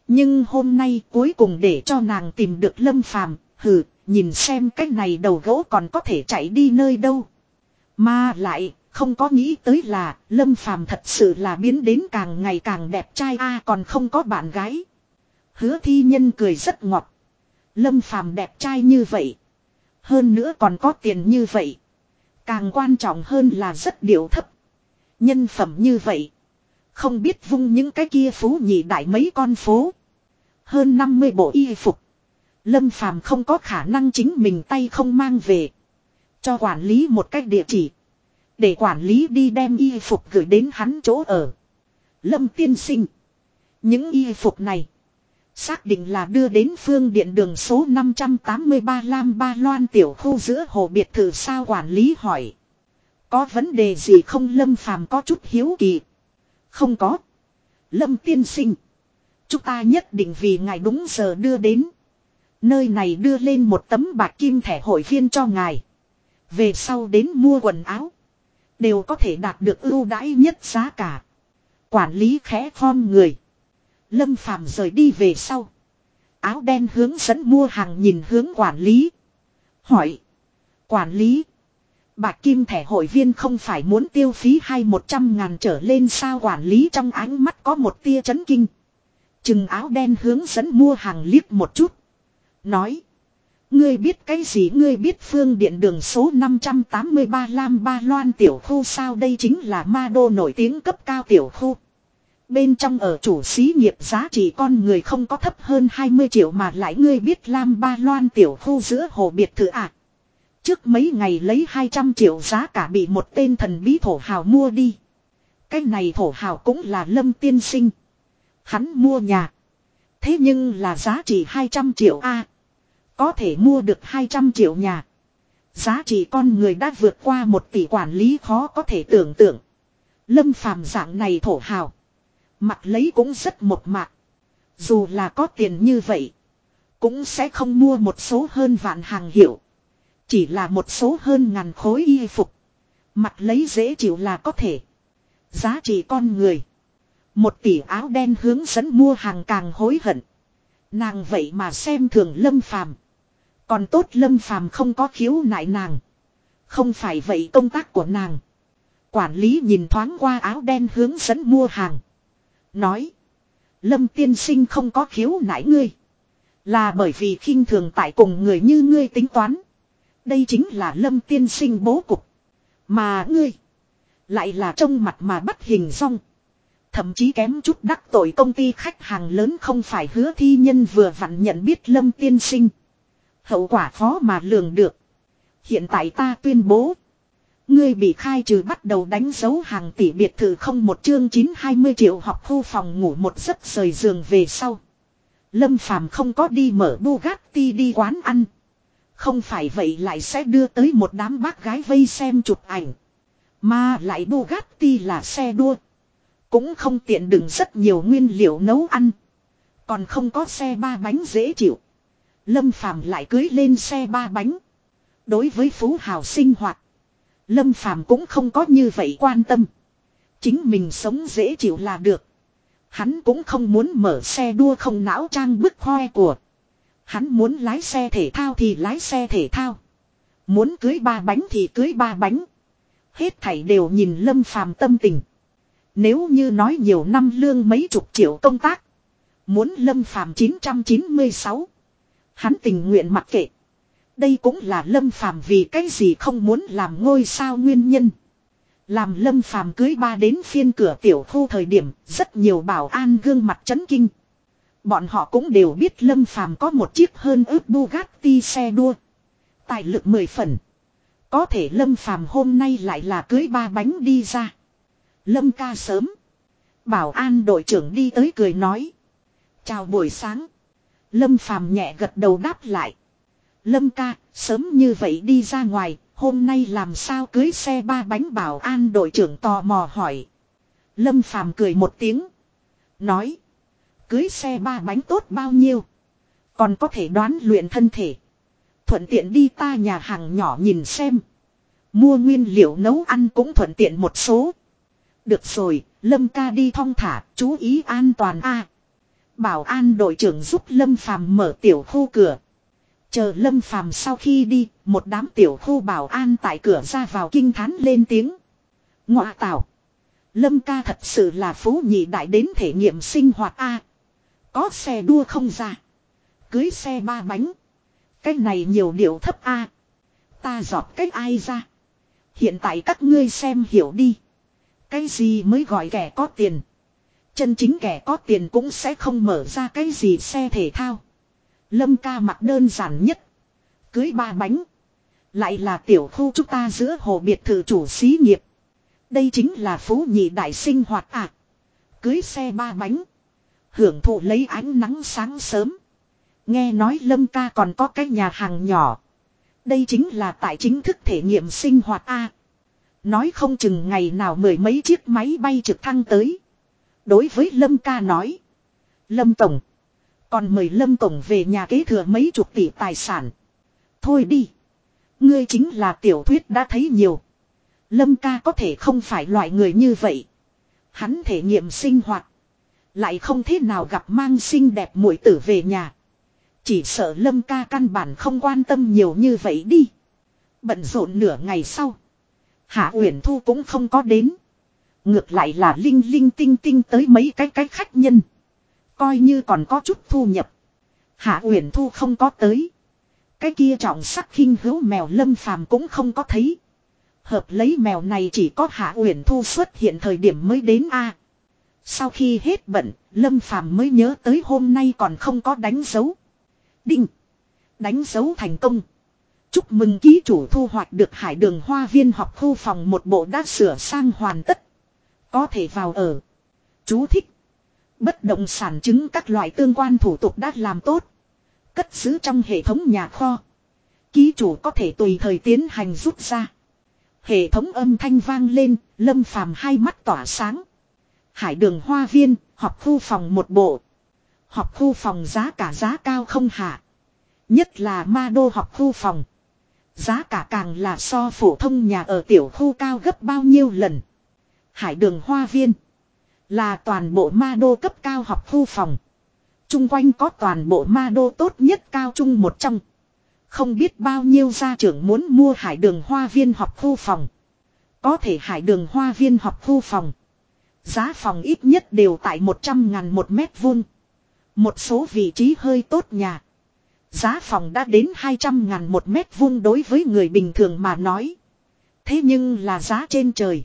Nhưng hôm nay cuối cùng để cho nàng tìm được Lâm Phàm, hừ, nhìn xem cái này đầu gỗ còn có thể chạy đi nơi đâu. Mà lại, không có nghĩ tới là Lâm Phàm thật sự là biến đến càng ngày càng đẹp trai a, còn không có bạn gái. Hứa thi nhân cười rất ngọt. Lâm Phàm đẹp trai như vậy. Hơn nữa còn có tiền như vậy. Càng quan trọng hơn là rất điệu thấp. Nhân phẩm như vậy. Không biết vung những cái kia phú nhị đại mấy con phố. Hơn 50 bộ y phục. Lâm Phàm không có khả năng chính mình tay không mang về. Cho quản lý một cách địa chỉ. Để quản lý đi đem y phục gửi đến hắn chỗ ở. Lâm tiên sinh. Những y phục này. Xác định là đưa đến phương điện đường số 583 Lam Ba Loan tiểu khu giữa hồ biệt thự sao quản lý hỏi. Có vấn đề gì không Lâm Phàm có chút hiếu kỳ. Không có. Lâm tiên sinh. Chúng ta nhất định vì ngài đúng giờ đưa đến. Nơi này đưa lên một tấm bạc kim thẻ hội viên cho ngài. Về sau đến mua quần áo. Đều có thể đạt được ưu đãi nhất giá cả. Quản lý khẽ khom người. Lâm Phàm rời đi về sau. Áo đen hướng dẫn mua hàng nhìn hướng quản lý. Hỏi. Quản lý. Bạc kim thẻ hội viên không phải muốn tiêu phí hai một trăm ngàn trở lên sao quản lý trong ánh mắt có một tia chấn kinh. Chừng áo đen hướng dẫn mua hàng liếc một chút. Nói. Ngươi biết cái gì ngươi biết phương điện đường số 583 Lam Ba Loan tiểu khu sao đây chính là ma đô nổi tiếng cấp cao tiểu khu. Bên trong ở chủ xí nghiệp giá trị con người không có thấp hơn 20 triệu mà lại ngươi biết Lam Ba Loan tiểu khu giữa hồ biệt thự à. Trước mấy ngày lấy 200 triệu giá cả bị một tên thần bí thổ hào mua đi. Cái này thổ hào cũng là lâm tiên sinh. Hắn mua nhà. Thế nhưng là giá trị 200 triệu A có thể mua được 200 triệu nhà. Giá trị con người đã vượt qua một tỷ quản lý khó có thể tưởng tượng. Lâm phàm dạng này thổ hào. Mặt lấy cũng rất một mạc. Dù là có tiền như vậy. Cũng sẽ không mua một số hơn vạn hàng hiệu. Chỉ là một số hơn ngàn khối y phục. Mặt lấy dễ chịu là có thể. Giá trị con người. Một tỷ áo đen hướng dẫn mua hàng càng hối hận. Nàng vậy mà xem thường lâm phàm. Còn tốt lâm phàm không có khiếu nại nàng. Không phải vậy công tác của nàng. Quản lý nhìn thoáng qua áo đen hướng dẫn mua hàng. Nói. Lâm tiên sinh không có khiếu nại ngươi. Là bởi vì khinh thường tại cùng người như ngươi tính toán. Đây chính là lâm tiên sinh bố cục. Mà ngươi. Lại là trông mặt mà bắt hình rong. Thậm chí kém chút đắc tội công ty khách hàng lớn không phải hứa thi nhân vừa vặn nhận biết lâm tiên sinh. Hậu quả khó mà lường được. Hiện tại ta tuyên bố. Ngươi bị khai trừ bắt đầu đánh dấu hàng tỷ biệt thự không một chương 920 triệu học khu phòng ngủ một giấc rời giường về sau. Lâm Phàm không có đi mở Bugatti đi quán ăn. Không phải vậy lại sẽ đưa tới một đám bác gái vây xem chụp ảnh. Mà lại Bugatti là xe đua. Cũng không tiện đựng rất nhiều nguyên liệu nấu ăn. Còn không có xe ba bánh dễ chịu. Lâm Phàm lại cưới lên xe ba bánh. Đối với phú hào sinh hoạt. Lâm Phàm cũng không có như vậy quan tâm. Chính mình sống dễ chịu là được. Hắn cũng không muốn mở xe đua không não trang bức hoe của. Hắn muốn lái xe thể thao thì lái xe thể thao. Muốn cưới ba bánh thì cưới ba bánh. Hết thảy đều nhìn Lâm Phàm tâm tình. Nếu như nói nhiều năm lương mấy chục triệu công tác. Muốn Lâm Phàm 996. Hắn tình nguyện mặc kệ. Đây cũng là Lâm Phàm vì cái gì không muốn làm ngôi sao nguyên nhân. Làm Lâm Phàm cưới ba đến phiên cửa tiểu khu thời điểm, rất nhiều bảo an gương mặt chấn kinh. Bọn họ cũng đều biết Lâm Phàm có một chiếc hơn ước Bugatti xe đua. Tài lực mười phần. Có thể Lâm Phàm hôm nay lại là cưới ba bánh đi ra. Lâm ca sớm. Bảo an đội trưởng đi tới cười nói. Chào buổi sáng. Lâm Phàm nhẹ gật đầu đáp lại. Lâm ca, sớm như vậy đi ra ngoài, hôm nay làm sao cưới xe ba bánh bảo an đội trưởng tò mò hỏi. Lâm Phàm cười một tiếng. Nói. Cưới xe ba bánh tốt bao nhiêu. Còn có thể đoán luyện thân thể. Thuận tiện đi ta nhà hàng nhỏ nhìn xem. Mua nguyên liệu nấu ăn cũng thuận tiện một số. Được rồi, Lâm ca đi thong thả, chú ý an toàn a. Bảo an đội trưởng giúp Lâm Phàm mở tiểu khu cửa. Chờ Lâm Phàm sau khi đi, một đám tiểu khu bảo an tại cửa ra vào kinh thán lên tiếng. Ngọa tảo, Lâm ca thật sự là phú nhị đại đến thể nghiệm sinh hoạt A. Có xe đua không ra. Cưới xe ba bánh. Cái này nhiều điệu thấp A. Ta giọt cách ai ra. Hiện tại các ngươi xem hiểu đi. Cái gì mới gọi kẻ có tiền. Chân chính kẻ có tiền cũng sẽ không mở ra cái gì xe thể thao. Lâm ca mặc đơn giản nhất. Cưới ba bánh. Lại là tiểu khu chúng ta giữa hồ biệt thự chủ xí nghiệp. Đây chính là phú nhị đại sinh hoạt à. Cưới xe ba bánh. Hưởng thụ lấy ánh nắng sáng sớm. Nghe nói Lâm ca còn có cái nhà hàng nhỏ. Đây chính là tại chính thức thể nghiệm sinh hoạt A. Nói không chừng ngày nào mười mấy chiếc máy bay trực thăng tới. Đối với Lâm ca nói. Lâm Tổng. Còn mời Lâm Tổng về nhà kế thừa mấy chục tỷ tài sản. Thôi đi. Ngươi chính là tiểu thuyết đã thấy nhiều. Lâm ca có thể không phải loại người như vậy. Hắn thể nghiệm sinh hoạt. Lại không thế nào gặp mang xinh đẹp muội tử về nhà. Chỉ sợ Lâm ca căn bản không quan tâm nhiều như vậy đi. Bận rộn nửa ngày sau. Hạ Uyển Thu cũng không có đến. Ngược lại là Linh Linh Tinh Tinh tới mấy cái cái khách nhân. Coi như còn có chút thu nhập. Hạ Uyển Thu không có tới. Cái kia trọng sắc khinh hữu mèo lâm phàm cũng không có thấy. Hợp lấy mèo này chỉ có Hạ Uyển Thu xuất hiện thời điểm mới đến a. Sau khi hết bận, Lâm Phàm mới nhớ tới hôm nay còn không có đánh dấu. Đinh. Đánh dấu thành công. Chúc mừng ký chủ thu hoạch được hải đường hoa viên học khu phòng một bộ đã sửa sang hoàn tất. Có thể vào ở. Chú thích. Bất động sản chứng các loại tương quan thủ tục đã làm tốt. Cất giữ trong hệ thống nhà kho. Ký chủ có thể tùy thời tiến hành rút ra. Hệ thống âm thanh vang lên, lâm phàm hai mắt tỏa sáng. Hải đường hoa viên, họp khu phòng một bộ. Họp khu phòng giá cả giá cao không hạ. Nhất là ma đô họp khu phòng. Giá cả càng là so phổ thông nhà ở tiểu khu cao gấp bao nhiêu lần. Hải đường hoa viên. Là toàn bộ ma đô cấp cao học khu phòng. Trung quanh có toàn bộ ma đô tốt nhất cao trung một trong. Không biết bao nhiêu gia trưởng muốn mua hải đường hoa viên học khu phòng. Có thể hải đường hoa viên học khu phòng. Giá phòng ít nhất đều tại 100 ngàn một mét vuông. Một số vị trí hơi tốt nhà. Giá phòng đã đến 200 ngàn một mét vuông đối với người bình thường mà nói. Thế nhưng là giá trên trời.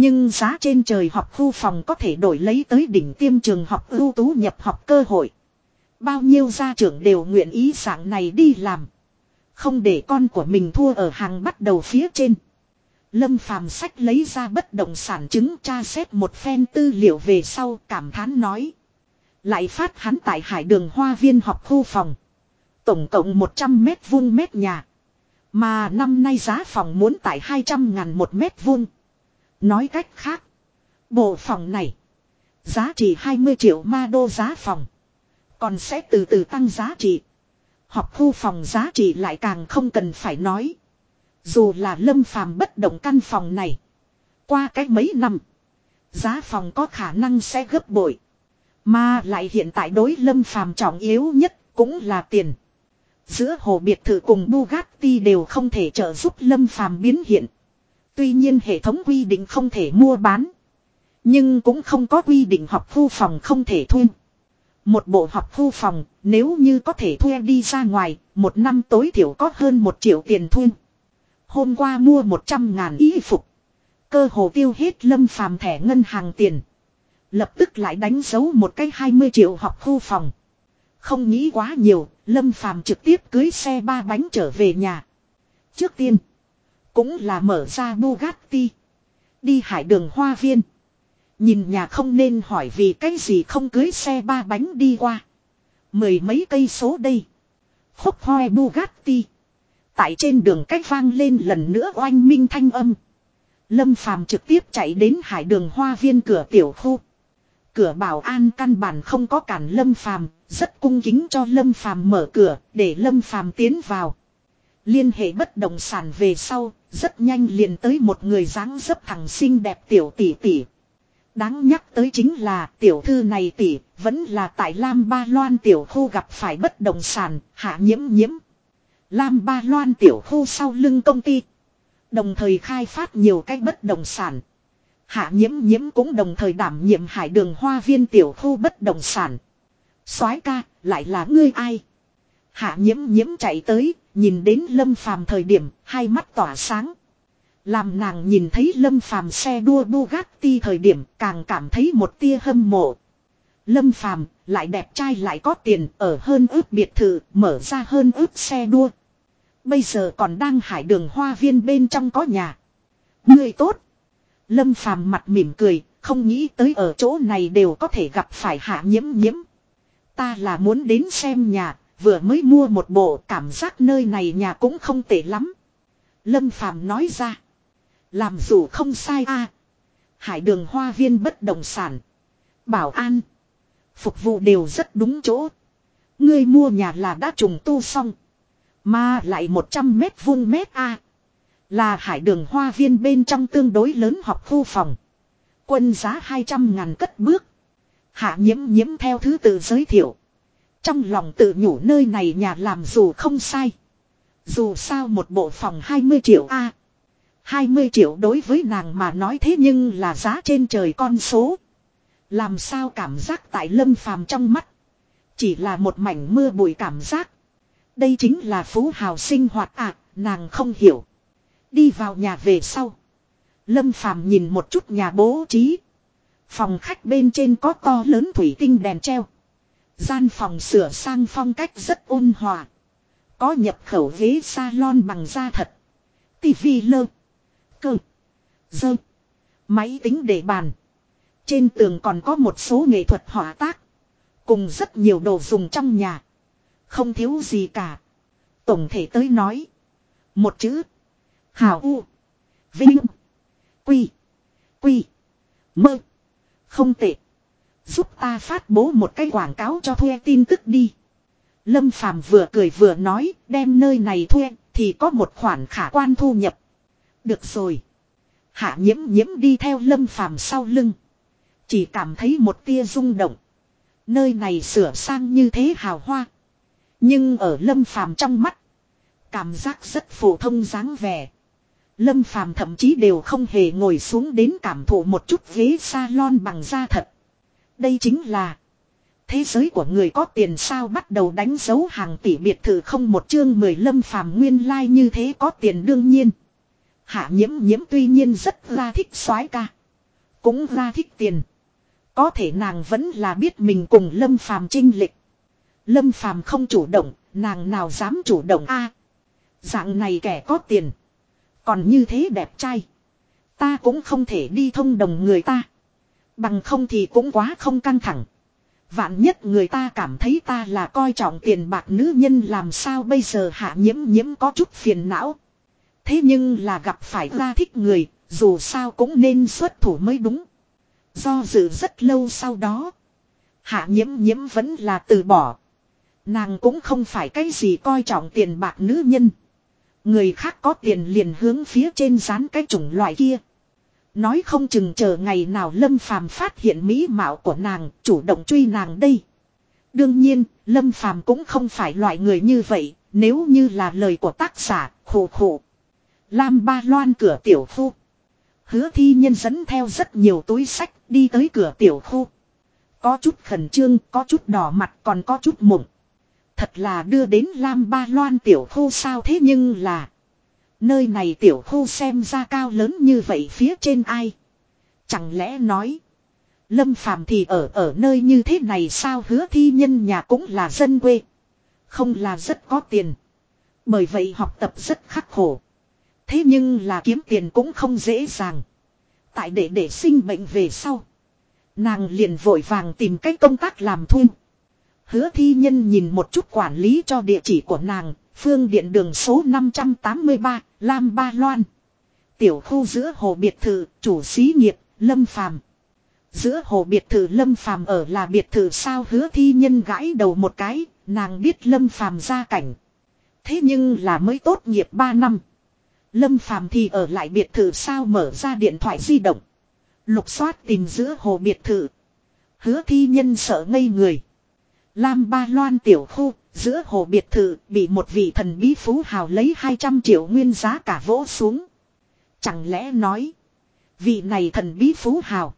Nhưng giá trên trời học khu phòng có thể đổi lấy tới đỉnh tiêm trường học ưu tú nhập học cơ hội. Bao nhiêu gia trưởng đều nguyện ý dạng này đi làm. Không để con của mình thua ở hàng bắt đầu phía trên. Lâm phàm sách lấy ra bất động sản chứng tra xét một phen tư liệu về sau cảm thán nói. Lại phát hắn tại hải đường hoa viên học khu phòng. Tổng cộng 100 mét vuông mét nhà. Mà năm nay giá phòng muốn tại 200 ngàn một mét vuông. Nói cách khác. Bộ phòng này. Giá trị 20 triệu ma đô giá phòng. Còn sẽ từ từ tăng giá trị. Học khu phòng giá trị lại càng không cần phải nói. Dù là lâm phàm bất động căn phòng này. Qua cách mấy năm. Giá phòng có khả năng sẽ gấp bội. Mà lại hiện tại đối lâm phàm trọng yếu nhất cũng là tiền. Giữa hồ biệt thự cùng Bugatti đều không thể trợ giúp Lâm Phàm biến hiện. Tuy nhiên hệ thống quy định không thể mua bán. Nhưng cũng không có quy định học khu phòng không thể thuê. Một bộ học khu phòng, nếu như có thể thuê đi ra ngoài, một năm tối thiểu có hơn một triệu tiền thuê. Hôm qua mua 100 ngàn y phục. Cơ hồ tiêu hết lâm phàm thẻ ngân hàng tiền. Lập tức lại đánh dấu một cái 20 triệu học khu phòng. Không nghĩ quá nhiều, lâm phàm trực tiếp cưới xe ba bánh trở về nhà. Trước tiên, cũng là mở ra Bugatti. Đi hải đường hoa viên. Nhìn nhà không nên hỏi vì cái gì không cưới xe ba bánh đi qua. Mười mấy cây số đây. Phúc hoe Bugatti. Tại trên đường cách vang lên lần nữa oanh minh thanh âm. Lâm Phàm trực tiếp chạy đến hải đường hoa viên cửa tiểu khu. Cửa bảo an căn bản không có cản Lâm Phàm, rất cung kính cho Lâm Phàm mở cửa để Lâm Phàm tiến vào. Liên hệ bất động sản về sau, rất nhanh liền tới một người dáng dấp thằng xinh đẹp tiểu tỷ tỷ. Đáng nhắc tới chính là tiểu thư này tỷ, vẫn là tại Lam Ba Loan tiểu khu gặp phải bất động sản, hạ nhiễm nhiễm. Lam Ba Loan tiểu khu sau lưng công ty. Đồng thời khai phát nhiều cách bất động sản. Hạ nhiễm nhiễm cũng đồng thời đảm nhiệm hải đường hoa viên tiểu khu bất động sản. soái ca, lại là ngươi ai? Hạ nhiễm nhiễm chạy tới, nhìn đến lâm phàm thời điểm, hai mắt tỏa sáng. Làm nàng nhìn thấy lâm phàm xe đua Bugatti thời điểm càng cảm thấy một tia hâm mộ. Lâm phàm, lại đẹp trai lại có tiền ở hơn ước biệt thự, mở ra hơn ước xe đua. Bây giờ còn đang hải đường hoa viên bên trong có nhà. Người tốt. Lâm phàm mặt mỉm cười, không nghĩ tới ở chỗ này đều có thể gặp phải hạ nhiễm nhiễm. Ta là muốn đến xem nhà, vừa mới mua một bộ, cảm giác nơi này nhà cũng không tệ lắm. Lâm phàm nói ra. Làm dù không sai a Hải đường hoa viên bất động sản. Bảo an. Phục vụ đều rất đúng chỗ. Ngươi mua nhà là đã trùng tu xong. Mà lại 100 mét vuông mét A. Là hải đường hoa viên bên trong tương đối lớn học khu phòng. Quân giá 200 ngàn cất bước. Hạ nhiễm nhiễm theo thứ tự giới thiệu. Trong lòng tự nhủ nơi này nhà làm dù không sai. Dù sao một bộ phòng 20 triệu A. 20 triệu đối với nàng mà nói thế nhưng là giá trên trời con số. Làm sao cảm giác tại lâm phàm trong mắt. Chỉ là một mảnh mưa bụi cảm giác. Đây chính là phú hào sinh hoạt à, nàng không hiểu. Đi vào nhà về sau. Lâm phàm nhìn một chút nhà bố trí. Phòng khách bên trên có to lớn thủy tinh đèn treo. Gian phòng sửa sang phong cách rất ôn hòa. Có nhập khẩu ghế salon bằng da thật. Tivi lơ. Cơ. Dơ. Máy tính để bàn. Trên tường còn có một số nghệ thuật họa tác. Cùng rất nhiều đồ dùng trong nhà. Không thiếu gì cả. Tổng thể tới nói. Một chữ. Hào U. Vinh. Quy. Quy. Mơ. Không tệ. Giúp ta phát bố một cái quảng cáo cho thuê tin tức đi. Lâm Phàm vừa cười vừa nói, đem nơi này thuê, thì có một khoản khả quan thu nhập. Được rồi. Hạ nhiễm nhiễm đi theo Lâm Phàm sau lưng. Chỉ cảm thấy một tia rung động. Nơi này sửa sang như thế hào hoa. Nhưng ở Lâm Phàm trong mắt. Cảm giác rất phổ thông dáng vẻ. Lâm Phàm thậm chí đều không hề ngồi xuống đến cảm thụ một chút ghế salon bằng da thật. Đây chính là thế giới của người có tiền sao bắt đầu đánh dấu hàng tỷ biệt thự không một chương mười Lâm Phàm nguyên lai like như thế có tiền đương nhiên. Hạ nhiễm nhiễm tuy nhiên rất ra thích soái ca. Cũng ra thích tiền. Có thể nàng vẫn là biết mình cùng Lâm Phàm trinh lịch. Lâm Phàm không chủ động, nàng nào dám chủ động a? dạng này kẻ có tiền, còn như thế đẹp trai, ta cũng không thể đi thông đồng người ta. Bằng không thì cũng quá không căng thẳng. Vạn nhất người ta cảm thấy ta là coi trọng tiền bạc nữ nhân làm sao bây giờ hạ nhiễm nhiễm có chút phiền não. Thế nhưng là gặp phải ra thích người, dù sao cũng nên xuất thủ mới đúng. Do dự rất lâu sau đó. Hạ nhiễm nhiễm vẫn là từ bỏ. Nàng cũng không phải cái gì coi trọng tiền bạc nữ nhân. Người khác có tiền liền hướng phía trên dán cái chủng loại kia. Nói không chừng chờ ngày nào Lâm Phàm phát hiện mỹ mạo của nàng, chủ động truy nàng đây. Đương nhiên, Lâm Phàm cũng không phải loại người như vậy, nếu như là lời của tác giả, khổ khổ. Lam ba loan cửa tiểu khu. Hứa thi nhân dẫn theo rất nhiều túi sách đi tới cửa tiểu khu. Có chút khẩn trương, có chút đỏ mặt còn có chút mộng. Thật là đưa đến Lam ba loan tiểu khu sao thế nhưng là. Nơi này tiểu khu xem ra cao lớn như vậy phía trên ai. Chẳng lẽ nói. Lâm phàm thì ở ở nơi như thế này sao hứa thi nhân nhà cũng là dân quê. Không là rất có tiền. Bởi vậy học tập rất khắc khổ. Thế nhưng là kiếm tiền cũng không dễ dàng. Tại để để sinh bệnh về sau. Nàng liền vội vàng tìm cách công tác làm thuê. Hứa thi nhân nhìn một chút quản lý cho địa chỉ của nàng. Phương điện đường số 583, Lam Ba Loan. Tiểu khu giữa hồ biệt thự, chủ xí nghiệp, Lâm Phàm. Giữa hồ biệt thự Lâm Phàm ở là biệt thự sao hứa thi nhân gãi đầu một cái, nàng biết Lâm Phàm ra cảnh. Thế nhưng là mới tốt nghiệp 3 năm. Lâm Phàm thì ở lại biệt thự sao mở ra điện thoại di động. Lục soát tìm giữa hồ biệt thự. Hứa thi nhân sợ ngây người. Lam Ba Loan tiểu khu, giữa hồ biệt thự bị một vị thần bí phú hào lấy 200 triệu nguyên giá cả vỗ xuống. Chẳng lẽ nói, vị này thần bí phú hào,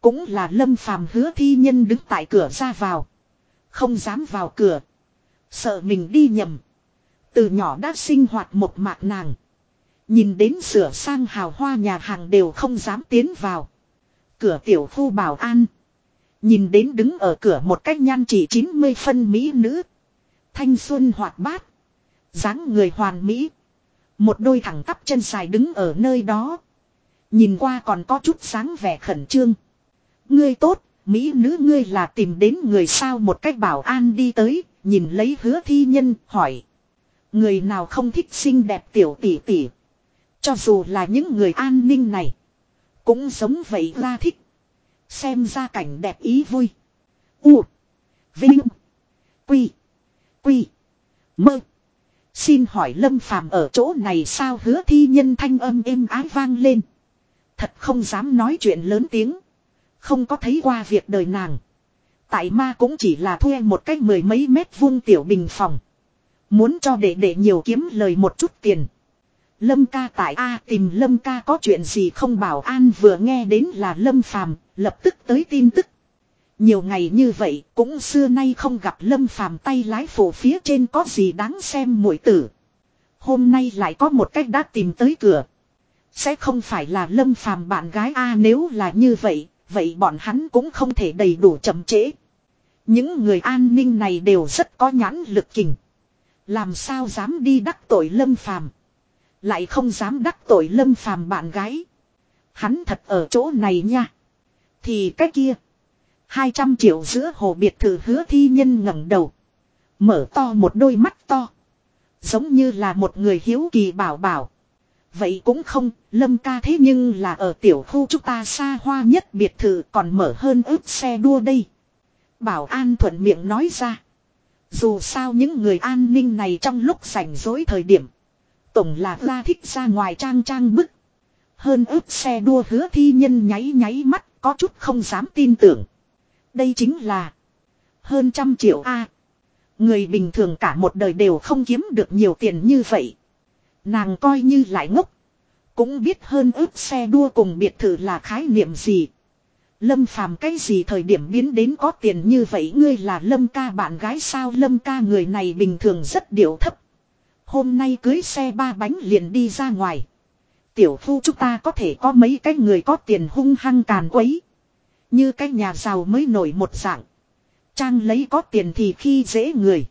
cũng là lâm phàm hứa thi nhân đứng tại cửa ra vào. Không dám vào cửa. Sợ mình đi nhầm. Từ nhỏ đã sinh hoạt một mạc nàng. Nhìn đến sửa sang hào hoa nhà hàng đều không dám tiến vào. Cửa tiểu khu bảo an. Nhìn đến đứng ở cửa một cách nhan chỉ 90 phân mỹ nữ. Thanh xuân hoạt bát. dáng người hoàn mỹ. Một đôi thẳng tắp chân dài đứng ở nơi đó. Nhìn qua còn có chút sáng vẻ khẩn trương. Ngươi tốt, mỹ nữ ngươi là tìm đến người sao một cách bảo an đi tới, nhìn lấy hứa thi nhân, hỏi. Người nào không thích xinh đẹp tiểu tỷ tỷ. Cho dù là những người an ninh này. Cũng giống vậy ra thích. Xem ra cảnh đẹp ý vui. U. Vinh. Quy. Quy. Mơ. Xin hỏi Lâm Phàm ở chỗ này sao hứa thi nhân thanh âm êm ái vang lên. Thật không dám nói chuyện lớn tiếng. Không có thấy qua việc đời nàng. Tại ma cũng chỉ là thuê một cách mười mấy mét vuông tiểu bình phòng. Muốn cho đệ đệ nhiều kiếm lời một chút tiền. Lâm ca tại A tìm Lâm ca có chuyện gì không bảo an vừa nghe đến là Lâm Phàm, lập tức tới tin tức. Nhiều ngày như vậy cũng xưa nay không gặp Lâm Phàm tay lái phủ phía trên có gì đáng xem mũi tử. Hôm nay lại có một cách đã tìm tới cửa. Sẽ không phải là Lâm Phàm bạn gái A nếu là như vậy, vậy bọn hắn cũng không thể đầy đủ chậm trễ. Những người an ninh này đều rất có nhãn lực kình. Làm sao dám đi đắc tội Lâm Phàm lại không dám đắc tội lâm phàm bạn gái. Hắn thật ở chỗ này nha. Thì cái kia. 200 triệu giữa hồ biệt thự hứa thi nhân ngẩng đầu. Mở to một đôi mắt to. Giống như là một người hiếu kỳ bảo bảo. Vậy cũng không, lâm ca thế nhưng là ở tiểu khu chúng ta xa hoa nhất biệt thự còn mở hơn ướp xe đua đây. Bảo an thuận miệng nói ra. Dù sao những người an ninh này trong lúc rảnh rỗi thời điểm. Tổng là ra thích ra ngoài trang trang bức. Hơn ướp xe đua hứa thi nhân nháy nháy mắt có chút không dám tin tưởng. Đây chính là hơn trăm triệu A. người bình thường cả một đời đều không kiếm được nhiều tiền như vậy. Nàng coi như lại ngốc. Cũng biết hơn ước xe đua cùng biệt thự là khái niệm gì. Lâm phàm cái gì thời điểm biến đến có tiền như vậy ngươi là lâm ca bạn gái sao lâm ca người này bình thường rất điệu thấp. Hôm nay cưới xe ba bánh liền đi ra ngoài. Tiểu phu chúng ta có thể có mấy cái người có tiền hung hăng càn quấy. Như cái nhà giàu mới nổi một dạng. Trang lấy có tiền thì khi dễ người.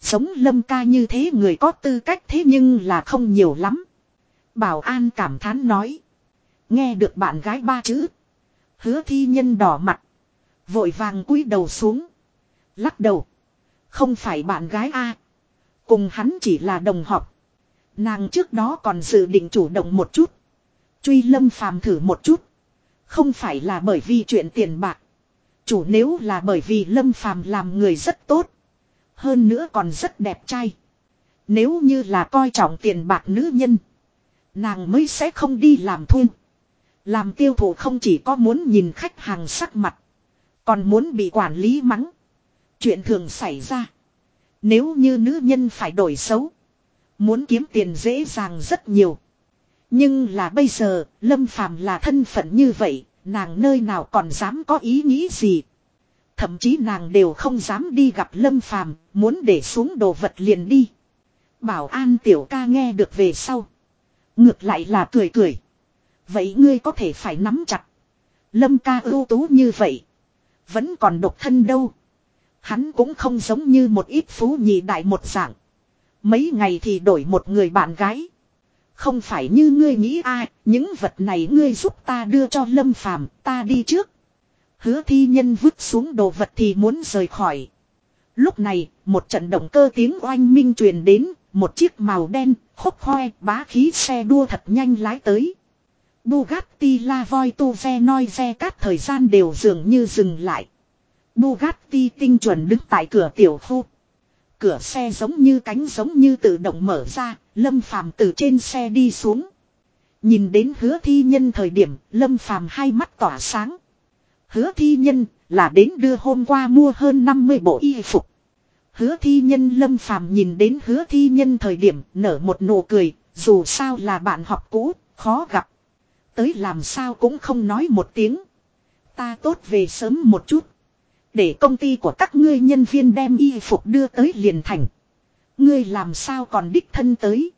Sống lâm ca như thế người có tư cách thế nhưng là không nhiều lắm. Bảo an cảm thán nói. Nghe được bạn gái ba chữ. Hứa thi nhân đỏ mặt. Vội vàng cúi đầu xuống. Lắc đầu. Không phải bạn gái a Cùng hắn chỉ là đồng học. Nàng trước đó còn dự định chủ động một chút. Truy lâm phàm thử một chút. Không phải là bởi vì chuyện tiền bạc. Chủ nếu là bởi vì lâm phàm làm người rất tốt. Hơn nữa còn rất đẹp trai. Nếu như là coi trọng tiền bạc nữ nhân. Nàng mới sẽ không đi làm thuê. Làm tiêu thụ không chỉ có muốn nhìn khách hàng sắc mặt. Còn muốn bị quản lý mắng. Chuyện thường xảy ra. Nếu như nữ nhân phải đổi xấu. Muốn kiếm tiền dễ dàng rất nhiều. Nhưng là bây giờ, Lâm Phàm là thân phận như vậy, nàng nơi nào còn dám có ý nghĩ gì. Thậm chí nàng đều không dám đi gặp Lâm Phàm muốn để xuống đồ vật liền đi. Bảo an tiểu ca nghe được về sau. Ngược lại là cười cười. Vậy ngươi có thể phải nắm chặt. Lâm ca ưu tú như vậy. Vẫn còn độc thân đâu. Hắn cũng không giống như một ít phú nhị đại một dạng. Mấy ngày thì đổi một người bạn gái. Không phải như ngươi nghĩ ai, những vật này ngươi giúp ta đưa cho Lâm Phàm, ta đi trước. Hứa thi nhân vứt xuống đồ vật thì muốn rời khỏi. Lúc này, một trận động cơ tiếng oanh minh truyền đến, một chiếc màu đen, khúc khoe bá khí xe đua thật nhanh lái tới. Bugatti La Voi Tu Ve Noi Ve các thời gian đều dường như dừng lại. Bugatti tinh chuẩn đứng tại cửa tiểu khu. Cửa xe giống như cánh giống như tự động mở ra, Lâm Phàm từ trên xe đi xuống. Nhìn đến hứa thi nhân thời điểm, Lâm Phàm hai mắt tỏa sáng. Hứa thi nhân là đến đưa hôm qua mua hơn 50 bộ y phục. Hứa thi nhân Lâm Phàm nhìn đến hứa thi nhân thời điểm nở một nụ cười, dù sao là bạn học cũ, khó gặp. Tới làm sao cũng không nói một tiếng. Ta tốt về sớm một chút. Để công ty của các ngươi nhân viên đem y phục đưa tới liền thành. Ngươi làm sao còn đích thân tới.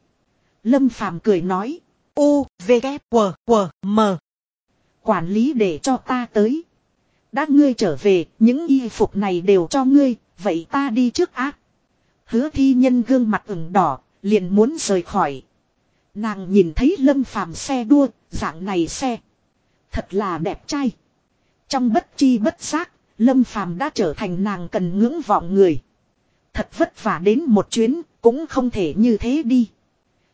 Lâm Phàm cười nói. U, V, K, W, W, M. Quản lý để cho ta tới. Đã ngươi trở về, những y phục này đều cho ngươi, vậy ta đi trước ác. Hứa thi nhân gương mặt ửng đỏ, liền muốn rời khỏi. Nàng nhìn thấy lâm phàm xe đua, dạng này xe. Thật là đẹp trai. Trong bất chi bất giác, lâm phàm đã trở thành nàng cần ngưỡng vọng người. Thật vất vả đến một chuyến, cũng không thể như thế đi.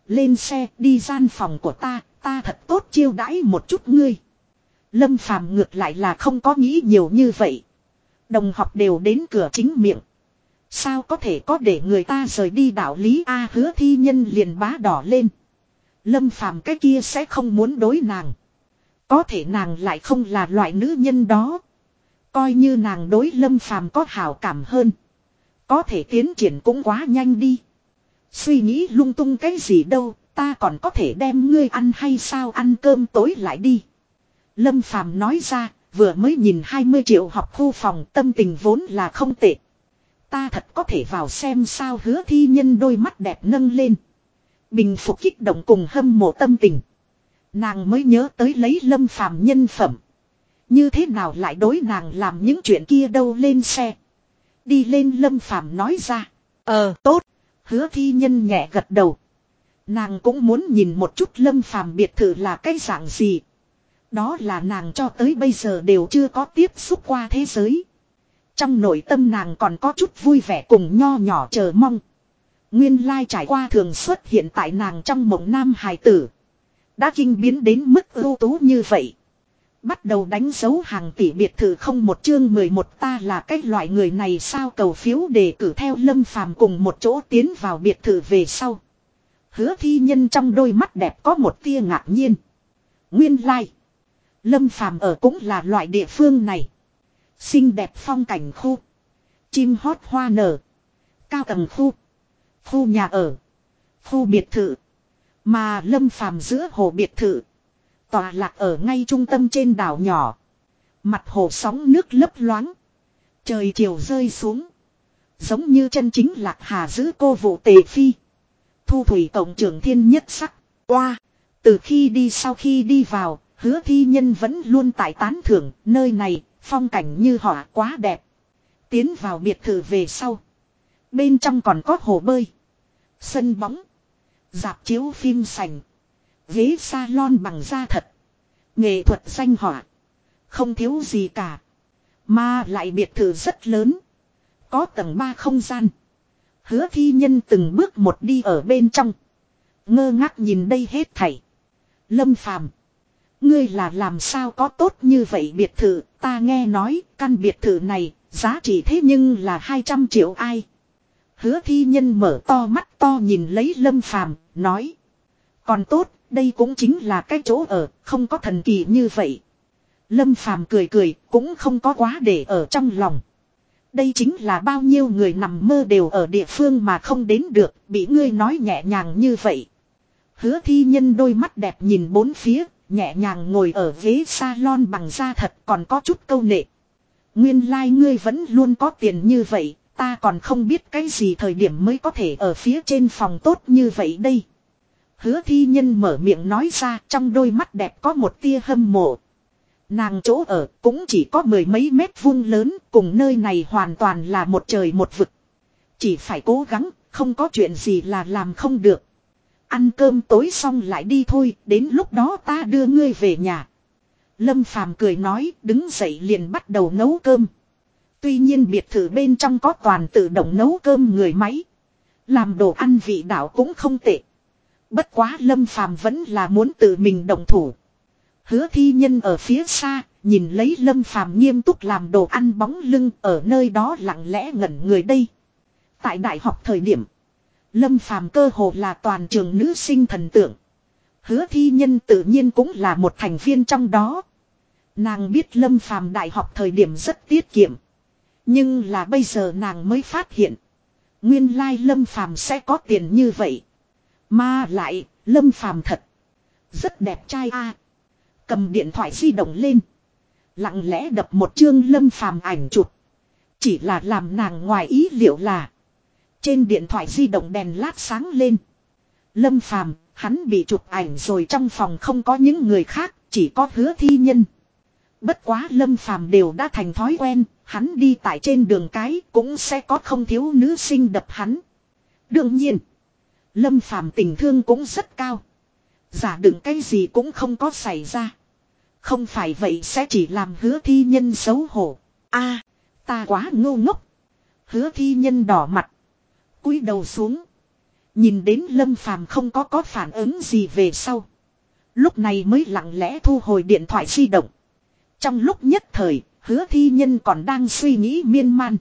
Lên xe, đi gian phòng của ta, ta thật tốt chiêu đãi một chút ngươi. Lâm phàm ngược lại là không có nghĩ nhiều như vậy. Đồng học đều đến cửa chính miệng. Sao có thể có để người ta rời đi đạo lý A hứa thi nhân liền bá đỏ lên. Lâm phàm cái kia sẽ không muốn đối nàng. Có thể nàng lại không là loại nữ nhân đó. Coi như nàng đối lâm phàm có hảo cảm hơn. Có thể tiến triển cũng quá nhanh đi. Suy nghĩ lung tung cái gì đâu, ta còn có thể đem ngươi ăn hay sao ăn cơm tối lại đi. Lâm phàm nói ra, vừa mới nhìn 20 triệu học khu phòng tâm tình vốn là không tệ. Ta thật có thể vào xem sao hứa thi nhân đôi mắt đẹp nâng lên. Bình phục kích động cùng hâm mộ tâm tình. Nàng mới nhớ tới lấy lâm phàm nhân phẩm. Như thế nào lại đối nàng làm những chuyện kia đâu lên xe. Đi lên lâm phàm nói ra. Ờ tốt. Hứa thi nhân nhẹ gật đầu. Nàng cũng muốn nhìn một chút lâm phàm biệt thự là cái dạng gì. Đó là nàng cho tới bây giờ đều chưa có tiếp xúc qua thế giới. Trong nội tâm nàng còn có chút vui vẻ cùng nho nhỏ chờ mong. Nguyên lai trải qua thường xuất hiện tại nàng trong mộng nam hài tử. Đã kinh biến đến mức ưu tú như vậy. Bắt đầu đánh dấu hàng tỷ biệt thự không một chương 11 ta là cái loại người này sao cầu phiếu đề cử theo lâm phàm cùng một chỗ tiến vào biệt thự về sau. Hứa thi nhân trong đôi mắt đẹp có một tia ngạc nhiên. Nguyên lai. Lâm phàm ở cũng là loại địa phương này. Xinh đẹp phong cảnh khu. Chim hót hoa nở. Cao tầng khu. Khu nhà ở. Khu biệt thự. Mà lâm phàm giữa hồ biệt thự. Tòa lạc ở ngay trung tâm trên đảo nhỏ. Mặt hồ sóng nước lấp loáng. Trời chiều rơi xuống. Giống như chân chính lạc hà giữ cô vụ tề phi. Thu thủy tổng trưởng thiên nhất sắc. Qua. Từ khi đi sau khi đi vào, hứa thi nhân vẫn luôn tại tán thưởng nơi này, phong cảnh như họ quá đẹp. Tiến vào biệt thự về sau. Bên trong còn có hồ bơi. Sân bóng. Dạp chiếu phim sành. Ghế salon bằng da thật. Nghệ thuật danh họa. Không thiếu gì cả. Mà lại biệt thự rất lớn. Có tầng 3 không gian. Hứa thi nhân từng bước một đi ở bên trong. Ngơ ngác nhìn đây hết thảy. Lâm phàm. Ngươi là làm sao có tốt như vậy biệt thự, ta nghe nói, căn biệt thự này, giá trị thế nhưng là 200 triệu ai. Hứa thi nhân mở to mắt to nhìn lấy lâm phàm, nói. Còn tốt, đây cũng chính là cái chỗ ở, không có thần kỳ như vậy. Lâm phàm cười cười, cũng không có quá để ở trong lòng. Đây chính là bao nhiêu người nằm mơ đều ở địa phương mà không đến được, bị ngươi nói nhẹ nhàng như vậy. Hứa thi nhân đôi mắt đẹp nhìn bốn phía, nhẹ nhàng ngồi ở ghế salon bằng da thật còn có chút câu nệ. Nguyên lai like ngươi vẫn luôn có tiền như vậy, ta còn không biết cái gì thời điểm mới có thể ở phía trên phòng tốt như vậy đây. Hứa thi nhân mở miệng nói ra trong đôi mắt đẹp có một tia hâm mộ. Nàng chỗ ở cũng chỉ có mười mấy mét vuông lớn cùng nơi này hoàn toàn là một trời một vực. Chỉ phải cố gắng, không có chuyện gì là làm không được. Ăn cơm tối xong lại đi thôi, đến lúc đó ta đưa ngươi về nhà. Lâm Phàm cười nói, đứng dậy liền bắt đầu nấu cơm. Tuy nhiên biệt thự bên trong có toàn tự động nấu cơm người máy. Làm đồ ăn vị đạo cũng không tệ. Bất quá Lâm Phàm vẫn là muốn tự mình động thủ. Hứa thi nhân ở phía xa, nhìn lấy Lâm Phàm nghiêm túc làm đồ ăn bóng lưng ở nơi đó lặng lẽ ngẩn người đây. Tại đại học thời điểm, Lâm Phàm cơ hồ là toàn trường nữ sinh thần tượng. Hứa thi nhân tự nhiên cũng là một thành viên trong đó. Nàng biết Lâm Phàm đại học thời điểm rất tiết kiệm. Nhưng là bây giờ nàng mới phát hiện. Nguyên lai Lâm Phàm sẽ có tiền như vậy. Mà lại, Lâm Phàm thật. Rất đẹp trai a. Cầm điện thoại di động lên. Lặng lẽ đập một chương Lâm Phàm ảnh chụp. Chỉ là làm nàng ngoài ý liệu là. Trên điện thoại di động đèn lát sáng lên. Lâm Phàm hắn bị chụp ảnh rồi trong phòng không có những người khác, chỉ có hứa thi nhân. Bất quá Lâm Phàm đều đã thành thói quen, hắn đi tại trên đường cái cũng sẽ có không thiếu nữ sinh đập hắn. Đương nhiên, Lâm Phàm tình thương cũng rất cao. Giả đựng cái gì cũng không có xảy ra. Không phải vậy sẽ chỉ làm hứa thi nhân xấu hổ. a ta quá ngu ngốc. Hứa thi nhân đỏ mặt. cúi đầu xuống. Nhìn đến Lâm Phàm không có có phản ứng gì về sau. Lúc này mới lặng lẽ thu hồi điện thoại di động. Trong lúc nhất thời, hứa thi nhân còn đang suy nghĩ miên man.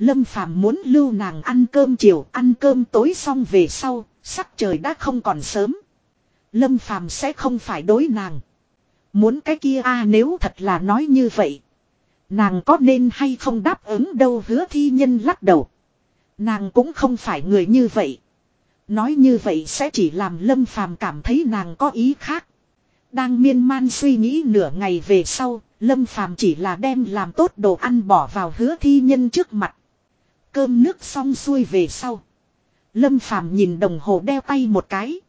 Lâm Phàm muốn lưu nàng ăn cơm chiều, ăn cơm tối xong về sau, sắc trời đã không còn sớm. Lâm Phàm sẽ không phải đối nàng. Muốn cái kia a nếu thật là nói như vậy. Nàng có nên hay không đáp ứng đâu hứa thi nhân lắc đầu. Nàng cũng không phải người như vậy. Nói như vậy sẽ chỉ làm Lâm Phàm cảm thấy nàng có ý khác. Đang miên man suy nghĩ nửa ngày về sau, Lâm Phàm chỉ là đem làm tốt đồ ăn bỏ vào hứa thi nhân trước mặt. Cơm nước xong xuôi về sau. Lâm Phàm nhìn đồng hồ đeo tay một cái.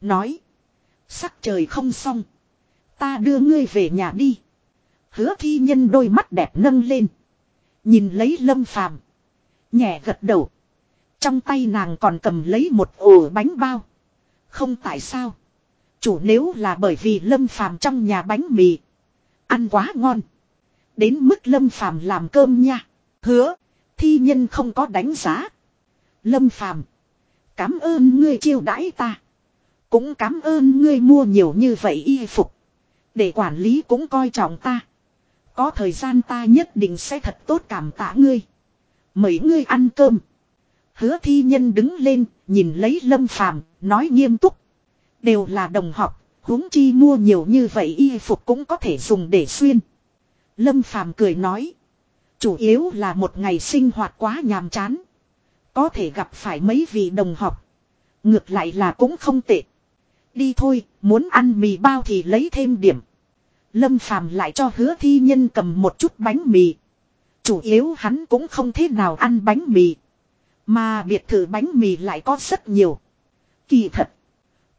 Nói. Sắc trời không xong. Ta đưa ngươi về nhà đi. Hứa thi nhân đôi mắt đẹp nâng lên. Nhìn lấy Lâm Phàm Nhẹ gật đầu. Trong tay nàng còn cầm lấy một ổ bánh bao. Không tại sao. Chủ nếu là bởi vì Lâm Phàm trong nhà bánh mì. Ăn quá ngon. Đến mức Lâm Phàm làm cơm nha. Hứa. Thi nhân không có đánh giá. Lâm Phàm Cảm ơn ngươi chiêu đãi ta. Cũng cảm ơn ngươi mua nhiều như vậy y phục. Để quản lý cũng coi trọng ta. Có thời gian ta nhất định sẽ thật tốt cảm tạ ngươi. Mời ngươi ăn cơm. Hứa thi nhân đứng lên, nhìn lấy lâm phàm, nói nghiêm túc. Đều là đồng học, huống chi mua nhiều như vậy y phục cũng có thể dùng để xuyên. Lâm phàm cười nói. Chủ yếu là một ngày sinh hoạt quá nhàm chán. Có thể gặp phải mấy vị đồng học. Ngược lại là cũng không tệ. Đi thôi, muốn ăn mì bao thì lấy thêm điểm. Lâm Phàm lại cho hứa thi nhân cầm một chút bánh mì. Chủ yếu hắn cũng không thế nào ăn bánh mì. Mà biệt thự bánh mì lại có rất nhiều. Kỳ thật.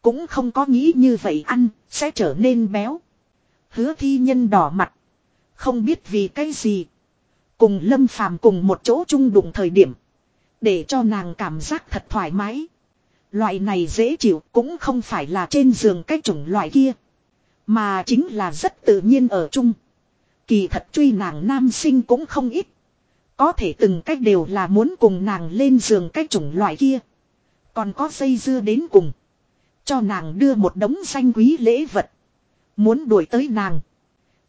Cũng không có nghĩ như vậy ăn, sẽ trở nên béo. Hứa thi nhân đỏ mặt. Không biết vì cái gì. Cùng Lâm Phàm cùng một chỗ chung đụng thời điểm. Để cho nàng cảm giác thật thoải mái. Loại này dễ chịu cũng không phải là trên giường cái chủng loại kia. Mà chính là rất tự nhiên ở chung. Kỳ thật truy nàng nam sinh cũng không ít. Có thể từng cách đều là muốn cùng nàng lên giường cái chủng loại kia. Còn có dây dưa đến cùng. Cho nàng đưa một đống danh quý lễ vật. Muốn đuổi tới nàng.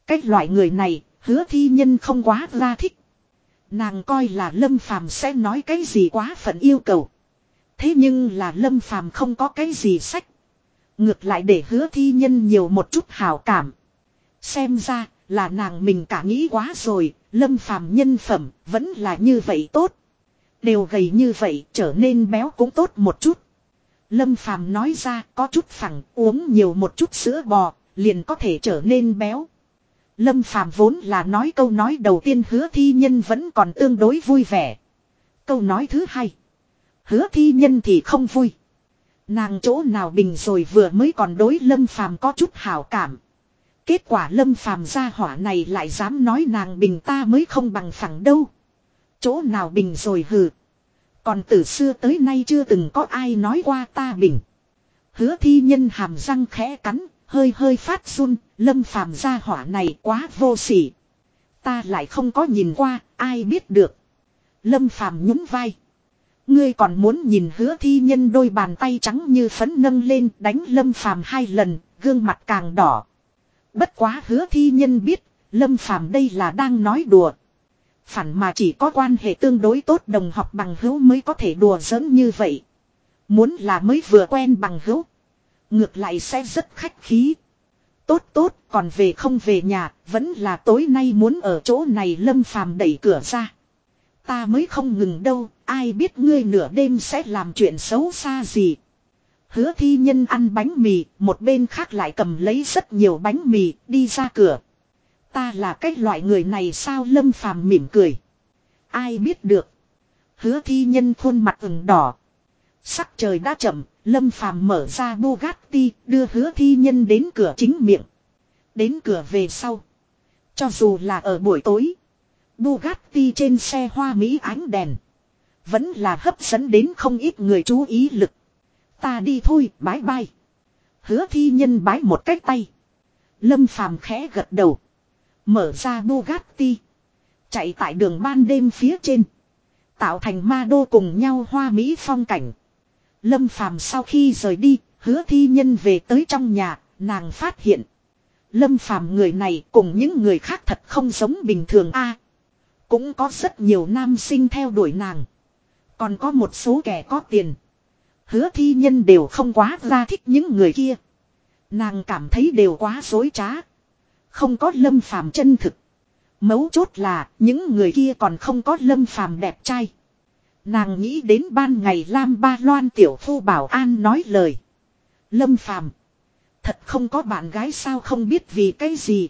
Cách loại người này, hứa thi nhân không quá ra thích. Nàng coi là lâm phàm sẽ nói cái gì quá phận yêu cầu. Thế nhưng là lâm phàm không có cái gì sách. Ngược lại để hứa thi nhân nhiều một chút hào cảm. Xem ra là nàng mình cả nghĩ quá rồi, Lâm phàm nhân phẩm vẫn là như vậy tốt. Đều gầy như vậy trở nên béo cũng tốt một chút. Lâm phàm nói ra có chút phẳng uống nhiều một chút sữa bò liền có thể trở nên béo. Lâm phàm vốn là nói câu nói đầu tiên hứa thi nhân vẫn còn tương đối vui vẻ. Câu nói thứ hai. Hứa thi nhân thì không vui. Nàng chỗ nào bình rồi vừa mới còn đối lâm phàm có chút hảo cảm. Kết quả lâm phàm gia hỏa này lại dám nói nàng bình ta mới không bằng phẳng đâu. Chỗ nào bình rồi hừ. Còn từ xưa tới nay chưa từng có ai nói qua ta bình. Hứa thi nhân hàm răng khẽ cắn, hơi hơi phát run, lâm phàm gia hỏa này quá vô sỉ. Ta lại không có nhìn qua, ai biết được. Lâm phàm nhún vai. Ngươi còn muốn nhìn hứa thi nhân đôi bàn tay trắng như phấn nâng lên đánh lâm phàm hai lần, gương mặt càng đỏ. Bất quá hứa thi nhân biết, lâm phàm đây là đang nói đùa. Phản mà chỉ có quan hệ tương đối tốt đồng học bằng hữu mới có thể đùa giỡn như vậy. Muốn là mới vừa quen bằng hữu. Ngược lại sẽ rất khách khí. Tốt tốt, còn về không về nhà, vẫn là tối nay muốn ở chỗ này lâm phàm đẩy cửa ra. Ta mới không ngừng đâu, ai biết ngươi nửa đêm sẽ làm chuyện xấu xa gì. Hứa thi nhân ăn bánh mì, một bên khác lại cầm lấy rất nhiều bánh mì, đi ra cửa. Ta là cái loại người này sao lâm phàm mỉm cười. Ai biết được. Hứa thi nhân khuôn mặt ửng đỏ. Sắc trời đã chậm, lâm phàm mở ra Bugatti, đưa hứa thi nhân đến cửa chính miệng. Đến cửa về sau. Cho dù là ở buổi tối. Bugatti trên xe hoa Mỹ ánh đèn. Vẫn là hấp dẫn đến không ít người chú ý lực. Ta đi thôi, bái bai. Hứa thi nhân bái một cái tay. Lâm phàm khẽ gật đầu. Mở ra Bugatti. Chạy tại đường ban đêm phía trên. Tạo thành ma đô cùng nhau hoa Mỹ phong cảnh. Lâm phàm sau khi rời đi, hứa thi nhân về tới trong nhà, nàng phát hiện. Lâm phàm người này cùng những người khác thật không giống bình thường a Cũng có rất nhiều nam sinh theo đuổi nàng. Còn có một số kẻ có tiền. Hứa thi nhân đều không quá ra thích những người kia. Nàng cảm thấy đều quá dối trá. Không có lâm phàm chân thực. Mấu chốt là những người kia còn không có lâm phàm đẹp trai. Nàng nghĩ đến ban ngày Lam Ba Loan tiểu phu bảo an nói lời. Lâm phàm. Thật không có bạn gái sao không biết vì cái gì.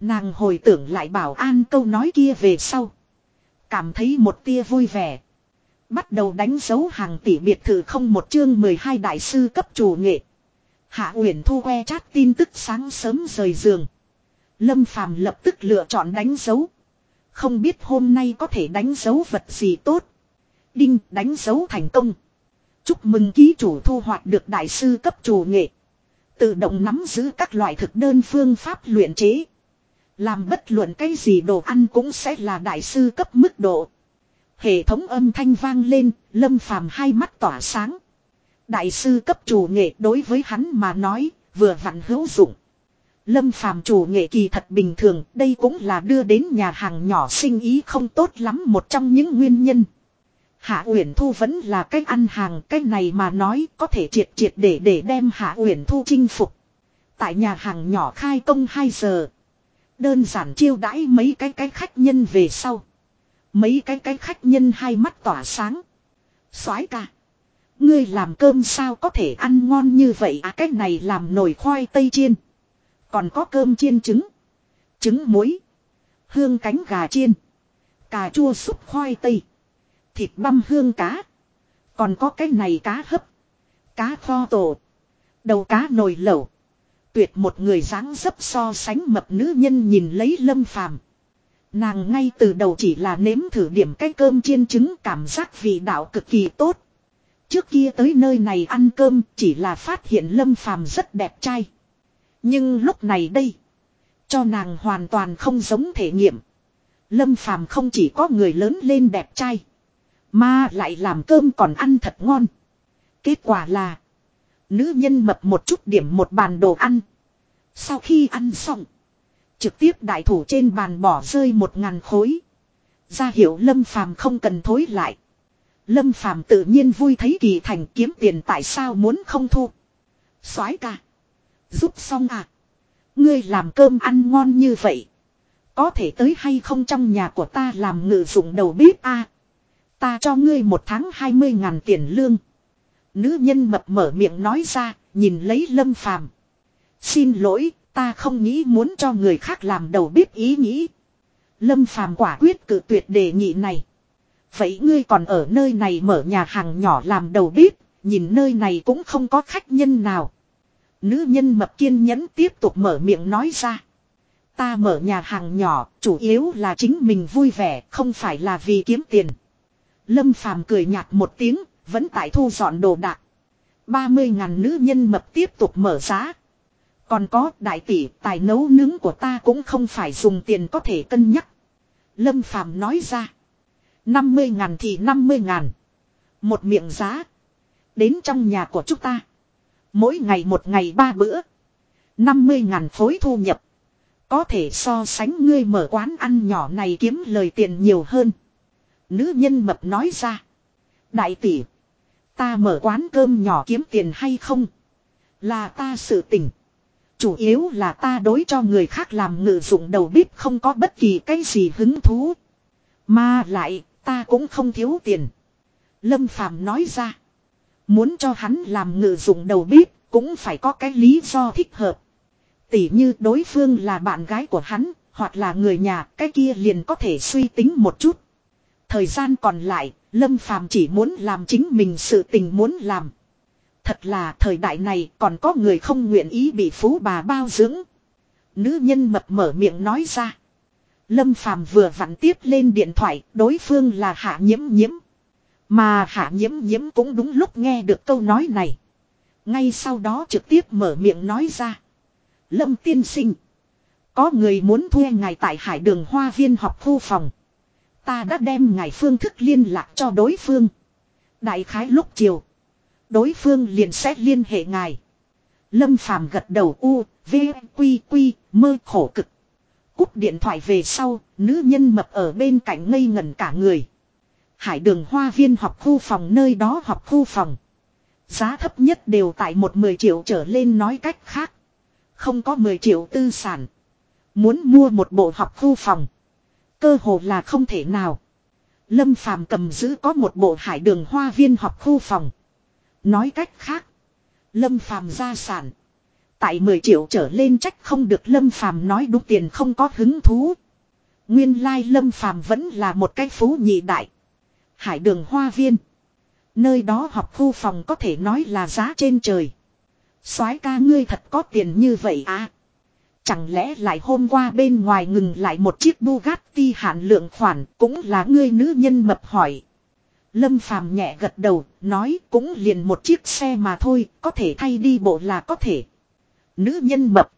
Nàng hồi tưởng lại bảo an câu nói kia về sau. Cảm thấy một tia vui vẻ. Bắt đầu đánh dấu hàng tỷ biệt thự không một chương 12 đại sư cấp chủ nghệ. Hạ Uyển Thu que chát tin tức sáng sớm rời giường. Lâm Phàm lập tức lựa chọn đánh dấu. Không biết hôm nay có thể đánh dấu vật gì tốt. Đinh đánh dấu thành công. Chúc mừng ký chủ thu hoạch được đại sư cấp chủ nghệ. Tự động nắm giữ các loại thực đơn phương pháp luyện chế. Làm bất luận cái gì đồ ăn cũng sẽ là đại sư cấp mức độ. Hệ thống âm thanh vang lên, lâm phàm hai mắt tỏa sáng. Đại sư cấp chủ nghệ đối với hắn mà nói, vừa vặn hữu dụng. Lâm phàm chủ nghệ kỳ thật bình thường, đây cũng là đưa đến nhà hàng nhỏ sinh ý không tốt lắm một trong những nguyên nhân. Hạ Uyển Thu vẫn là cách ăn hàng, cách này mà nói có thể triệt triệt để để đem Hạ Uyển Thu chinh phục. Tại nhà hàng nhỏ khai công 2 giờ. Đơn giản chiêu đãi mấy cái cái khách nhân về sau. Mấy cái cái khách nhân hai mắt tỏa sáng. soái ca. Ngươi làm cơm sao có thể ăn ngon như vậy à cái này làm nồi khoai tây chiên. Còn có cơm chiên trứng. Trứng muối. Hương cánh gà chiên. Cà chua súp khoai tây. Thịt băm hương cá. Còn có cái này cá hấp. Cá kho tổ. Đầu cá nồi lẩu. Tuyệt một người dáng dấp so sánh mập nữ nhân nhìn lấy lâm phàm. Nàng ngay từ đầu chỉ là nếm thử điểm cái cơm chiên trứng cảm giác vị đạo cực kỳ tốt. Trước kia tới nơi này ăn cơm chỉ là phát hiện lâm phàm rất đẹp trai. Nhưng lúc này đây. Cho nàng hoàn toàn không giống thể nghiệm. Lâm phàm không chỉ có người lớn lên đẹp trai. Mà lại làm cơm còn ăn thật ngon. Kết quả là. Nữ nhân mập một chút điểm một bàn đồ ăn. Sau khi ăn xong. Trực tiếp đại thủ trên bàn bỏ rơi một ngàn khối. Ra hiệu Lâm Phàm không cần thối lại. Lâm Phàm tự nhiên vui thấy kỳ thành kiếm tiền tại sao muốn không thu. soái ca. Giúp xong à. Ngươi làm cơm ăn ngon như vậy. Có thể tới hay không trong nhà của ta làm ngự dụng đầu bếp a Ta cho ngươi một tháng hai mươi ngàn tiền lương. Nữ nhân mập mở miệng nói ra, nhìn lấy lâm phàm. Xin lỗi, ta không nghĩ muốn cho người khác làm đầu bếp ý nghĩ. Lâm phàm quả quyết cự tuyệt đề nghị này. Vậy ngươi còn ở nơi này mở nhà hàng nhỏ làm đầu bếp, nhìn nơi này cũng không có khách nhân nào. Nữ nhân mập kiên nhẫn tiếp tục mở miệng nói ra. Ta mở nhà hàng nhỏ, chủ yếu là chính mình vui vẻ, không phải là vì kiếm tiền. Lâm Phàm cười nhạt một tiếng, vẫn tại thu dọn đồ đạc. 30 ngàn nữ nhân mập tiếp tục mở giá. Còn có đại tỷ tài nấu nướng của ta cũng không phải dùng tiền có thể cân nhắc. Lâm Phàm nói ra. 50 ngàn thì 50 ngàn. Một miệng giá. Đến trong nhà của chúng ta. Mỗi ngày một ngày ba bữa. 50 ngàn phối thu nhập. Có thể so sánh ngươi mở quán ăn nhỏ này kiếm lời tiền nhiều hơn. Nữ nhân mập nói ra. Đại tỷ. Ta mở quán cơm nhỏ kiếm tiền hay không? Là ta sự tình. Chủ yếu là ta đối cho người khác làm ngự dụng đầu bếp không có bất kỳ cái gì hứng thú. Mà lại, ta cũng không thiếu tiền. Lâm Phàm nói ra. Muốn cho hắn làm ngự dụng đầu bếp, cũng phải có cái lý do thích hợp. Tỷ như đối phương là bạn gái của hắn, hoặc là người nhà, cái kia liền có thể suy tính một chút. Thời gian còn lại, Lâm Phàm chỉ muốn làm chính mình sự tình muốn làm. Thật là thời đại này còn có người không nguyện ý bị phú bà bao dưỡng. Nữ nhân mập mở miệng nói ra. Lâm Phàm vừa vặn tiếp lên điện thoại, đối phương là hạ nhiễm nhiễm. Mà hạ nhiễm nhiễm cũng đúng lúc nghe được câu nói này. Ngay sau đó trực tiếp mở miệng nói ra. Lâm tiên sinh. Có người muốn thuê ngài tại hải đường hoa viên học khu phòng. Ta đã đem ngài phương thức liên lạc cho đối phương. Đại khái lúc chiều. Đối phương liền sẽ liên hệ ngài. Lâm phàm gật đầu u, v, quy quy, mơ khổ cực. Cúp điện thoại về sau, nữ nhân mập ở bên cạnh ngây ngẩn cả người. Hải đường hoa viên học khu phòng nơi đó học khu phòng. Giá thấp nhất đều tại một 10 triệu trở lên nói cách khác. Không có 10 triệu tư sản. Muốn mua một bộ học khu phòng. Cơ hồ là không thể nào. Lâm Phàm cầm giữ có một bộ hải đường hoa viên học khu phòng. Nói cách khác. Lâm Phàm gia sản. Tại 10 triệu trở lên trách không được Lâm Phàm nói đúng tiền không có hứng thú. Nguyên lai Lâm Phàm vẫn là một cái phú nhị đại. Hải đường hoa viên. Nơi đó học khu phòng có thể nói là giá trên trời. soái ca ngươi thật có tiền như vậy à. Chẳng lẽ lại hôm qua bên ngoài ngừng lại một chiếc Bugatti hạn lượng khoản cũng là ngươi nữ nhân mập hỏi. Lâm Phàm nhẹ gật đầu, nói cũng liền một chiếc xe mà thôi, có thể thay đi bộ là có thể. Nữ nhân mập.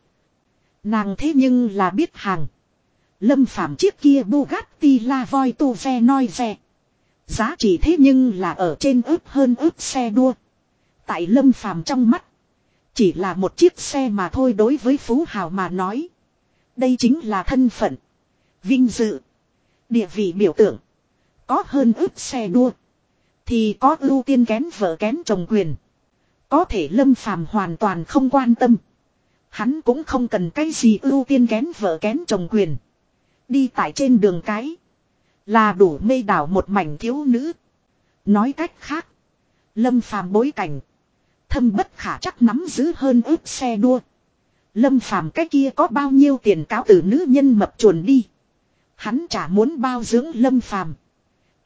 Nàng thế nhưng là biết hàng. Lâm Phàm chiếc kia Bugatti La Voi Tu Ve Noi Ve. Giá trị thế nhưng là ở trên ướp hơn ướp xe đua. Tại Lâm Phàm trong mắt. Chỉ là một chiếc xe mà thôi đối với Phú Hào mà nói. Đây chính là thân phận. Vinh dự. Địa vị biểu tượng. Có hơn ước xe đua. Thì có ưu tiên kén vợ kén chồng quyền. Có thể lâm phàm hoàn toàn không quan tâm. Hắn cũng không cần cái gì ưu tiên kén vợ kén chồng quyền. Đi tại trên đường cái. Là đủ mê đảo một mảnh thiếu nữ. Nói cách khác. Lâm phàm bối cảnh. Thâm bất khả chắc nắm giữ hơn ước xe đua. Lâm phàm cái kia có bao nhiêu tiền cáo từ nữ nhân mập chuồn đi. Hắn chả muốn bao dưỡng lâm phàm.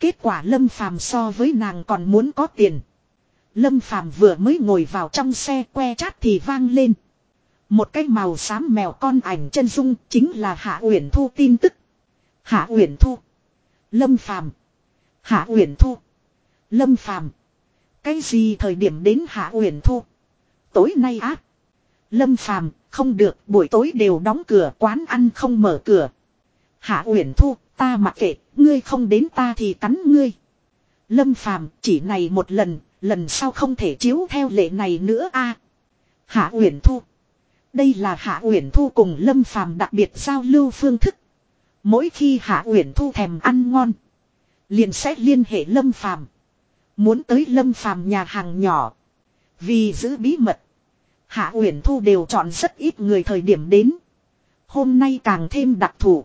Kết quả lâm phàm so với nàng còn muốn có tiền. Lâm phàm vừa mới ngồi vào trong xe que chát thì vang lên. Một cái màu xám mèo con ảnh chân dung chính là Hạ Uyển Thu tin tức. Hạ Uyển Thu. Lâm Phàm. Hạ Uyển Thu. Lâm Phàm. Cái gì thời điểm đến Hạ Uyển Thu? Tối nay ác. Lâm Phàm, không được, buổi tối đều đóng cửa, quán ăn không mở cửa. Hạ Uyển Thu, ta mặc kệ, ngươi không đến ta thì cắn ngươi. Lâm Phàm, chỉ này một lần, lần sau không thể chiếu theo lệ này nữa a. Hạ Uyển Thu. Đây là Hạ Uyển Thu cùng Lâm Phàm đặc biệt giao lưu phương thức. Mỗi khi Hạ Uyển Thu thèm ăn ngon, liền sẽ liên hệ Lâm Phàm. Muốn tới Lâm Phàm nhà hàng nhỏ, vì giữ bí mật, Hạ Uyển Thu đều chọn rất ít người thời điểm đến. Hôm nay càng thêm đặc thù.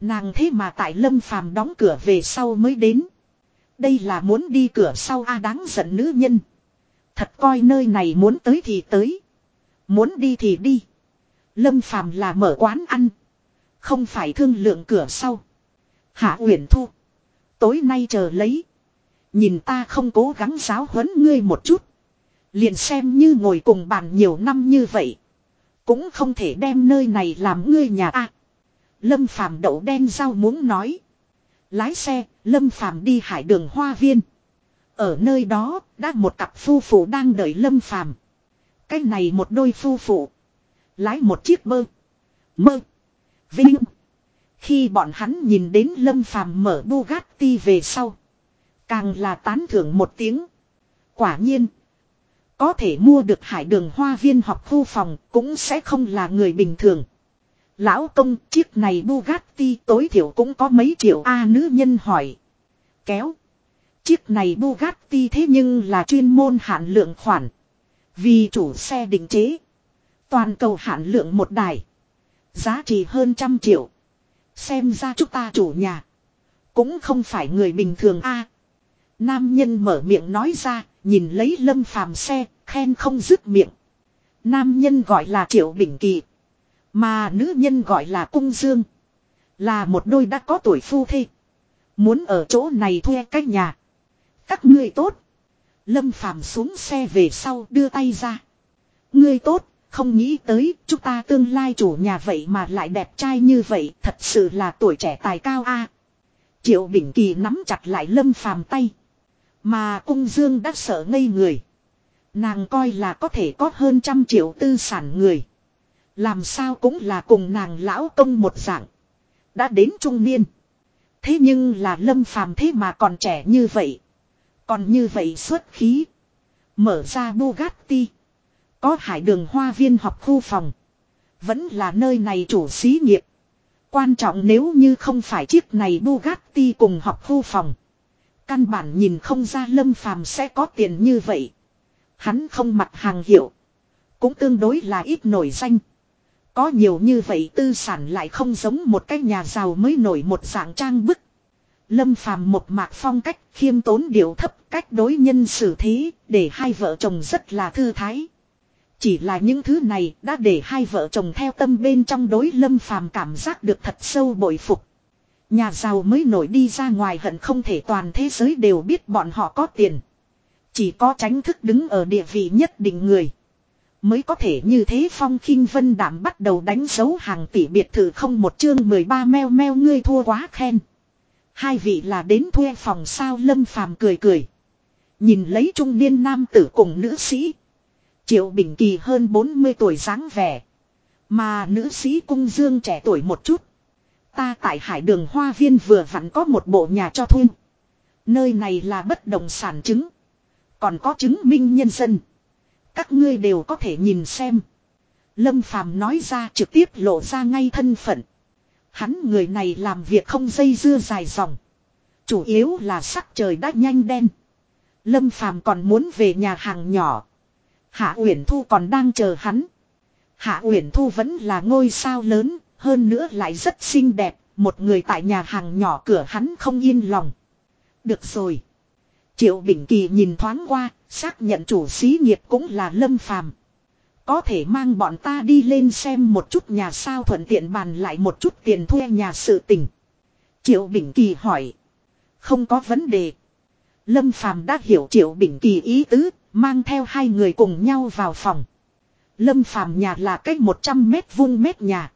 Nàng thế mà tại lâm phàm đóng cửa về sau mới đến. Đây là muốn đi cửa sau a đáng giận nữ nhân. Thật coi nơi này muốn tới thì tới. Muốn đi thì đi. Lâm phàm là mở quán ăn. Không phải thương lượng cửa sau. Hạ Uyển Thu. Tối nay chờ lấy. Nhìn ta không cố gắng giáo huấn ngươi một chút. Liền xem như ngồi cùng bàn nhiều năm như vậy. Cũng không thể đem nơi này làm ngươi nhà a. Lâm Phàm đậu đen rau muốn nói. Lái xe, Lâm Phàm đi hải đường hoa viên. Ở nơi đó, đã một cặp phu phụ đang đợi Lâm Phàm. Cái này một đôi phu phụ. Lái một chiếc bơ. Mơ. Vinh. Khi bọn hắn nhìn đến Lâm Phàm mở Bugatti về sau. Càng là tán thưởng một tiếng. Quả nhiên. Có thể mua được hải đường hoa viên học khu phòng cũng sẽ không là người bình thường. Lão công, chiếc này Bugatti tối thiểu cũng có mấy triệu A nữ nhân hỏi. Kéo. Chiếc này Bugatti thế nhưng là chuyên môn hạn lượng khoản. Vì chủ xe định chế. Toàn cầu hạn lượng một đài. Giá trị hơn trăm triệu. Xem ra chúng ta chủ nhà. Cũng không phải người bình thường a. Nam nhân mở miệng nói ra, nhìn lấy lâm phàm xe, khen không dứt miệng. Nam nhân gọi là Triệu Bình Kỳ. Mà nữ nhân gọi là Cung Dương. Là một đôi đã có tuổi phu thê. Muốn ở chỗ này thuê cách nhà. Các ngươi tốt. Lâm Phàm xuống xe về sau đưa tay ra. Ngươi tốt, không nghĩ tới chúng ta tương lai chủ nhà vậy mà lại đẹp trai như vậy thật sự là tuổi trẻ tài cao a. Triệu Bình Kỳ nắm chặt lại Lâm Phàm tay. Mà cung dương đã sợ ngây người. Nàng coi là có thể có hơn trăm triệu tư sản người. Làm sao cũng là cùng nàng lão công một dạng. Đã đến trung niên. Thế nhưng là lâm phàm thế mà còn trẻ như vậy. Còn như vậy xuất khí. Mở ra Bugatti. Có hải đường hoa viên học khu phòng. Vẫn là nơi này chủ xí nghiệp. Quan trọng nếu như không phải chiếc này Bugatti cùng học khu phòng. Căn bản nhìn không ra lâm phàm sẽ có tiền như vậy. Hắn không mặc hàng hiệu. Cũng tương đối là ít nổi danh. Có nhiều như vậy tư sản lại không giống một cái nhà giàu mới nổi một dạng trang bức. Lâm phàm một mạc phong cách, khiêm tốn điều thấp, cách đối nhân xử thế, để hai vợ chồng rất là thư thái. Chỉ là những thứ này đã để hai vợ chồng theo tâm bên trong đối lâm phàm cảm giác được thật sâu bội phục. Nhà giàu mới nổi đi ra ngoài hận không thể toàn thế giới đều biết bọn họ có tiền. Chỉ có tránh thức đứng ở địa vị nhất định người. Mới có thể như thế phong khinh vân đảm bắt đầu đánh dấu hàng tỷ biệt thự không một chương 13 meo meo ngươi thua quá khen. Hai vị là đến thuê phòng sao lâm phàm cười cười. Nhìn lấy trung niên nam tử cùng nữ sĩ. Triệu Bình Kỳ hơn 40 tuổi dáng vẻ. Mà nữ sĩ cung dương trẻ tuổi một chút. Ta tại hải đường hoa viên vừa vặn có một bộ nhà cho thuê. Nơi này là bất động sản chứng. Còn có chứng minh nhân dân. Các ngươi đều có thể nhìn xem. Lâm Phàm nói ra trực tiếp lộ ra ngay thân phận. Hắn người này làm việc không dây dưa dài dòng. Chủ yếu là sắc trời đã nhanh đen. Lâm Phàm còn muốn về nhà hàng nhỏ. Hạ Uyển Thu còn đang chờ hắn. Hạ Uyển Thu vẫn là ngôi sao lớn, hơn nữa lại rất xinh đẹp, một người tại nhà hàng nhỏ cửa hắn không yên lòng. Được rồi. Triệu Bình Kỳ nhìn thoáng qua, xác nhận chủ xí nghiệp cũng là Lâm Phàm. Có thể mang bọn ta đi lên xem một chút nhà sao thuận tiện bàn lại một chút tiền thuê nhà sự tình. Triệu Bình Kỳ hỏi. Không có vấn đề. Lâm Phàm đã hiểu Triệu Bình Kỳ ý tứ, mang theo hai người cùng nhau vào phòng. Lâm Phàm nhà là cách 100 mét vuông mét nhà.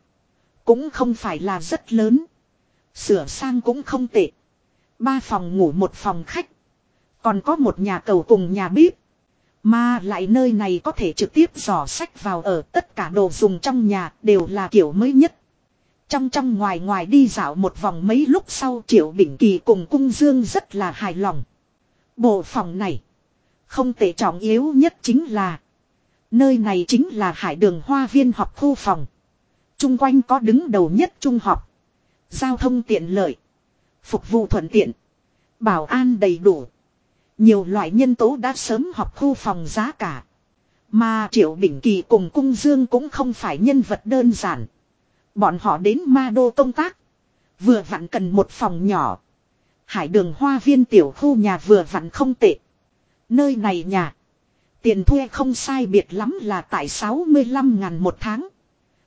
Cũng không phải là rất lớn. Sửa sang cũng không tệ. Ba phòng ngủ một phòng khách. Còn có một nhà cầu cùng nhà bếp. Mà lại nơi này có thể trực tiếp dò sách vào ở tất cả đồ dùng trong nhà đều là kiểu mới nhất. Trong trong ngoài ngoài đi dạo một vòng mấy lúc sau Triệu Bình Kỳ cùng Cung Dương rất là hài lòng. Bộ phòng này. Không tệ trọng yếu nhất chính là. Nơi này chính là hải đường hoa viên học khu phòng. Trung quanh có đứng đầu nhất trung học. Giao thông tiện lợi. Phục vụ thuận tiện. Bảo an đầy đủ. Nhiều loại nhân tố đã sớm học khu phòng giá cả. Mà Triệu Bình Kỳ cùng Cung Dương cũng không phải nhân vật đơn giản. Bọn họ đến Ma Đô công tác. Vừa vặn cần một phòng nhỏ. Hải đường hoa viên tiểu khu nhà vừa vặn không tệ. Nơi này nhà. Tiền thuê không sai biệt lắm là tại 65 ngàn một tháng.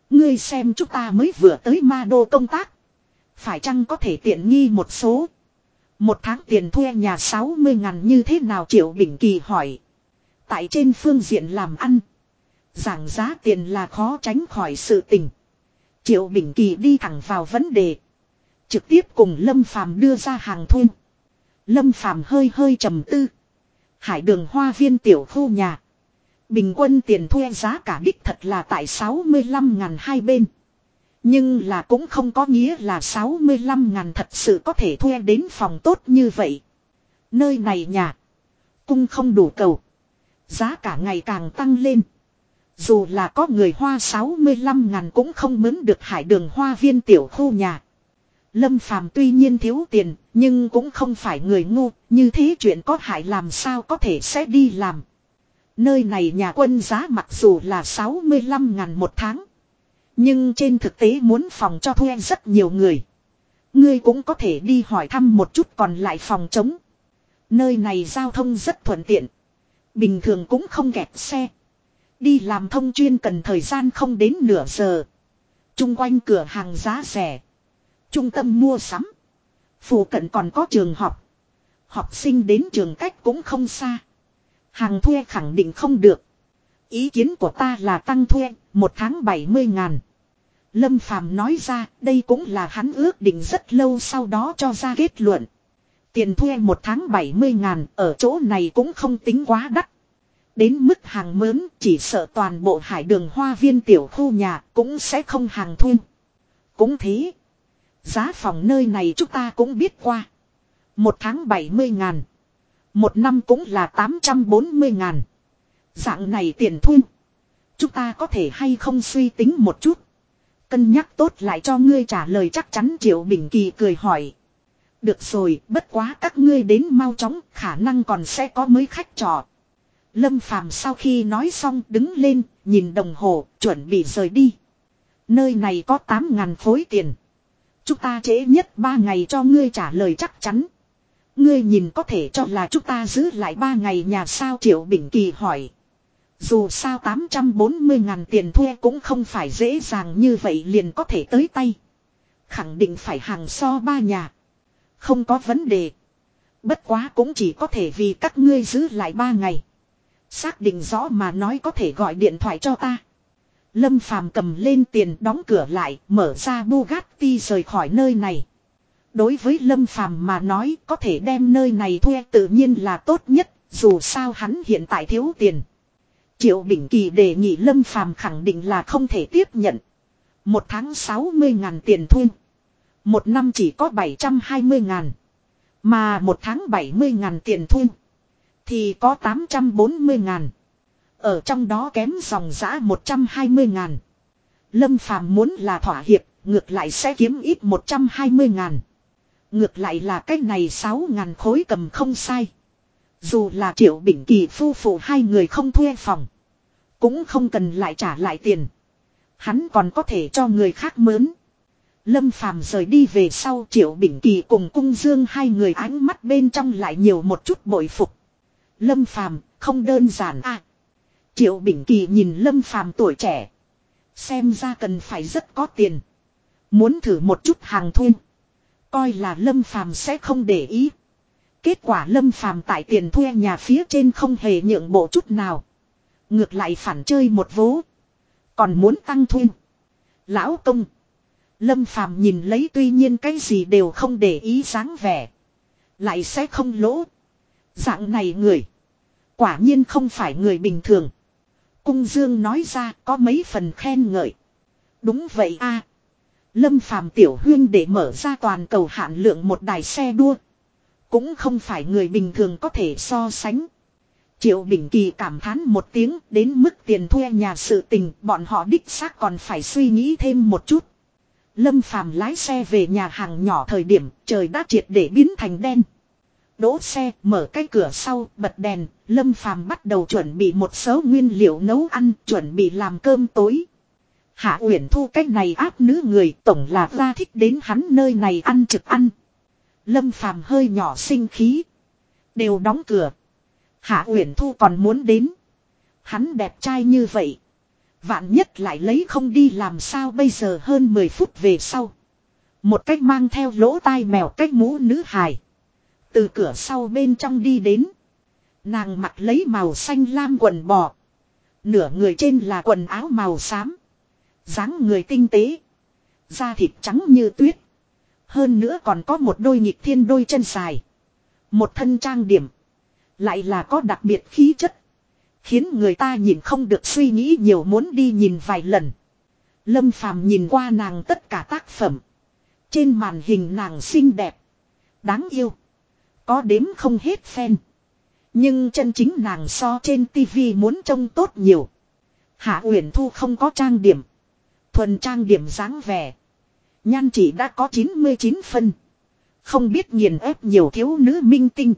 Ngươi xem chúng ta mới vừa tới ma đô công tác. Phải chăng có thể tiện nghi một số. Một tháng tiền thuê nhà 60 ngàn như thế nào Triệu Bình Kỳ hỏi. Tại trên phương diện làm ăn. Giảng giá tiền là khó tránh khỏi sự tình. Triệu Bình Kỳ đi thẳng vào vấn đề. Trực tiếp cùng Lâm Phàm đưa ra hàng thuê. Lâm Phàm hơi hơi trầm tư. Hải đường hoa viên tiểu khu nhà. Bình quân tiền thuê giá cả đích thật là tại 65 ngàn hai bên. Nhưng là cũng không có nghĩa là 65 ngàn thật sự có thể thuê đến phòng tốt như vậy. Nơi này nhà. Cung không đủ cầu. Giá cả ngày càng tăng lên. Dù là có người hoa 65 ngàn cũng không mướn được hải đường hoa viên tiểu khu nhà. Lâm Phàm tuy nhiên thiếu tiền, nhưng cũng không phải người ngu, như thế chuyện có hại làm sao có thể sẽ đi làm. Nơi này nhà quân giá mặc dù là 65 ngàn một tháng. Nhưng trên thực tế muốn phòng cho thuê rất nhiều người. Ngươi cũng có thể đi hỏi thăm một chút còn lại phòng trống Nơi này giao thông rất thuận tiện. Bình thường cũng không kẹt xe. Đi làm thông chuyên cần thời gian không đến nửa giờ. Trung quanh cửa hàng giá rẻ. Trung tâm mua sắm. Phù cận còn có trường học. Học sinh đến trường cách cũng không xa. Hàng thuê khẳng định không được. Ý kiến của ta là tăng thuê, một tháng 70 ngàn. Lâm Phàm nói ra, đây cũng là hắn ước định rất lâu sau đó cho ra kết luận. Tiền thuê một tháng 70 ngàn, ở chỗ này cũng không tính quá đắt. Đến mức hàng mớn, chỉ sợ toàn bộ hải đường hoa viên tiểu khu nhà cũng sẽ không hàng thuê. Cũng thế. Giá phòng nơi này chúng ta cũng biết qua. Một tháng 70 ngàn. Một năm cũng là 840 ngàn. Dạng này tiền thu. Chúng ta có thể hay không suy tính một chút. Cân nhắc tốt lại cho ngươi trả lời chắc chắn Triệu Bình Kỳ cười hỏi. Được rồi, bất quá các ngươi đến mau chóng, khả năng còn sẽ có mới khách trò. Lâm Phàm sau khi nói xong đứng lên, nhìn đồng hồ, chuẩn bị rời đi. Nơi này có 8.000 khối tiền. Chúng ta trễ nhất 3 ngày cho ngươi trả lời chắc chắn. Ngươi nhìn có thể cho là chúng ta giữ lại 3 ngày nhà sao Triệu Bình Kỳ hỏi. Dù sao 840 ngàn tiền thuê cũng không phải dễ dàng như vậy liền có thể tới tay. Khẳng định phải hàng so ba nhà. Không có vấn đề. Bất quá cũng chỉ có thể vì các ngươi giữ lại ba ngày. Xác định rõ mà nói có thể gọi điện thoại cho ta. Lâm Phàm cầm lên tiền đóng cửa lại, mở ra Bugatti rời khỏi nơi này. Đối với Lâm Phàm mà nói có thể đem nơi này thuê tự nhiên là tốt nhất, dù sao hắn hiện tại thiếu tiền. Triệu Bình Kỳ đề nghị Lâm Phàm khẳng định là không thể tiếp nhận. Một tháng 60 ngàn tiền thuê. Một năm chỉ có 720 ngàn. Mà một tháng 70 ngàn tiền thuê. Thì có 840 ngàn. Ở trong đó kém dòng giã 120 ngàn. Lâm Phàm muốn là thỏa hiệp, ngược lại sẽ kiếm ít 120 ngàn. Ngược lại là cái này 6 ngàn khối cầm không sai. Dù là triệu bình kỳ phu phụ hai người không thuê phòng. Cũng không cần lại trả lại tiền. Hắn còn có thể cho người khác mướn. Lâm Phàm rời đi về sau, Triệu Bình Kỳ cùng Cung Dương hai người ánh mắt bên trong lại nhiều một chút bội phục. Lâm Phàm, không đơn giản à. Triệu Bình Kỳ nhìn Lâm Phàm tuổi trẻ. Xem ra cần phải rất có tiền. Muốn thử một chút hàng thuê. Coi là Lâm Phàm sẽ không để ý. Kết quả Lâm Phàm tại tiền thuê nhà phía trên không hề nhượng bộ chút nào. Ngược lại phản chơi một vố. Còn muốn tăng thuê. Lão công. Lâm Phàm nhìn lấy tuy nhiên cái gì đều không để ý dáng vẻ. Lại sẽ không lỗ. Dạng này người. Quả nhiên không phải người bình thường. Cung Dương nói ra có mấy phần khen ngợi. Đúng vậy a. Lâm Phàm tiểu huyên để mở ra toàn cầu hạn lượng một đài xe đua. Cũng không phải người bình thường có thể so sánh. Triệu Bình Kỳ cảm thán một tiếng đến mức tiền thuê nhà sự tình bọn họ đích xác còn phải suy nghĩ thêm một chút. Lâm Phàm lái xe về nhà hàng nhỏ thời điểm trời đã triệt để biến thành đen. Đỗ xe, mở cái cửa sau, bật đèn, Lâm Phàm bắt đầu chuẩn bị một số nguyên liệu nấu ăn, chuẩn bị làm cơm tối. Hạ Uyển Thu cách này áp nữ người, tổng là ra thích đến hắn nơi này ăn trực ăn. Lâm Phàm hơi nhỏ sinh khí. Đều đóng cửa. Hạ Uyển Thu còn muốn đến. Hắn đẹp trai như vậy. Vạn nhất lại lấy không đi làm sao bây giờ hơn 10 phút về sau. Một cách mang theo lỗ tai mèo cách mũ nữ hài. Từ cửa sau bên trong đi đến. Nàng mặc lấy màu xanh lam quần bò. Nửa người trên là quần áo màu xám dáng người tinh tế. Da thịt trắng như tuyết. Hơn nữa còn có một đôi nhịp thiên đôi chân dài. Một thân trang điểm. Lại là có đặc biệt khí chất. Khiến người ta nhìn không được suy nghĩ nhiều muốn đi nhìn vài lần. Lâm phàm nhìn qua nàng tất cả tác phẩm. Trên màn hình nàng xinh đẹp. Đáng yêu. Có đếm không hết fan. Nhưng chân chính nàng so trên tivi muốn trông tốt nhiều. Hạ Uyển Thu không có trang điểm. Thuần trang điểm dáng vẻ. Nhan chỉ đã có 99 phân. Không biết nghiền ép nhiều thiếu nữ minh tinh.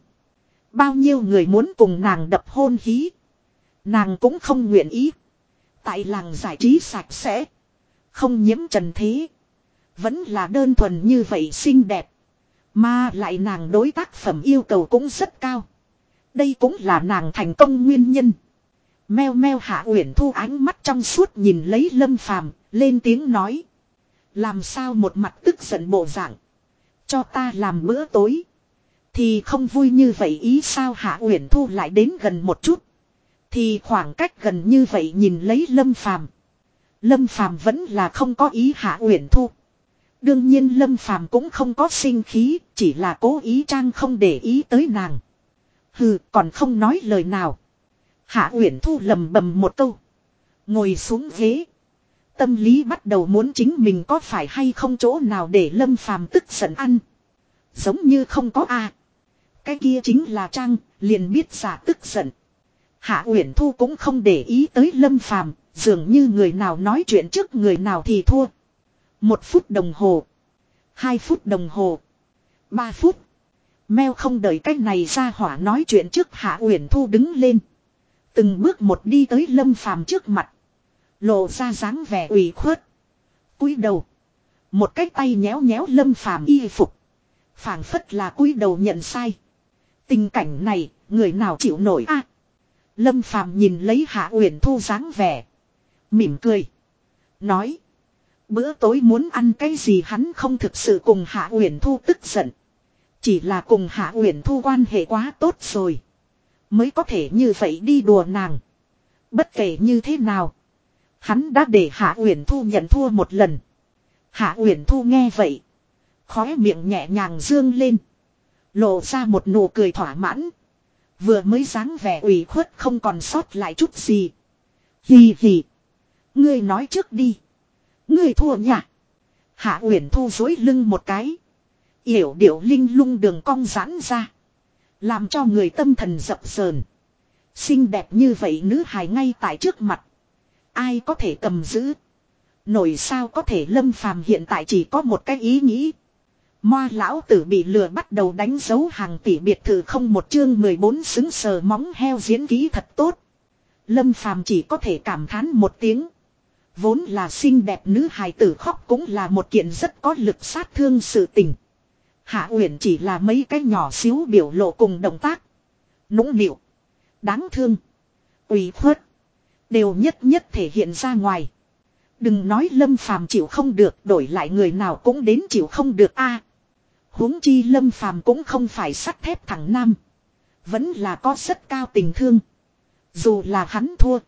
Bao nhiêu người muốn cùng nàng đập hôn hí. Nàng cũng không nguyện ý. Tại làng giải trí sạch sẽ. Không nhiễm trần thế. Vẫn là đơn thuần như vậy xinh đẹp. Mà lại nàng đối tác phẩm yêu cầu cũng rất cao. Đây cũng là nàng thành công nguyên nhân. Meo meo hạ uyển thu ánh mắt trong suốt nhìn lấy lâm phàm, lên tiếng nói. Làm sao một mặt tức giận bộ dạng. Cho ta làm bữa tối. Thì không vui như vậy ý sao hạ uyển thu lại đến gần một chút. Thì khoảng cách gần như vậy nhìn lấy lâm phàm. Lâm phàm vẫn là không có ý hạ uyển thu. Đương nhiên lâm phàm cũng không có sinh khí, chỉ là cố ý trang không để ý tới nàng. Hừ, còn không nói lời nào. Hạ Uyển Thu lầm bầm một câu. Ngồi xuống ghế. Tâm lý bắt đầu muốn chính mình có phải hay không chỗ nào để Lâm Phàm tức giận ăn. Giống như không có a. Cái kia chính là Trang, liền biết giả tức giận. Hạ Uyển Thu cũng không để ý tới Lâm Phàm, dường như người nào nói chuyện trước người nào thì thua. Một phút đồng hồ. Hai phút đồng hồ. Ba phút. Mèo không đợi cách này ra hỏa nói chuyện trước Hạ Uyển Thu đứng lên. Từng bước một đi tới lâm phàm trước mặt. Lộ ra dáng vẻ ủy khuất. cúi đầu. Một cái tay nhéo nhéo lâm phàm y phục. phảng phất là cúi đầu nhận sai. Tình cảnh này, người nào chịu nổi a? lâm phàm nhìn lấy hạ uyển thu dáng vẻ. Mỉm cười. Nói. Bữa tối muốn ăn cái gì hắn không thực sự cùng Hạ Uyển Thu tức giận. Chỉ là cùng Hạ Uyển Thu quan hệ quá tốt rồi. Mới có thể như vậy đi đùa nàng. Bất kể như thế nào. Hắn đã để Hạ Uyển Thu nhận thua một lần. Hạ Uyển Thu nghe vậy. Khóe miệng nhẹ nhàng dương lên. Lộ ra một nụ cười thỏa mãn. Vừa mới dáng vẻ ủy khuất không còn sót lại chút gì. Hì hì. Ngươi nói trước đi. Ngươi thua nhỉ? Hạ Uyển Thu dối lưng một cái. Yểu điệu linh lung đường cong giãn ra. Làm cho người tâm thần dập sờn. Xinh đẹp như vậy nữ hài ngay tại trước mặt. Ai có thể cầm giữ. Nổi sao có thể lâm phàm hiện tại chỉ có một cái ý nghĩ. Moa lão tử bị lừa bắt đầu đánh dấu hàng tỷ biệt thự không một chương 14 xứng sờ móng heo diễn ký thật tốt. Lâm phàm chỉ có thể cảm thán một tiếng. Vốn là xinh đẹp nữ hài tử khóc cũng là một kiện rất có lực sát thương sự tình. Hạ Uyển chỉ là mấy cái nhỏ xíu biểu lộ cùng động tác. Nũng nịu. Đáng thương. ủy khuất. Đều nhất nhất thể hiện ra ngoài. Đừng nói lâm phàm chịu không được, đổi lại người nào cũng đến chịu không được a. huống chi lâm phàm cũng không phải sắt thép thẳng nam. Vẫn là có rất cao tình thương. Dù là hắn thua.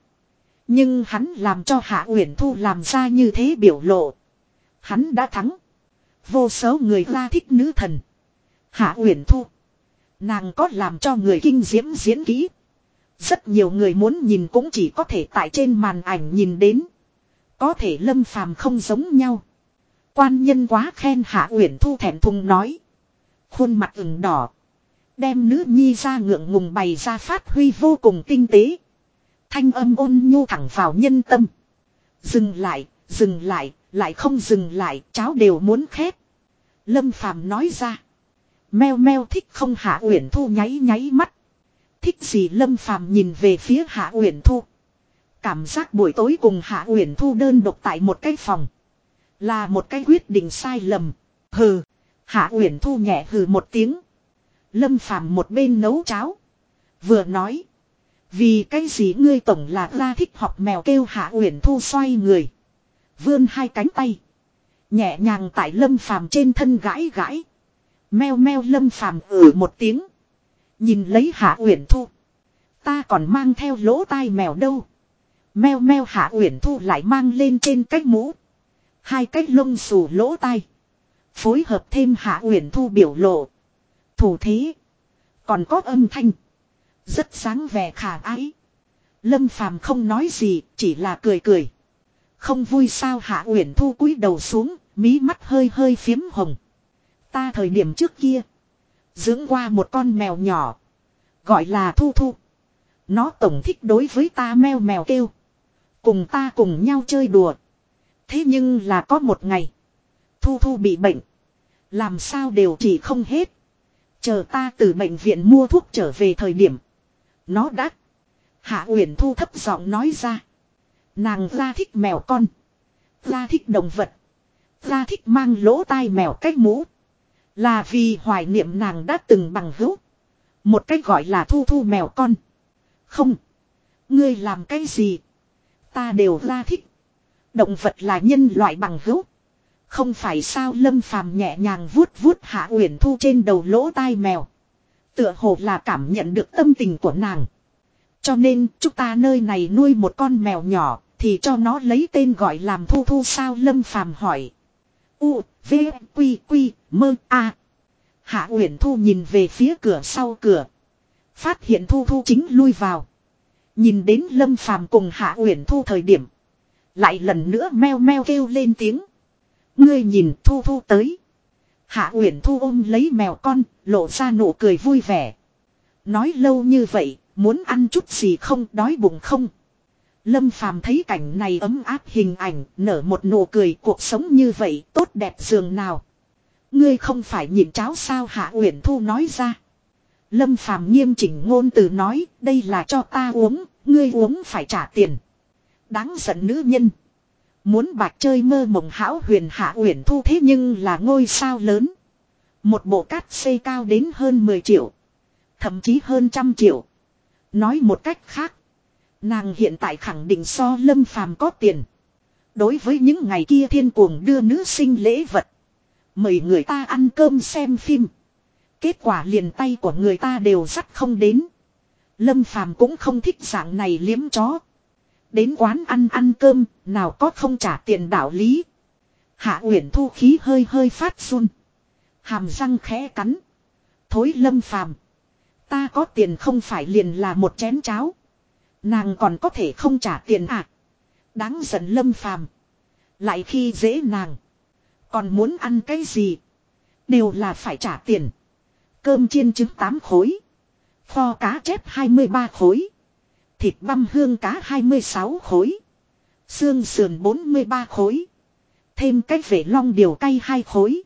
Nhưng hắn làm cho Hạ Uyển Thu làm ra như thế biểu lộ. Hắn đã thắng. Vô số người la thích nữ thần. Hạ Uyển Thu. Nàng có làm cho người kinh diễm diễn kỹ. Rất nhiều người muốn nhìn cũng chỉ có thể tại trên màn ảnh nhìn đến. Có thể lâm phàm không giống nhau. Quan nhân quá khen Hạ Uyển Thu thẹn thùng nói. Khuôn mặt ửng đỏ. Đem nữ nhi ra ngượng ngùng bày ra phát huy vô cùng tinh tế. Thanh âm ôn nhu thẳng vào nhân tâm. Dừng lại, dừng lại, lại không dừng lại, cháu đều muốn khét. Lâm Phàm nói ra. Meo meo thích không Hạ Uyển Thu nháy nháy mắt. Thích gì Lâm Phàm nhìn về phía Hạ Uyển Thu. Cảm giác buổi tối cùng Hạ Uyển Thu đơn độc tại một cái phòng. Là một cái quyết định sai lầm. Hừ. Hạ Uyển Thu nhẹ hừ một tiếng. Lâm Phàm một bên nấu cháo. Vừa nói. Vì cái gì ngươi tổng là ra thích học mèo kêu Hạ Uyển Thu xoay người. Vươn hai cánh tay. Nhẹ nhàng tại Lâm Phàm trên thân gãi gãi. Meo meo Lâm Phàm ử một tiếng. Nhìn lấy Hạ Uyển Thu. Ta còn mang theo lỗ tai mèo đâu. Meo meo Hạ Uyển Thu lại mang lên trên cách mũ. Hai cách lông xù lỗ tai. Phối hợp thêm Hạ Uyển Thu biểu lộ. Thủ thế. Còn có âm thanh. Rất sáng vẻ khả ái. Lâm Phàm không nói gì, chỉ là cười cười. Không vui sao Hạ Uyển Thu cúi đầu xuống, mí mắt hơi hơi phiếm hồng. Ta thời điểm trước kia. Dưỡng qua một con mèo nhỏ. Gọi là Thu Thu. Nó tổng thích đối với ta meo mèo kêu. Cùng ta cùng nhau chơi đùa. Thế nhưng là có một ngày. Thu Thu bị bệnh. Làm sao đều chỉ không hết. Chờ ta từ bệnh viện mua thuốc trở về thời điểm. Nó đã. Hạ Uyển Thu thấp giọng nói ra. Nàng ra thích mèo con. Ra thích động vật. Ra thích mang lỗ tai mèo cách mũ. Là vì hoài niệm nàng đã từng bằng hữu. Một cách gọi là thu thu mèo con. Không. Ngươi làm cái gì? Ta đều ra thích. Động vật là nhân loại bằng hữu. Không phải sao lâm phàm nhẹ nhàng vuốt vuốt hạ uyển thu trên đầu lỗ tai mèo. Tựa hồ là cảm nhận được tâm tình của nàng. Cho nên chúng ta nơi này nuôi một con mèo nhỏ thì cho nó lấy tên gọi làm thu thu sao lâm phàm hỏi. U, V, Quy, Quy, Mơ, A. Hạ Uyển Thu nhìn về phía cửa sau cửa. Phát hiện Thu Thu chính lui vào. Nhìn đến Lâm Phàm cùng Hạ Uyển Thu thời điểm. Lại lần nữa meo meo kêu lên tiếng. Ngươi nhìn Thu Thu tới. Hạ Uyển Thu ôm lấy mèo con, lộ ra nụ cười vui vẻ. Nói lâu như vậy, muốn ăn chút gì không, đói bụng không? Lâm Phàm thấy cảnh này ấm áp hình ảnh, nở một nụ cười cuộc sống như vậy, tốt đẹp dường nào. Ngươi không phải nhịn cháo sao Hạ Uyển Thu nói ra. Lâm Phàm nghiêm chỉnh ngôn từ nói, đây là cho ta uống, ngươi uống phải trả tiền. Đáng giận nữ nhân. Muốn bạc chơi mơ mộng hão huyền Hạ Uyển Thu thế nhưng là ngôi sao lớn. Một bộ cát xây cao đến hơn 10 triệu. Thậm chí hơn trăm triệu. Nói một cách khác. Nàng hiện tại khẳng định so lâm phàm có tiền. Đối với những ngày kia thiên cuồng đưa nữ sinh lễ vật. Mời người ta ăn cơm xem phim. Kết quả liền tay của người ta đều dắt không đến. Lâm phàm cũng không thích dạng này liếm chó. Đến quán ăn ăn cơm, nào có không trả tiền đạo lý. Hạ Uyển Thu khí hơi hơi phát run. Hàm răng khẽ cắn. Thối Lâm phàm. Ta có tiền không phải liền là một chén cháo. Nàng còn có thể không trả tiền à. Đáng giận lâm phàm. Lại khi dễ nàng. Còn muốn ăn cái gì. Đều là phải trả tiền. Cơm chiên trứng 8 khối. Kho cá chép 23 khối. Thịt băm hương cá 26 khối. Xương sườn 43 khối. Thêm cái vệ long điều cay hai khối.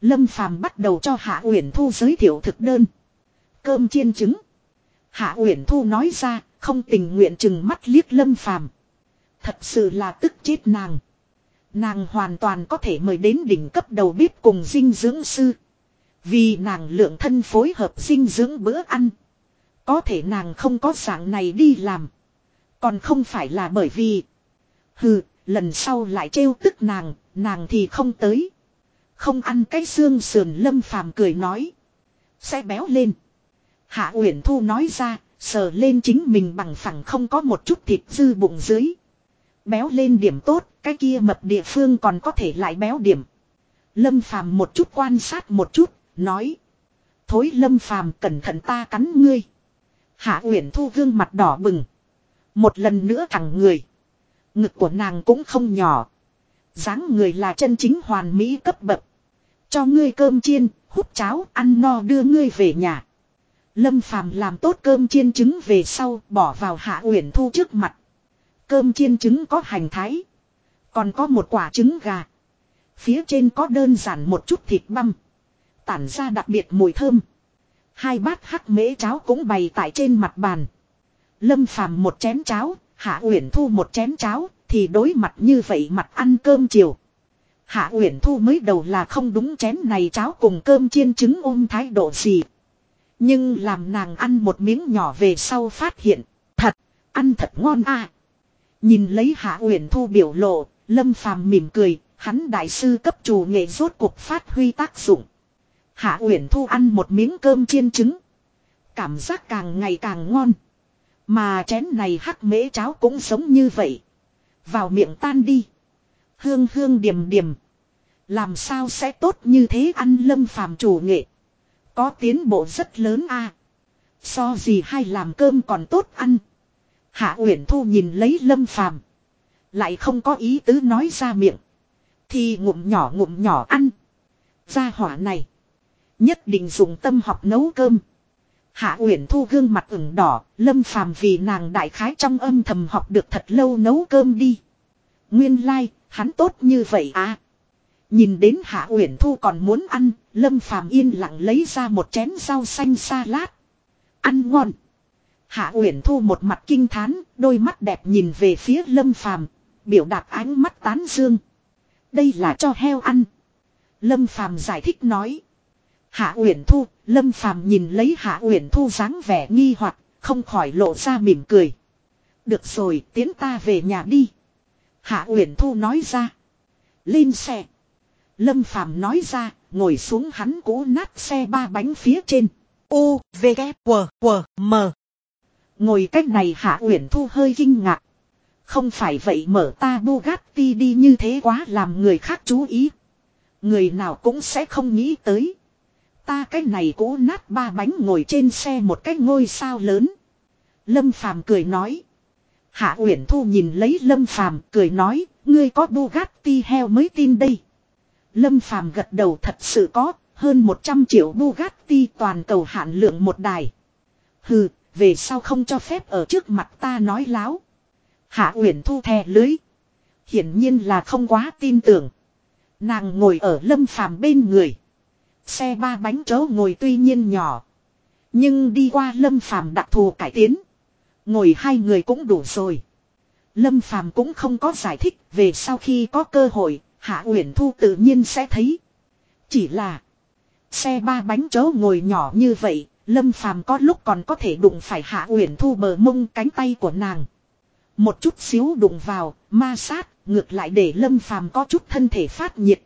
Lâm Phàm bắt đầu cho Hạ Uyển Thu giới thiệu thực đơn. Cơm chiên trứng. Hạ Uyển Thu nói ra, không tình nguyện chừng mắt liếc lâm phàm. Thật sự là tức chết nàng. Nàng hoàn toàn có thể mời đến đỉnh cấp đầu bếp cùng dinh dưỡng sư. Vì nàng lượng thân phối hợp dinh dưỡng bữa ăn. Có thể nàng không có dạng này đi làm. Còn không phải là bởi vì. Hừ, lần sau lại trêu tức nàng, nàng thì không tới. Không ăn cái xương sườn lâm phàm cười nói. Sẽ béo lên. Hạ Uyển Thu nói ra, Sờ lên chính mình bằng phẳng không có một chút thịt dư bụng dưới. Béo lên điểm tốt, cái kia mập địa phương còn có thể lại béo điểm. Lâm phàm một chút quan sát một chút, nói. Thối lâm phàm cẩn thận ta cắn ngươi. Hạ Uyển Thu gương mặt đỏ bừng. Một lần nữa thẳng người. Ngực của nàng cũng không nhỏ. dáng người là chân chính hoàn mỹ cấp bậc. Cho ngươi cơm chiên, hút cháo, ăn no đưa ngươi về nhà. Lâm Phàm làm tốt cơm chiên trứng về sau bỏ vào Hạ Uyển Thu trước mặt. Cơm chiên trứng có hành thái. Còn có một quả trứng gà. Phía trên có đơn giản một chút thịt băm. Tản ra đặc biệt mùi thơm. Hai bát hắc mễ cháo cũng bày tại trên mặt bàn. Lâm Phàm một chén cháo, Hạ Uyển Thu một chén cháo thì đối mặt như vậy mặt ăn cơm chiều. Hạ Uyển Thu mới đầu là không đúng chén này cháo cùng cơm chiên trứng ôm thái độ gì. Nhưng làm nàng ăn một miếng nhỏ về sau phát hiện, thật, ăn thật ngon à. Nhìn lấy Hạ Uyển Thu biểu lộ, Lâm Phàm mỉm cười, hắn đại sư cấp chủ nghệ rốt cuộc phát huy tác dụng. Hạ Uyển Thu ăn một miếng cơm chiên trứng, cảm giác càng ngày càng ngon. Mà chén này hắc mễ cháo cũng giống như vậy. Vào miệng tan đi. Hương hương điểm điểm. Làm sao sẽ tốt như thế ăn lâm phàm chủ nghệ. Có tiến bộ rất lớn a. So gì hay làm cơm còn tốt ăn. Hạ Uyển Thu nhìn lấy lâm phàm. Lại không có ý tứ nói ra miệng. Thì ngụm nhỏ ngụm nhỏ ăn. Gia hỏa này. Nhất định dùng tâm học nấu cơm. Hạ Uyển Thu gương mặt ửng đỏ, Lâm Phàm vì nàng đại khái trong âm thầm học được thật lâu nấu cơm đi. Nguyên lai, like, hắn tốt như vậy à. Nhìn đến Hạ Uyển Thu còn muốn ăn, Lâm Phàm yên lặng lấy ra một chén rau xanh salad. Ăn ngon. Hạ Uyển Thu một mặt kinh thán, đôi mắt đẹp nhìn về phía Lâm Phàm, biểu đạt ánh mắt tán dương. Đây là cho heo ăn. Lâm Phàm giải thích nói. Hạ Uyển Thu, Lâm Phàm nhìn lấy Hạ Uyển Thu dáng vẻ nghi hoặc, không khỏi lộ ra mỉm cười. Được rồi, tiến ta về nhà đi. Hạ Uyển Thu nói ra. Lên xe. Lâm Phàm nói ra, ngồi xuống hắn cũ nát xe ba bánh phía trên. U, V, K, W, W, M. Ngồi cách này Hạ Uyển Thu hơi kinh ngạc. Không phải vậy mở ta Bugatti đi như thế quá làm người khác chú ý. Người nào cũng sẽ không nghĩ tới. Ta cái này cũ nát ba bánh ngồi trên xe một cái ngôi sao lớn. Lâm Phàm cười nói. Hạ Uyển Thu nhìn lấy Lâm Phàm cười nói, ngươi có Bugatti heo mới tin đây. Lâm Phàm gật đầu thật sự có, hơn 100 triệu Bugatti toàn cầu hạn lượng một đài. Hừ, về sau không cho phép ở trước mặt ta nói láo. Hạ Uyển Thu thè lưới. Hiển nhiên là không quá tin tưởng. Nàng ngồi ở Lâm Phàm bên người. Xe ba bánh chớ ngồi tuy nhiên nhỏ. Nhưng đi qua Lâm Phàm đặc thù cải tiến. Ngồi hai người cũng đủ rồi. Lâm Phàm cũng không có giải thích về sau khi có cơ hội, Hạ Uyển Thu tự nhiên sẽ thấy. Chỉ là xe ba bánh chớ ngồi nhỏ như vậy, Lâm Phàm có lúc còn có thể đụng phải Hạ Uyển Thu bờ mông cánh tay của nàng. Một chút xíu đụng vào, ma sát, ngược lại để Lâm Phàm có chút thân thể phát nhiệt.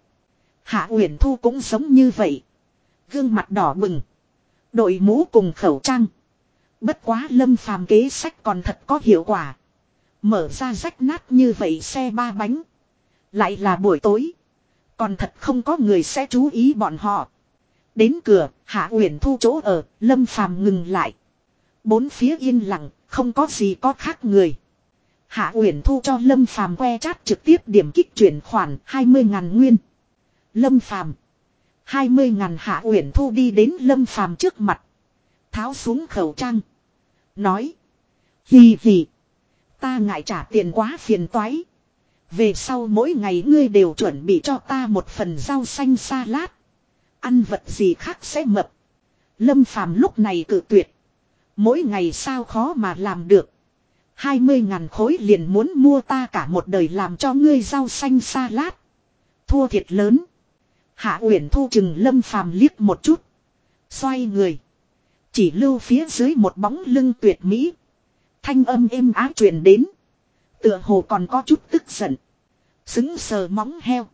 Hạ Uyển Thu cũng giống như vậy. Gương mặt đỏ bừng. Đội mũ cùng khẩu trang. Bất quá lâm phàm kế sách còn thật có hiệu quả. Mở ra rách nát như vậy xe ba bánh. Lại là buổi tối. Còn thật không có người sẽ chú ý bọn họ. Đến cửa, Hạ Uyển Thu chỗ ở, Lâm Phàm ngừng lại. Bốn phía yên lặng, không có gì có khác người. Hạ Uyển Thu cho Lâm Phàm que chat trực tiếp điểm kích chuyển khoản 20.000 nguyên. Lâm Phàm hai mươi ngàn hạ uyển thu đi đến lâm phàm trước mặt. Tháo xuống khẩu trang. Nói. Hì hì. Ta ngại trả tiền quá phiền toái. Về sau mỗi ngày ngươi đều chuẩn bị cho ta một phần rau xanh salad. Ăn vật gì khác sẽ mập. Lâm phàm lúc này cự tuyệt. Mỗi ngày sao khó mà làm được. Hai mươi ngàn khối liền muốn mua ta cả một đời làm cho ngươi rau xanh salad. Thua thiệt lớn. Hạ Uyển Thu chừng Lâm Phàm liếc một chút, xoay người, chỉ lưu phía dưới một bóng lưng tuyệt mỹ. Thanh âm êm ái truyền đến, tựa hồ còn có chút tức giận. Xứng sờ móng heo.